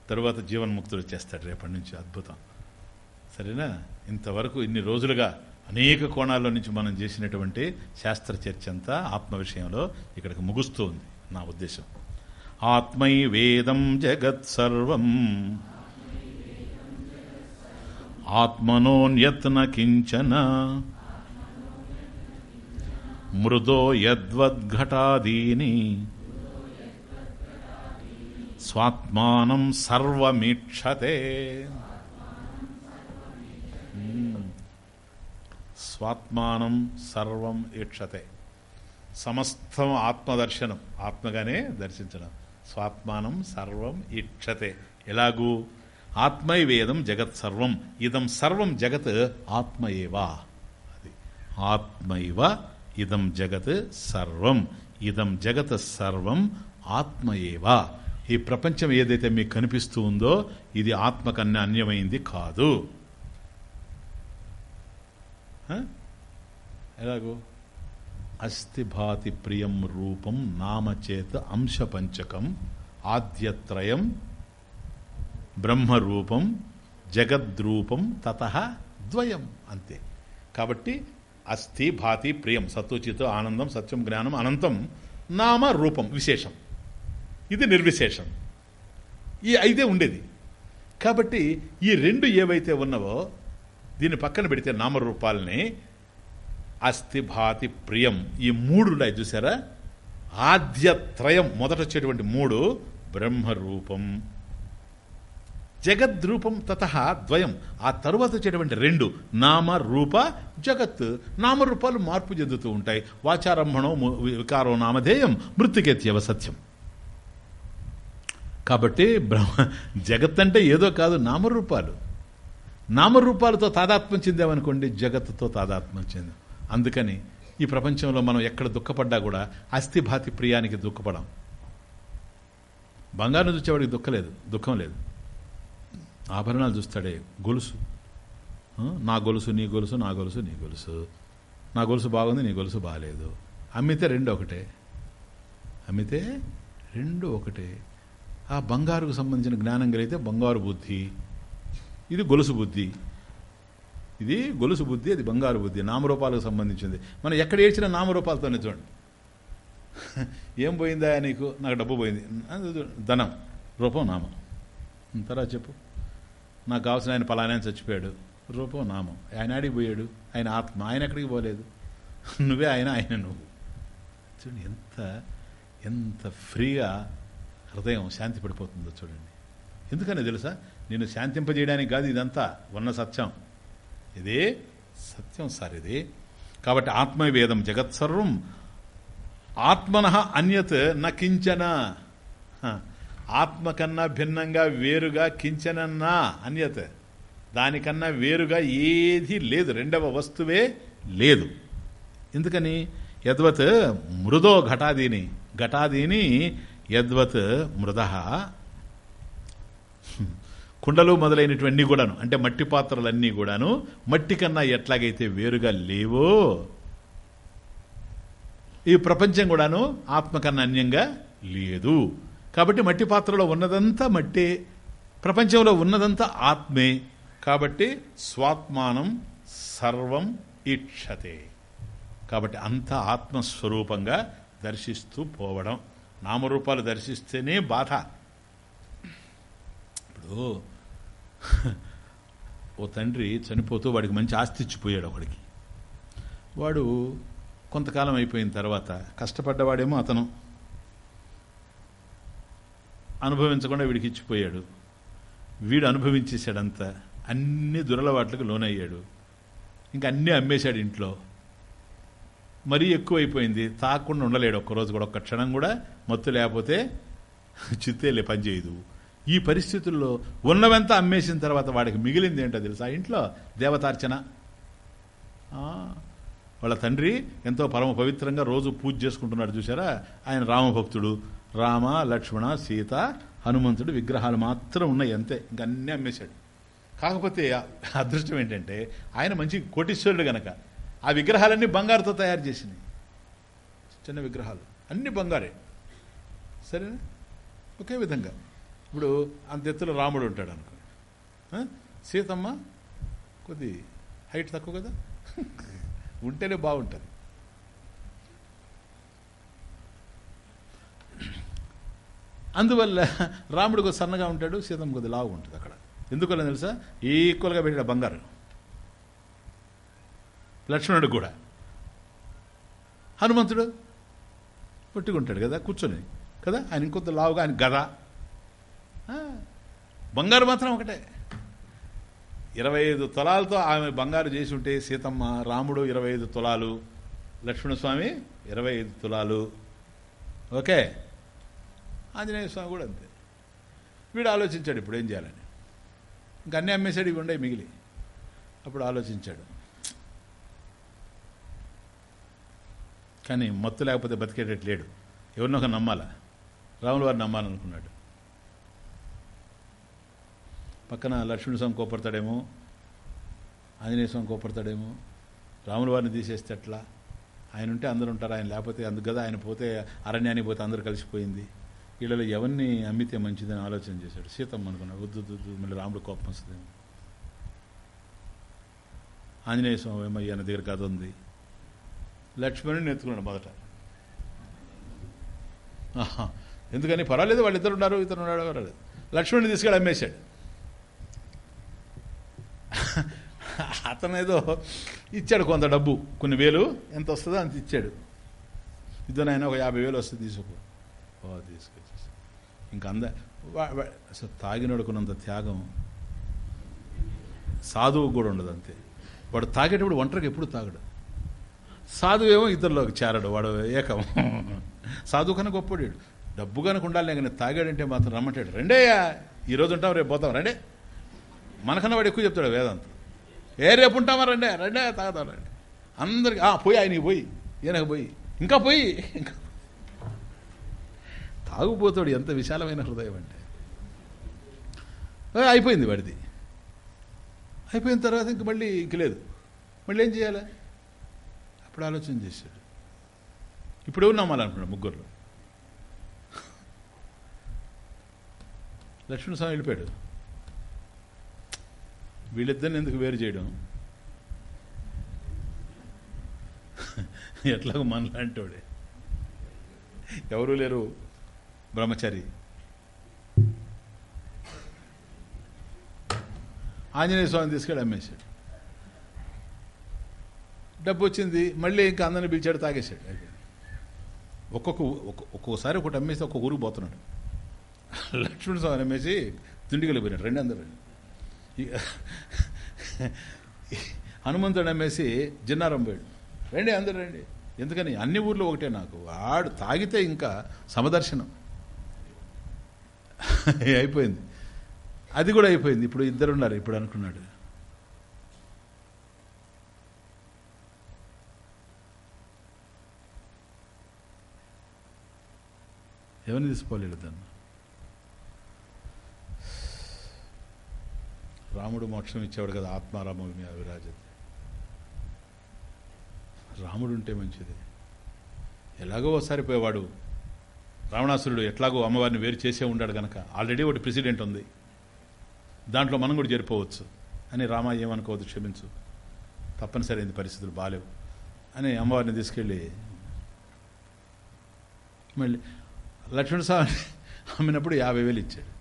తరువాత జీవన్ముక్తుడు వచ్చేస్తాడు రేపటి నుంచి అద్భుతం. సరేనా? ఇంతవరకు ఇన్ని రోజులుగా అనేక కోణాల్లో నుంచి మనం చేసినటువంటి శాస్త్ర చర్చ అంతా ఆత్మ విషయంలో ఇక్కడికి ముగుస్తూ ఉంది నా ఉద్దేశం. ఆత్మై వేదం జగత్ సర్వం. ఆత్మనోన్యత్న కించన. మృదో యద్వద్ఘటాదీని. స్వాత్మానం సర్వమీక్షతే. స్వాత్మానం సర్వం ఈక్షతే. సమస్తం ఆత్మదర్శనం. ఆత్మగానే దర్శించడం. స్వాత్మానం సర్వం ఈక్షతే. ఎలాగూ ఆత్మైవేదం జగత్ సర్వం. ఇదం సర్వం జగత్ ఆత్మయేవా. అది. ఆత్మైవ ఇదం జగత్ సర్వం. ఇదం జగత్ సర్వం ఆత్మయేవా. ఈ ప్రపంచం ఏదైతే మీకు కనిపిస్తూ ఉందో ఇది ఆత్మ కన్నా అన్యమైంది కాదు. ఎలాగో? అస్థిభాతి ప్రియం రూపం నామచేత అంశపంచకం ఆద్యత్రయం బ్రహ్మరూపం జగద్రూపం తత ద్వయం అంతే. కాబట్టి అస్థి భాతి ప్రియం సత్తుచిత్ ఆనందం సత్యం జ్ఞానం అనంతం నామ రూపం విశేషం. ఇది నిర్విశేషం. ఈ ఐదే ఉండేది. కాబట్టి ఈ రెండు ఏవైతే ఉన్నవో దీన్ని పక్కన పెడితే నామరూపాలని అస్థి భాతి ప్రియం ఈ మూడు ఉన్నాయి చూసారా? ఆద్యత్రయం మొదట వచ్చేటువంటి మూడు బ్రహ్మరూపం. జగద్రూపం తత ద్వయం. ఆ తరువాత వచ్చేటువంటి రెండు నామ రూప జగత్. నామరూపాలు మార్పు చెందుతూ ఉంటాయి. వాచారంభణం ము- వికారో నామధేయం మృతికేత్యవ సత్యం. కాబట్టి బ్రహ్మ జగత్ అంటే ఏదో కాదు నామరూపాలు. నామరూపాలతో తాదాత్మ్యం చెందామనుకోండి జగత్తుతో తాదాత్మ్యం చెందాం. అందుకని ఈ ప్రపంచంలో మనం ఎక్కడ దుఃఖపడ్డా కూడా అస్థిభాతి ప్రియానికి దుఃఖపడం. బంగారం చూసేవాడికి దుఃఖలేదు దుఃఖం లేదు. ఆభరణాలు చూస్తాడే గొలుసు. నా గొలుసు నీ గొలుసు నా గొలుసు నీ గొలుసు. నా గొలుసు బాగుంది నీ గొలుసు బాగాలేదు అమ్మితే రెండు ఒకటే. అమ్మితే రెండు ఒకటే. ఆ బంగారుకు సంబంధించిన జ్ఞానం కలిగితే బంగారు బుద్ధి. ఇది గొలుసు బుద్ధి. ఇది గొలుసు బుద్ధి అది బంగారు బుద్ధి. నామరూపాలకు సంబంధించింది. మనం ఎక్కడ ఏడ్చిన నామరూపాలతోనే చూడండి. ఏం పోయిందా నీకు? నాకు డబ్బు పోయింది. ధనం రూపం నామం. తర్వాత చెప్పు. నాకు కావాల్సిన ఆయన పలానా చచ్చిపోయాడు. రూపం నామం. ఆయన ఆడికి పోయాడు. ఆయన ఆత్మ. ఆయన ఎక్కడికి పోలేదు. నువ్వే ఆయన ఆయన నువ్వు. చూడండి ఎంత ఎంత ఫ్రీగా హృదయం శాంతి పడిపోతుందో చూడండి. ఎందుకని తెలుసా? నేను శాంతింపజేయడానికి కాదు ఇదంతా ఉన్న సత్యం. ఇదే సత్యం సార్ ఇది. కాబట్టి ఆత్మవేదం జగత్ సర్వం ఆత్మన అన్యత్ నా కించన. ఆత్మ కన్నా భిన్నంగా వేరుగా కించనన్నా అన్యత్. దానికన్నా వేరుగా ఏది లేదు. రెండవ వస్తువే లేదు. ఎందుకని? యద్వత్ మృదో ఘటాదీని. ఘటాదీని యద్వత్ మృద కుండలు మొదలైనటువన్నీ కూడాను అంటే మట్టి పాత్రలన్నీ కూడాను మట్టి కన్నా ఎట్లాగైతే వేరుగా లేవో ఈ ప్రపంచం కూడాను ఆత్మకన్నా అన్యంగా లేదు. కాబట్టి మట్టి పాత్రలో ఉన్నదంతా మట్టే ప్రపంచంలో ఉన్నదంతా ఆత్మే. కాబట్టి స్వాత్మానం సర్వం ఈక్షతే. కాబట్టి అంత ఆత్మస్వరూపంగా దర్శిస్తూ పోవడం. నామరూపాలు దర్శిస్తేనే బాధ. ఇప్పుడు ఓ తండ్రి చనిపోతూ వాడికి మంచి ఆస్తి ఇచ్చిపోయాడు ఒకడికి. వాడు కొంతకాలం అయిపోయిన తర్వాత కష్టపడ్డవాడేమో అతను. అనుభవించకుండా వీడికి ఇచ్చిపోయాడు. వీడు అనుభవించేశాడంతా అన్ని దురలవాట్లకు లోనయ్యాడు. ఇంకా అన్నీ అమ్మేశాడు ఇంట్లో. మరీ ఎక్కువైపోయింది. తాకుండా ఉండలేడు. ఒక్కరోజు కూడా ఒక్క క్షణం కూడా మత్తు లేకపోతే చిత్తేలే పనిచేయదు ఈ పరిస్థితుల్లో ఉన్నవంతా అమ్మేసిన తర్వాత వాడికి మిగిలింది ఏంటో తెలుసా? ఇంట్లో దేవతార్చన. వాళ్ళ తండ్రి ఎంతో పరమ పవిత్రంగా రోజు పూజ చేసుకుంటున్నాడు చూసారా ఆయన రామభక్తుడు. రామ లక్ష్మణ సీత హనుమంతుడు విగ్రహాలు మాత్రం ఉన్నాయి అంతే. ఇంక అన్నీ అమ్మేశాడు. కాకపోతే అదృష్టం ఏంటంటే ఆయన మంచి కోటీశ్వరుడు గనక ఆ విగ్రహాలన్నీ బంగారుతో తయారు చేసినాయి. చిన్న విగ్రహాలు. అన్ని బంగారే. సరేనా? ఒకే విధంగా. ఇప్పుడు అంత ఎత్తులో రాముడు ఉంటాడు అనుకో. సీతమ్మ కొద్ది హైట్ తక్కువ కదా? ఉంటేనే బాగుంటుంది. అందువల్ల రాముడు కొద్ది సన్నగా ఉంటాడు సీతమ్మ కొద్ది లావుగా ఉంటుంది అక్కడ. ఎందుకని తెలుసా? ఈక్వల్గా పెట్టాడు బంగారు. లక్ష్మణుడు కూడా. హనుమంతుడు పొట్టిగుంటాడు కదా కూర్చొని. కదా? ఆయన ఇంకొంత లావుగా ఆయన గద. బంగారు మాత్రం ఒకటే. ఇరవై ఐదు తులాలతో ఆమె బంగారు చేసి ఉంటే సీతమ్మ రాముడు ఇరవై ఐదు తులాలు లక్ష్మణస్వామి ఇరవై ఐదు తులాలు. ఓకే. ఆంజనేయ స్వామి కూడా అంతే. వీడు ఆలోచించాడు ఇప్పుడు ఏం చేయాలని. ఇంకా అన్నీ అమ్మేశాడు ఇవి ఉండే మిగిలి. అప్పుడు ఆలోచించాడు. కానీ మత్తు లేకపోతే బతికేటట్టు లేడు. ఎవరినో ఒక నమ్మాలా? రాముల వారిని నమ్మాలనుకున్నాడు. పక్కన లక్ష్మణ స్వామి కోపడతాడేమో ఆంజనేయ స్వామి కోపడతాడేమో రాముల వారిని తీసేస్తే ఎట్లా? ఆయన ఉంటే అందరు ఉంటారు ఆయన లేకపోతే అందుకు కదా ఆయన పోతే అరణ్యానికి పోతే అందరు కలిసిపోయింది. వీళ్ళలో ఎవరిని అమ్మితే మంచిదని ఆలోచన చేశాడు? సీతమ్మ అనుకున్నాడు వద్దు వద్దు, మళ్ళీ రాముడు కోపం వస్తుంది. ఆంజనేయ స్వామి ఏమో ఈయన దగ్గర కథ ఉంది. లక్ష్మణుని ఎత్తుకున్నాడు మొదట. ఎందుకని? పర్వాలేదు వాళ్ళు ఉన్నారు ఇతరు ఉన్నాడు పర్వాలేదు లక్ష్మణుని తీసుకెళ్ళి అమ్మేశాడు. అతను ఏదో ఇచ్చాడు కొంత డబ్బు. కొన్ని వేలు ఎంత వస్తుందో అంత ఇచ్చాడు. ఇద్దరు ఆయన ఒక యాభై వేలు వస్తుంది తీసుకో. తీసుకో. ఇంకా అంద వా- అసలు తాగినడుకున్నంత త్యాగం సాధువు కూడా ఉండదు అంతే వాడు తాగేటప్పుడు ఒంటరికి ఎప్పుడు తాగడు. సాధువు ఏమో ఇద్దరిలోకి చేరడు వాడు ఏకం. సాధువు కన్నా గొప్పడాడు డబ్బు కనుక ఉండాలి కానీ తాగాడంటే మాత్రం రమ్మంటాడు రెండేయా ఈరోజు ఉంటాం రేపు పోతాం రండే. మనకన్నా వాడు ఎక్కువ చెప్తాడు వేదాంతం. ఏ రేపు ఉంటామా రండే రండే తాగుతాం రండి. అందరికి "ఆ, పోయి ఆయనకి పోయి ఈయనకు పోయి ఇంకా పోయి ఇంకా తాగుపోతాడు ఎంత విశాలమైన హృదయం అంటే. అయిపోయింది వాడిది. అయిపోయిన తర్వాత ఇంక మళ్ళీ ఇంక లేదు. మళ్ళీ ఏం చేయాలి? అప్పుడు ఆలోచన చేశాడు. ఇప్పుడు ఎవరు నమ్మాలనుకున్నాడు ముగ్గురులో? లక్ష్మణస్వామి వెళ్ళిపోయాడు. వీళ్ళిద్దరిని ఎందుకు వేరు చేయడం? ఎట్లాగో మనలాంటి వాడే. ఎవరూ లేరు. బ్రహ్మచారి. ఆంజనేయ స్వామిని తీసుకెళ్ళి అమ్మేశాడు. డబ్బు వచ్చింది మళ్ళీ ఇంకా అందరిని పిలిచాడు తాగేశాడు. ఒక్కొక్క ఒక్కొక్కసారి ఒకటి అమ్మేసి ఒక్కొక్క ఊరికి పోతున్నాడు. లక్ష్మణ స్వామిని అమ్మేసి తిండికి పోయినాడు రెండు అందరు ఇక హనుమంతుడు అమ్మేసి జిన్నారం పోయాడు. రండి అందరు రండి. ఎందుకని? అన్ని ఊర్లో ఒకటే నాకు. వాడు తాగితే ఇంకా సమదర్శనం. అయిపోయింది. అది కూడా అయిపోయింది. ఇప్పుడు ఇద్దరు ఉన్నారు ఇప్పుడు అనుకున్నాడు. ఎవరిని తీసుకోలేడు దాన్ని? రాముడు మోక్షం ఇచ్చేవాడు కదా ఆత్మారామమి అవిరాజది రాముడు ఉంటే మంచిది. ఎలాగో ఒకసారి పోయేవాడు రావణాసురుడు ఎట్లాగో అమ్మవారిని వేరు చేసే ఉన్నాడు కనుక ఆల్రెడీ ఒకటి ప్రెసిడెంట్ ఉంది. దాంట్లో మనం కూడా జరిపోవచ్చు అని రామ ఏమనుకోవద్దు క్షమించు. తప్పనిసరి పరిస్థితులు బాలేవు. అని అమ్మవారిని తీసుకెళ్ళి మళ్ళీ లక్ష్మణ స్వామి అమ్మినప్పుడు యాభై వేలు ఇచ్చాడు.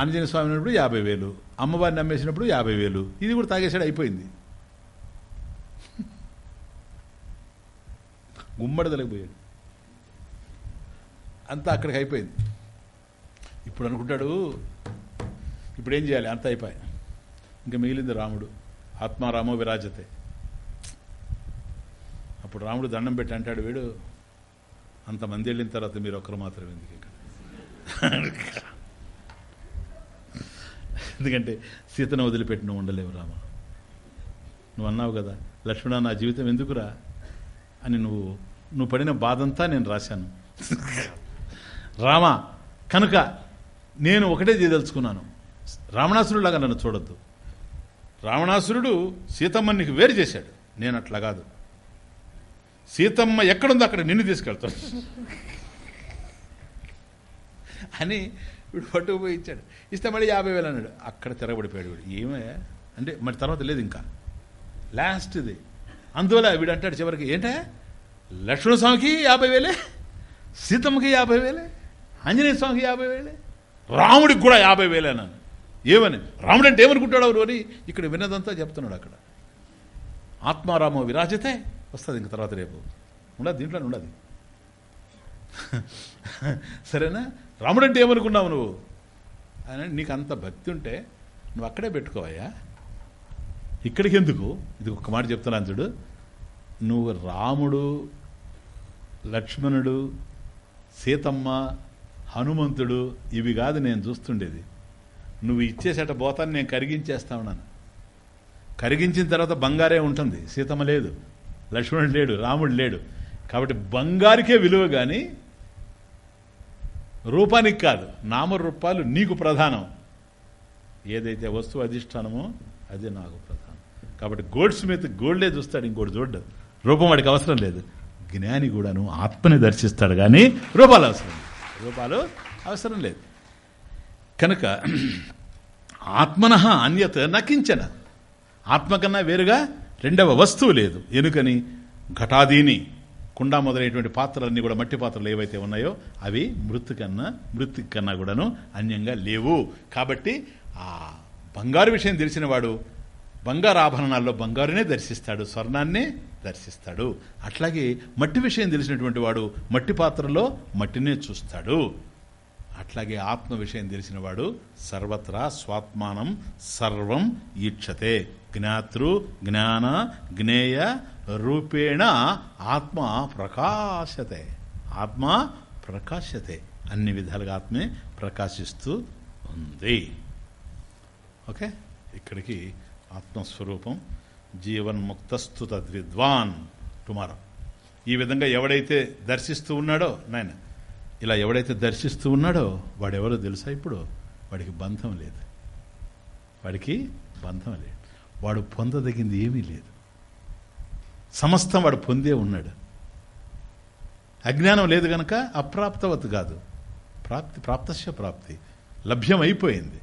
ఆంజనేయ స్వామి అన్నప్పుడు యాభై వేలు. అమ్మవారిని అమ్మేసినప్పుడు యాభై వేలు. ఇది కూడా తాగేసాడు అయిపోయింది. గుమ్మడి తొలగిపోయాడు అంతా అక్కడికి అయిపోయింది. ఇప్పుడు అనుకుంటాడు ఇప్పుడు ఏం చేయాలి? అంత అయిపోయి ఇంకా మిగిలింది రాముడు. ఆత్మారామో విరాజతే. అప్పుడు రాముడు దండం పెట్టి అంటాడు వీడు అంతమంది వెళ్ళిన తర్వాత మీరు ఒక్కరు మాత్రం ఎందుకు ఇక్కడ? ఎందుకంటే సీతను వదిలిపెట్టి నువ్వు ఉండలేవు రామ. నువ్వు అన్నావు కదా లక్ష్మణ నా జీవితం ఎందుకురా? అని నువ్వు నువ్వు పడిన బాధంతా నేను రాశాను. రామ కనుక నేను ఒకటే చేయదలుచుకున్నాను. రావణాసురుడులాగా నన్ను చూడొద్దు. రావణాసురుడు సీతమ్మని నీకు వేరు చేశాడు. నేను అట్లా కాదు. సీతమ్మ ఎక్కడుందో అక్కడ నిన్ను తీసుకెళ్తాడు. అని వీడు పట్టుకుపోయి ఇచ్చాడు. ఇస్తే మళ్ళీ యాభై వేలు అన్నాడు. అక్కడ తిరగబడిపోయాడు వీడు. ఏమయ్యా అంటే మరి తర్వాత లేదు ఇంకా. లాస్ట్ ఇది అందువల్ల వీడు అంటాడు చివరికి ఏంటే? లక్ష్మణ స్వామికి యాభై వేలే? సీతమ్మకి యాభై వేలే? ఆంజనేయ స్వామికి యాభై వేలే? రాముడికి కూడా యాభై వేలే అన్నాను. ఏమని? రాముడు అంటే ఏమనుకుంటాడు ఎవరు అని ఇక్కడ విన్నదంతా చెప్తున్నాడు అక్కడ. ఆత్మారామో విరాజితే వస్తుంది ఇంక తర్వాత రేపు. ఉండదు దీంట్లో ఉండదు. సరేనా? రాముడు అంటే ఏమనుకున్నావు నువ్వు? అని నీకు అంత భక్తి ఉంటే నువ్వు అక్కడే పెట్టుకోవయ్యా. ఇక్కడికి ఎందుకు ఇది ఒక మాట చెప్తున్నాను చూడు. నువ్వు రాముడు లక్ష్మణుడు సీతమ్మ హనుమంతుడు ఇవి కాదు నేను చూస్తుండేది. నువ్వు ఇచ్చేసేట పోతాను నేను కరిగించేస్తా ఉన్నాను. కరిగించిన తర్వాత బంగారే ఉంటుంది. సీతమ్మ లేదు. లక్ష్మణుడు లేడు. రాముడు లేడు. కాబట్టి బంగారికే విలువ కానీ రూపానికి కాదు. నామరూపాలు నీకు ప్రధానం. ఏదైతే వస్తువు అధిష్టానమో అదే నాకు ప్రధానం. కాబట్టి గోల్డ్ స్మిత్ గోల్డే చూస్తాడు ఇంకోటి చూడ్డు. రూపం వాడికి అవసరం లేదు. జ్ఞాని కూడాను ఆత్మని దర్శిస్తాడు కానీ రూపాలు అవసరం లేదు. రూపాలు అవసరం లేదు. కనుక ఆత్మన అన్యత నకించన. ఆత్మ కన్నా వేరుగా రెండవ వస్తువు లేదు. ఎనుకని ఘటాదీని కుండా మొదలైనటువంటి పాత్రలన్నీ కూడా మట్టి పాత్రలు ఏవైతే ఉన్నాయో అవి మృతు కన్నా మృతి కన్నా కూడాను అన్యంగా లేవు. కాబట్టి ఆ బంగారు విషయం తెలిసిన వాడు బంగారు ఆభరణాల్లో బంగారునే దర్శిస్తాడు స్వర్ణాన్నే దర్శిస్తాడు. అట్లాగే మట్టి విషయం తెలిసినటువంటి వాడు మట్టి పాత్రలో మట్టినే చూస్తాడు. అట్లాగే ఆత్మ విషయం తెలిసిన వాడు సర్వత్రా స్వాత్మానం సర్వం ఈక్షతే. జ్ఞాతృ జ్ఞాన జ్ఞేయ రూపేణ ఆత్మ ప్రకాశతే. ఆత్మ ప్రకాశతే. అన్ని విధాలుగా ఆత్మే ప్రకాశిస్తూ ఉంది. ఓకే? ఇక్కడికి ఆత్మస్వరూపం జీవన్ముక్తస్తు తద్విద్వాన్ టుమారో. ఈ విధంగా ఎవడైతే దర్శిస్తూ ఉన్నాడో నాయన ఇలా ఎవడైతే దర్శిస్తూ ఉన్నాడో వాడెవరో తెలుసా ఇప్పుడు? వాడికి బంధం లేదు. వాడికి బంధం లేదు. వాడు పొందదగింది ఏమీ లేదు. సమస్తం వాడు పొందే ఉన్నాడు. అజ్ఞానం లేదు గనక అప్రాప్తవత్ కాదు. ప్రాప్తి ప్రాప్తస్య ప్రాప్తి. లభ్యం అయిపోయింది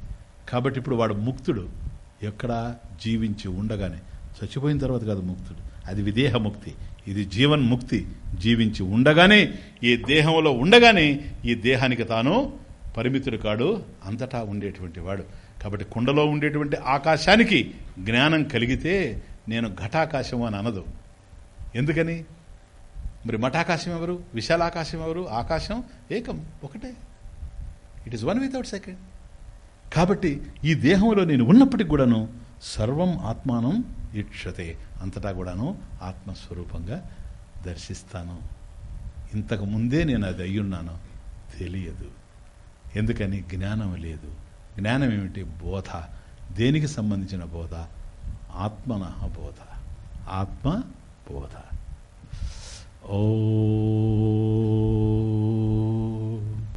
కాబట్టి ఇప్పుడు వాడు ముక్తుడు. ఎక్కడ జీవించి ఉండగానే చచ్చిపోయిన తర్వాత కాదు ముక్తుడు. అది విదేహ ముక్తి. ఇది జీవన్ ముక్తి. జీవించి ఉండగానే ఈ దేహంలో ఉండగానే ఈ దేహానికి తాను పరిమితుడు కాడు. అంతటా ఉండేటువంటి వాడు. కాబట్టి కుండలో ఉండేటువంటి ఆకాశానికి జ్ఞానం కలిగితే నేను ఘటాకాశం అని అనదు. ఎందుకని? మరి మఠాకాశం ఎవరు? విశాలాకాశం ఎవరు? ఆకాశం ఏకం ఒకటే. It is one without second కాబట్టి ఈ దేహంలో నేను ఉన్నప్పటికి కూడాను సర్వం ఆత్మానం ఇక్షతే అంతటా కూడాను ఆత్మస్వరూపంగా దర్శిస్తాను. ఇంతకు ముందే నేను అది అయ్యున్నాను. తెలియదు. ఎందుకని? జ్ఞానం లేదు. జ్ఞానం ఏమిటి? బోధ. దేనికి సంబంధించిన బోధ? ఆత్మన బోధ. ఆత్మ బోధ. ఓ